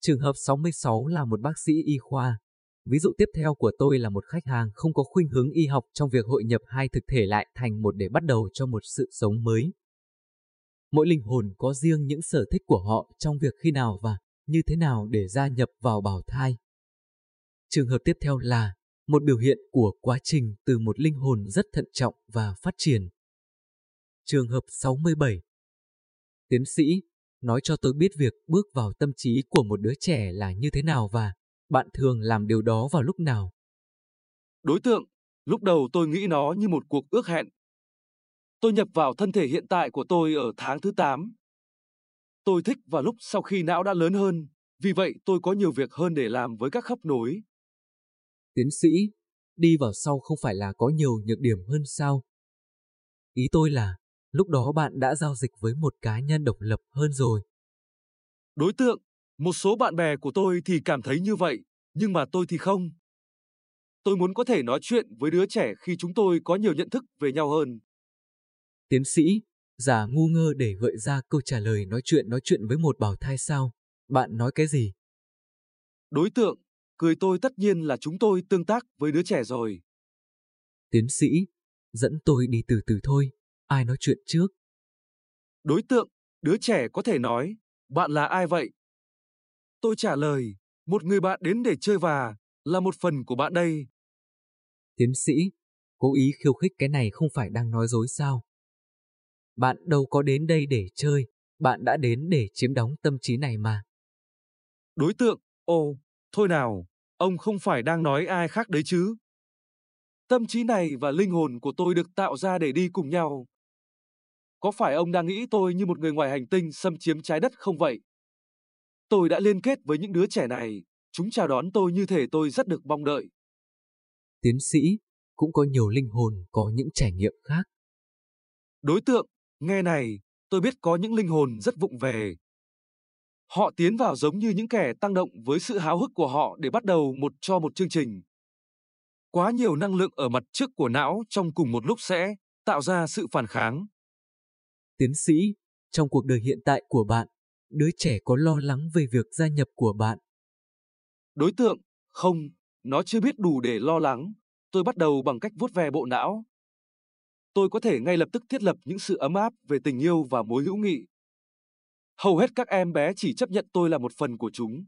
Speaker 1: Trường hợp 66 là một bác sĩ y khoa. Ví dụ tiếp theo của tôi là một khách hàng không có khuynh hướng y học trong việc hội nhập hai thực thể lại thành một để bắt đầu cho một sự sống mới. Mỗi linh hồn có riêng những sở thích của họ trong việc khi nào và như thế nào để gia nhập vào bào thai. Trường hợp tiếp theo là một biểu hiện của quá trình từ một linh hồn rất thận trọng và phát triển. Trường hợp 67 Tiến sĩ, nói cho tôi biết việc bước vào tâm trí của một đứa trẻ là như thế nào và bạn thường làm điều đó vào lúc nào?
Speaker 5: Đối tượng, lúc đầu tôi nghĩ nó như một cuộc ước hẹn. Tôi nhập vào thân thể hiện tại của tôi ở tháng thứ 8. Tôi thích vào lúc sau khi não đã lớn hơn, vì vậy tôi có nhiều việc hơn để làm với các khớp nối.
Speaker 1: Tiến sĩ, đi vào sau không phải là có nhiều nhược điểm hơn sao? Ý tôi là, lúc đó bạn đã giao dịch với một cá nhân độc lập hơn rồi.
Speaker 5: Đối tượng, một số bạn bè của tôi thì cảm thấy như vậy, nhưng mà tôi thì không. Tôi muốn có thể nói chuyện với đứa trẻ khi chúng tôi có nhiều nhận thức về nhau hơn.
Speaker 1: Tiến sĩ, giả ngu ngơ để gợi ra câu trả lời nói chuyện nói chuyện với một bào thai sao? Bạn nói cái gì?
Speaker 5: Đối tượng, cười tôi tất nhiên là chúng tôi tương tác với đứa trẻ rồi.
Speaker 1: Tiến sĩ, dẫn tôi đi từ từ thôi, ai nói chuyện trước?
Speaker 5: Đối tượng, đứa trẻ có thể nói, bạn là ai vậy? Tôi trả lời, một người bạn đến để chơi và, là một phần của bạn đây.
Speaker 1: Tiến sĩ, cố ý khiêu khích cái này không phải đang nói dối sao? Bạn đâu có đến đây để chơi, bạn đã đến để chiếm đóng tâm trí này mà.
Speaker 5: Đối tượng, ồ, thôi nào, ông không phải đang nói ai khác đấy chứ. Tâm trí này và linh hồn của tôi được tạo ra để đi cùng nhau. Có phải ông đang nghĩ tôi như một người ngoài hành tinh xâm chiếm trái đất không vậy? Tôi đã liên kết với những đứa trẻ này, chúng chào đón tôi như thể tôi rất được mong đợi.
Speaker 1: Tiến sĩ, cũng có nhiều linh hồn có những trải nghiệm khác.
Speaker 5: Đối tượng, nghe này, tôi biết có những linh hồn rất vụng về. Họ tiến vào giống như những kẻ tăng động với sự háo hức của họ để bắt đầu một cho một chương trình. Quá nhiều năng lượng ở mặt trước của não trong cùng một lúc sẽ tạo ra sự phản kháng.
Speaker 1: Tiến sĩ, trong cuộc đời hiện tại của bạn, đứa trẻ có lo lắng về việc gia nhập của bạn?
Speaker 5: Đối tượng, không, nó chưa biết đủ để lo lắng. Tôi bắt đầu bằng cách vuốt ve bộ não. Tôi có thể ngay lập tức thiết lập những sự ấm áp về tình yêu và mối hữu nghị. Hầu hết các em bé chỉ chấp nhận tôi là một phần của chúng.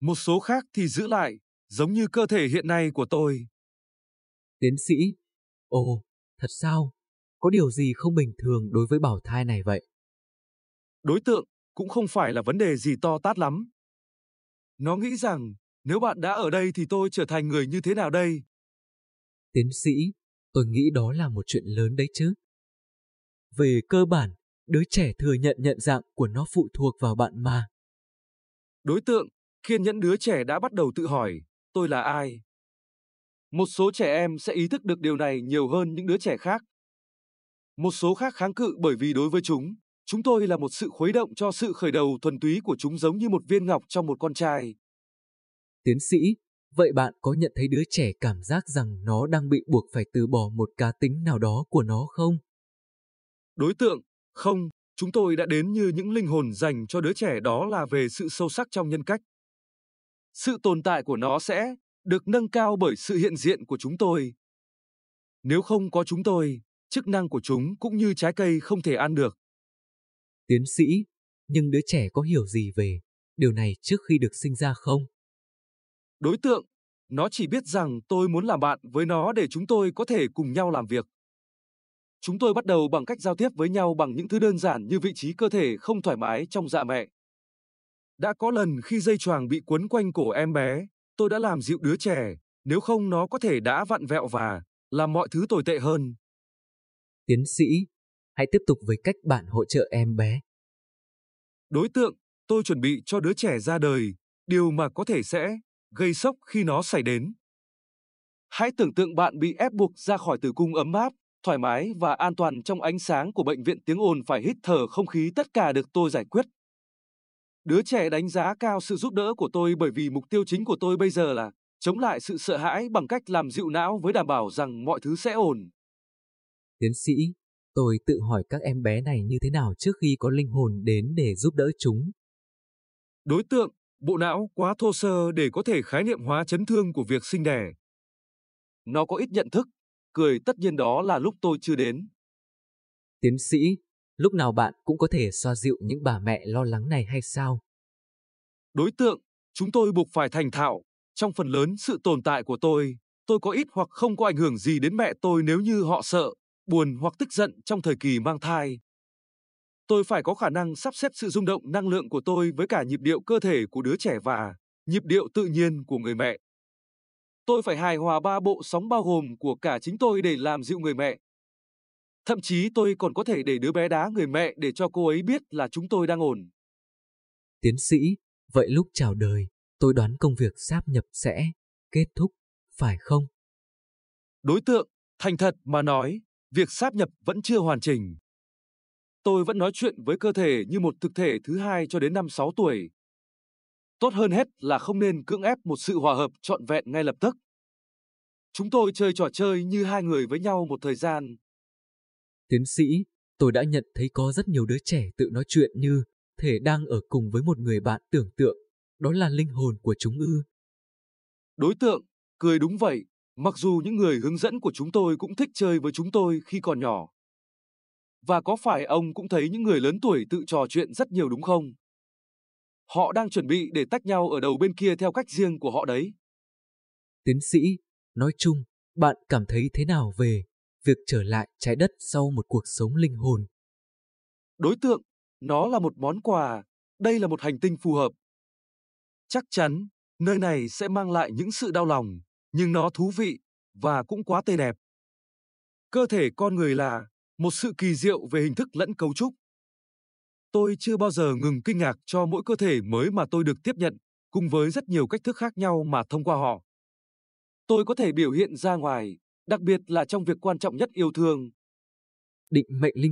Speaker 5: Một số khác thì giữ lại, giống như cơ thể hiện nay của tôi.
Speaker 1: Tiến sĩ, ồ, thật sao? Có điều gì không bình thường đối với bảo thai này vậy?
Speaker 5: Đối tượng cũng không phải là vấn đề gì to tát lắm. Nó nghĩ rằng, nếu bạn đã ở đây thì tôi trở thành người như thế nào đây?
Speaker 1: Tiến sĩ, tôi nghĩ đó là một chuyện lớn đấy chứ. Về cơ bản, đứa trẻ thừa nhận nhận dạng của nó phụ thuộc vào bạn mà.
Speaker 5: Đối tượng, kiên nhẫn đứa trẻ đã bắt đầu tự hỏi, tôi là ai? Một số trẻ em sẽ ý thức được điều này nhiều hơn những đứa trẻ khác. Một số khác kháng cự bởi vì đối với chúng, chúng tôi là một sự khuấy động cho sự khởi đầu thuần túy của chúng giống như một viên ngọc trong một con trai.
Speaker 1: Tiến sĩ, vậy bạn có nhận thấy đứa trẻ cảm giác rằng nó đang bị buộc phải từ bỏ một cá tính nào đó của nó không?
Speaker 5: Đối tượng, không, chúng tôi đã đến như những linh hồn dành cho đứa trẻ đó là về sự sâu sắc trong nhân cách. Sự tồn tại của nó sẽ được nâng cao bởi sự hiện diện của chúng tôi. Nếu không có chúng tôi, chức năng của chúng cũng như trái cây không thể ăn được.
Speaker 1: Tiến sĩ, nhưng đứa trẻ có hiểu gì về điều này trước khi được sinh ra không?
Speaker 5: Đối tượng, nó chỉ biết rằng tôi muốn làm bạn với nó để chúng tôi có thể cùng nhau làm việc. Chúng tôi bắt đầu bằng cách giao tiếp với nhau bằng những thứ đơn giản như vị trí cơ thể không thoải mái trong dạ mẹ. Đã có lần khi dây choàng bị quấn quanh cổ em bé, tôi đã làm dịu đứa trẻ, nếu không nó có thể đã vặn vẹo và làm mọi thứ tồi tệ hơn.
Speaker 1: Tiến sĩ, hãy tiếp tục với cách bạn hỗ trợ em bé.
Speaker 5: Đối tượng, tôi chuẩn bị cho đứa trẻ ra đời, điều mà có thể sẽ gây sốc khi nó xảy đến. Hãy tưởng tượng bạn bị ép buộc ra khỏi tử cung ấm áp, thoải mái và an toàn trong ánh sáng của bệnh viện tiếng ồn phải hít thở không khí tất cả được tôi giải quyết. Đứa trẻ đánh giá cao sự giúp đỡ của tôi bởi vì mục tiêu chính của tôi bây giờ là chống lại sự sợ hãi bằng cách làm dịu não với đảm bảo rằng mọi thứ sẽ ổn.
Speaker 1: Tiến sĩ, tôi tự hỏi các em bé này như thế nào trước khi có linh hồn đến để giúp đỡ chúng.
Speaker 5: Đối tượng, bộ não quá thô sơ để có thể khái niệm hóa chấn thương của việc sinh đẻ. Nó có ít nhận thức, cười tất nhiên đó là lúc tôi chưa đến.
Speaker 1: Tiến sĩ, lúc nào bạn cũng có thể xoa dịu những bà mẹ lo lắng này hay sao?
Speaker 5: Đối tượng, chúng tôi buộc phải thành thạo, trong phần lớn sự tồn tại của tôi, tôi có ít hoặc không có ảnh hưởng gì đến mẹ tôi nếu như họ sợ, buồn hoặc tức giận trong thời kỳ mang thai. Tôi phải có khả năng sắp xếp sự rung động năng lượng của tôi với cả nhịp điệu cơ thể của đứa trẻ và nhịp điệu tự nhiên của người mẹ. Tôi phải hài hòa ba bộ sóng bao gồm của cả chính tôi để làm dịu người mẹ. Thậm chí tôi còn có thể để đứa bé đá người mẹ để cho cô ấy biết là chúng tôi đang ổn.
Speaker 1: Tiến sĩ, vậy lúc chào đời, tôi đoán công việc sáp nhập sẽ kết thúc, phải không?
Speaker 5: Đối tượng, thành thật mà nói, việc sáp nhập vẫn chưa hoàn chỉnh. Tôi vẫn nói chuyện với cơ thể như một thực thể thứ hai cho đến năm 6 tuổi. Tốt hơn hết là không nên cưỡng ép một sự hòa hợp trọn vẹn ngay lập tức. Chúng tôi chơi trò chơi như hai người với nhau một thời gian.
Speaker 1: Tiến sĩ, tôi đã nhận thấy có rất nhiều đứa trẻ tự nói chuyện như thể đang ở cùng với một người bạn tưởng tượng. Đó là linh hồn của chúng ư.
Speaker 5: Đối tượng, cười đúng vậy, mặc dù những người hướng dẫn của chúng tôi cũng thích chơi với chúng tôi khi còn nhỏ. Và có phải ông cũng thấy những người lớn tuổi tự trò chuyện rất nhiều đúng không? Họ đang chuẩn bị để tách nhau ở đầu bên kia theo cách riêng của họ đấy.
Speaker 1: Tiến sĩ, nói chung, bạn cảm thấy thế nào về việc trở lại trái đất sau một cuộc sống linh hồn?
Speaker 5: Đối tượng, nó là một món quà, đây là một hành tinh phù hợp. Chắc chắn, nơi này sẽ mang lại những sự đau lòng, nhưng nó thú vị và cũng quá tươi đẹp. Cơ thể con người là một sự kỳ diệu về hình thức lẫn cấu trúc. Tôi chưa bao giờ ngừng kinh ngạc cho mỗi cơ thể mới mà tôi được tiếp nhận, cùng với rất nhiều cách thức khác nhau mà thông qua họ. Tôi có thể biểu hiện ra ngoài, đặc biệt là trong việc quan trọng nhất yêu thương.
Speaker 1: Định mệnh linh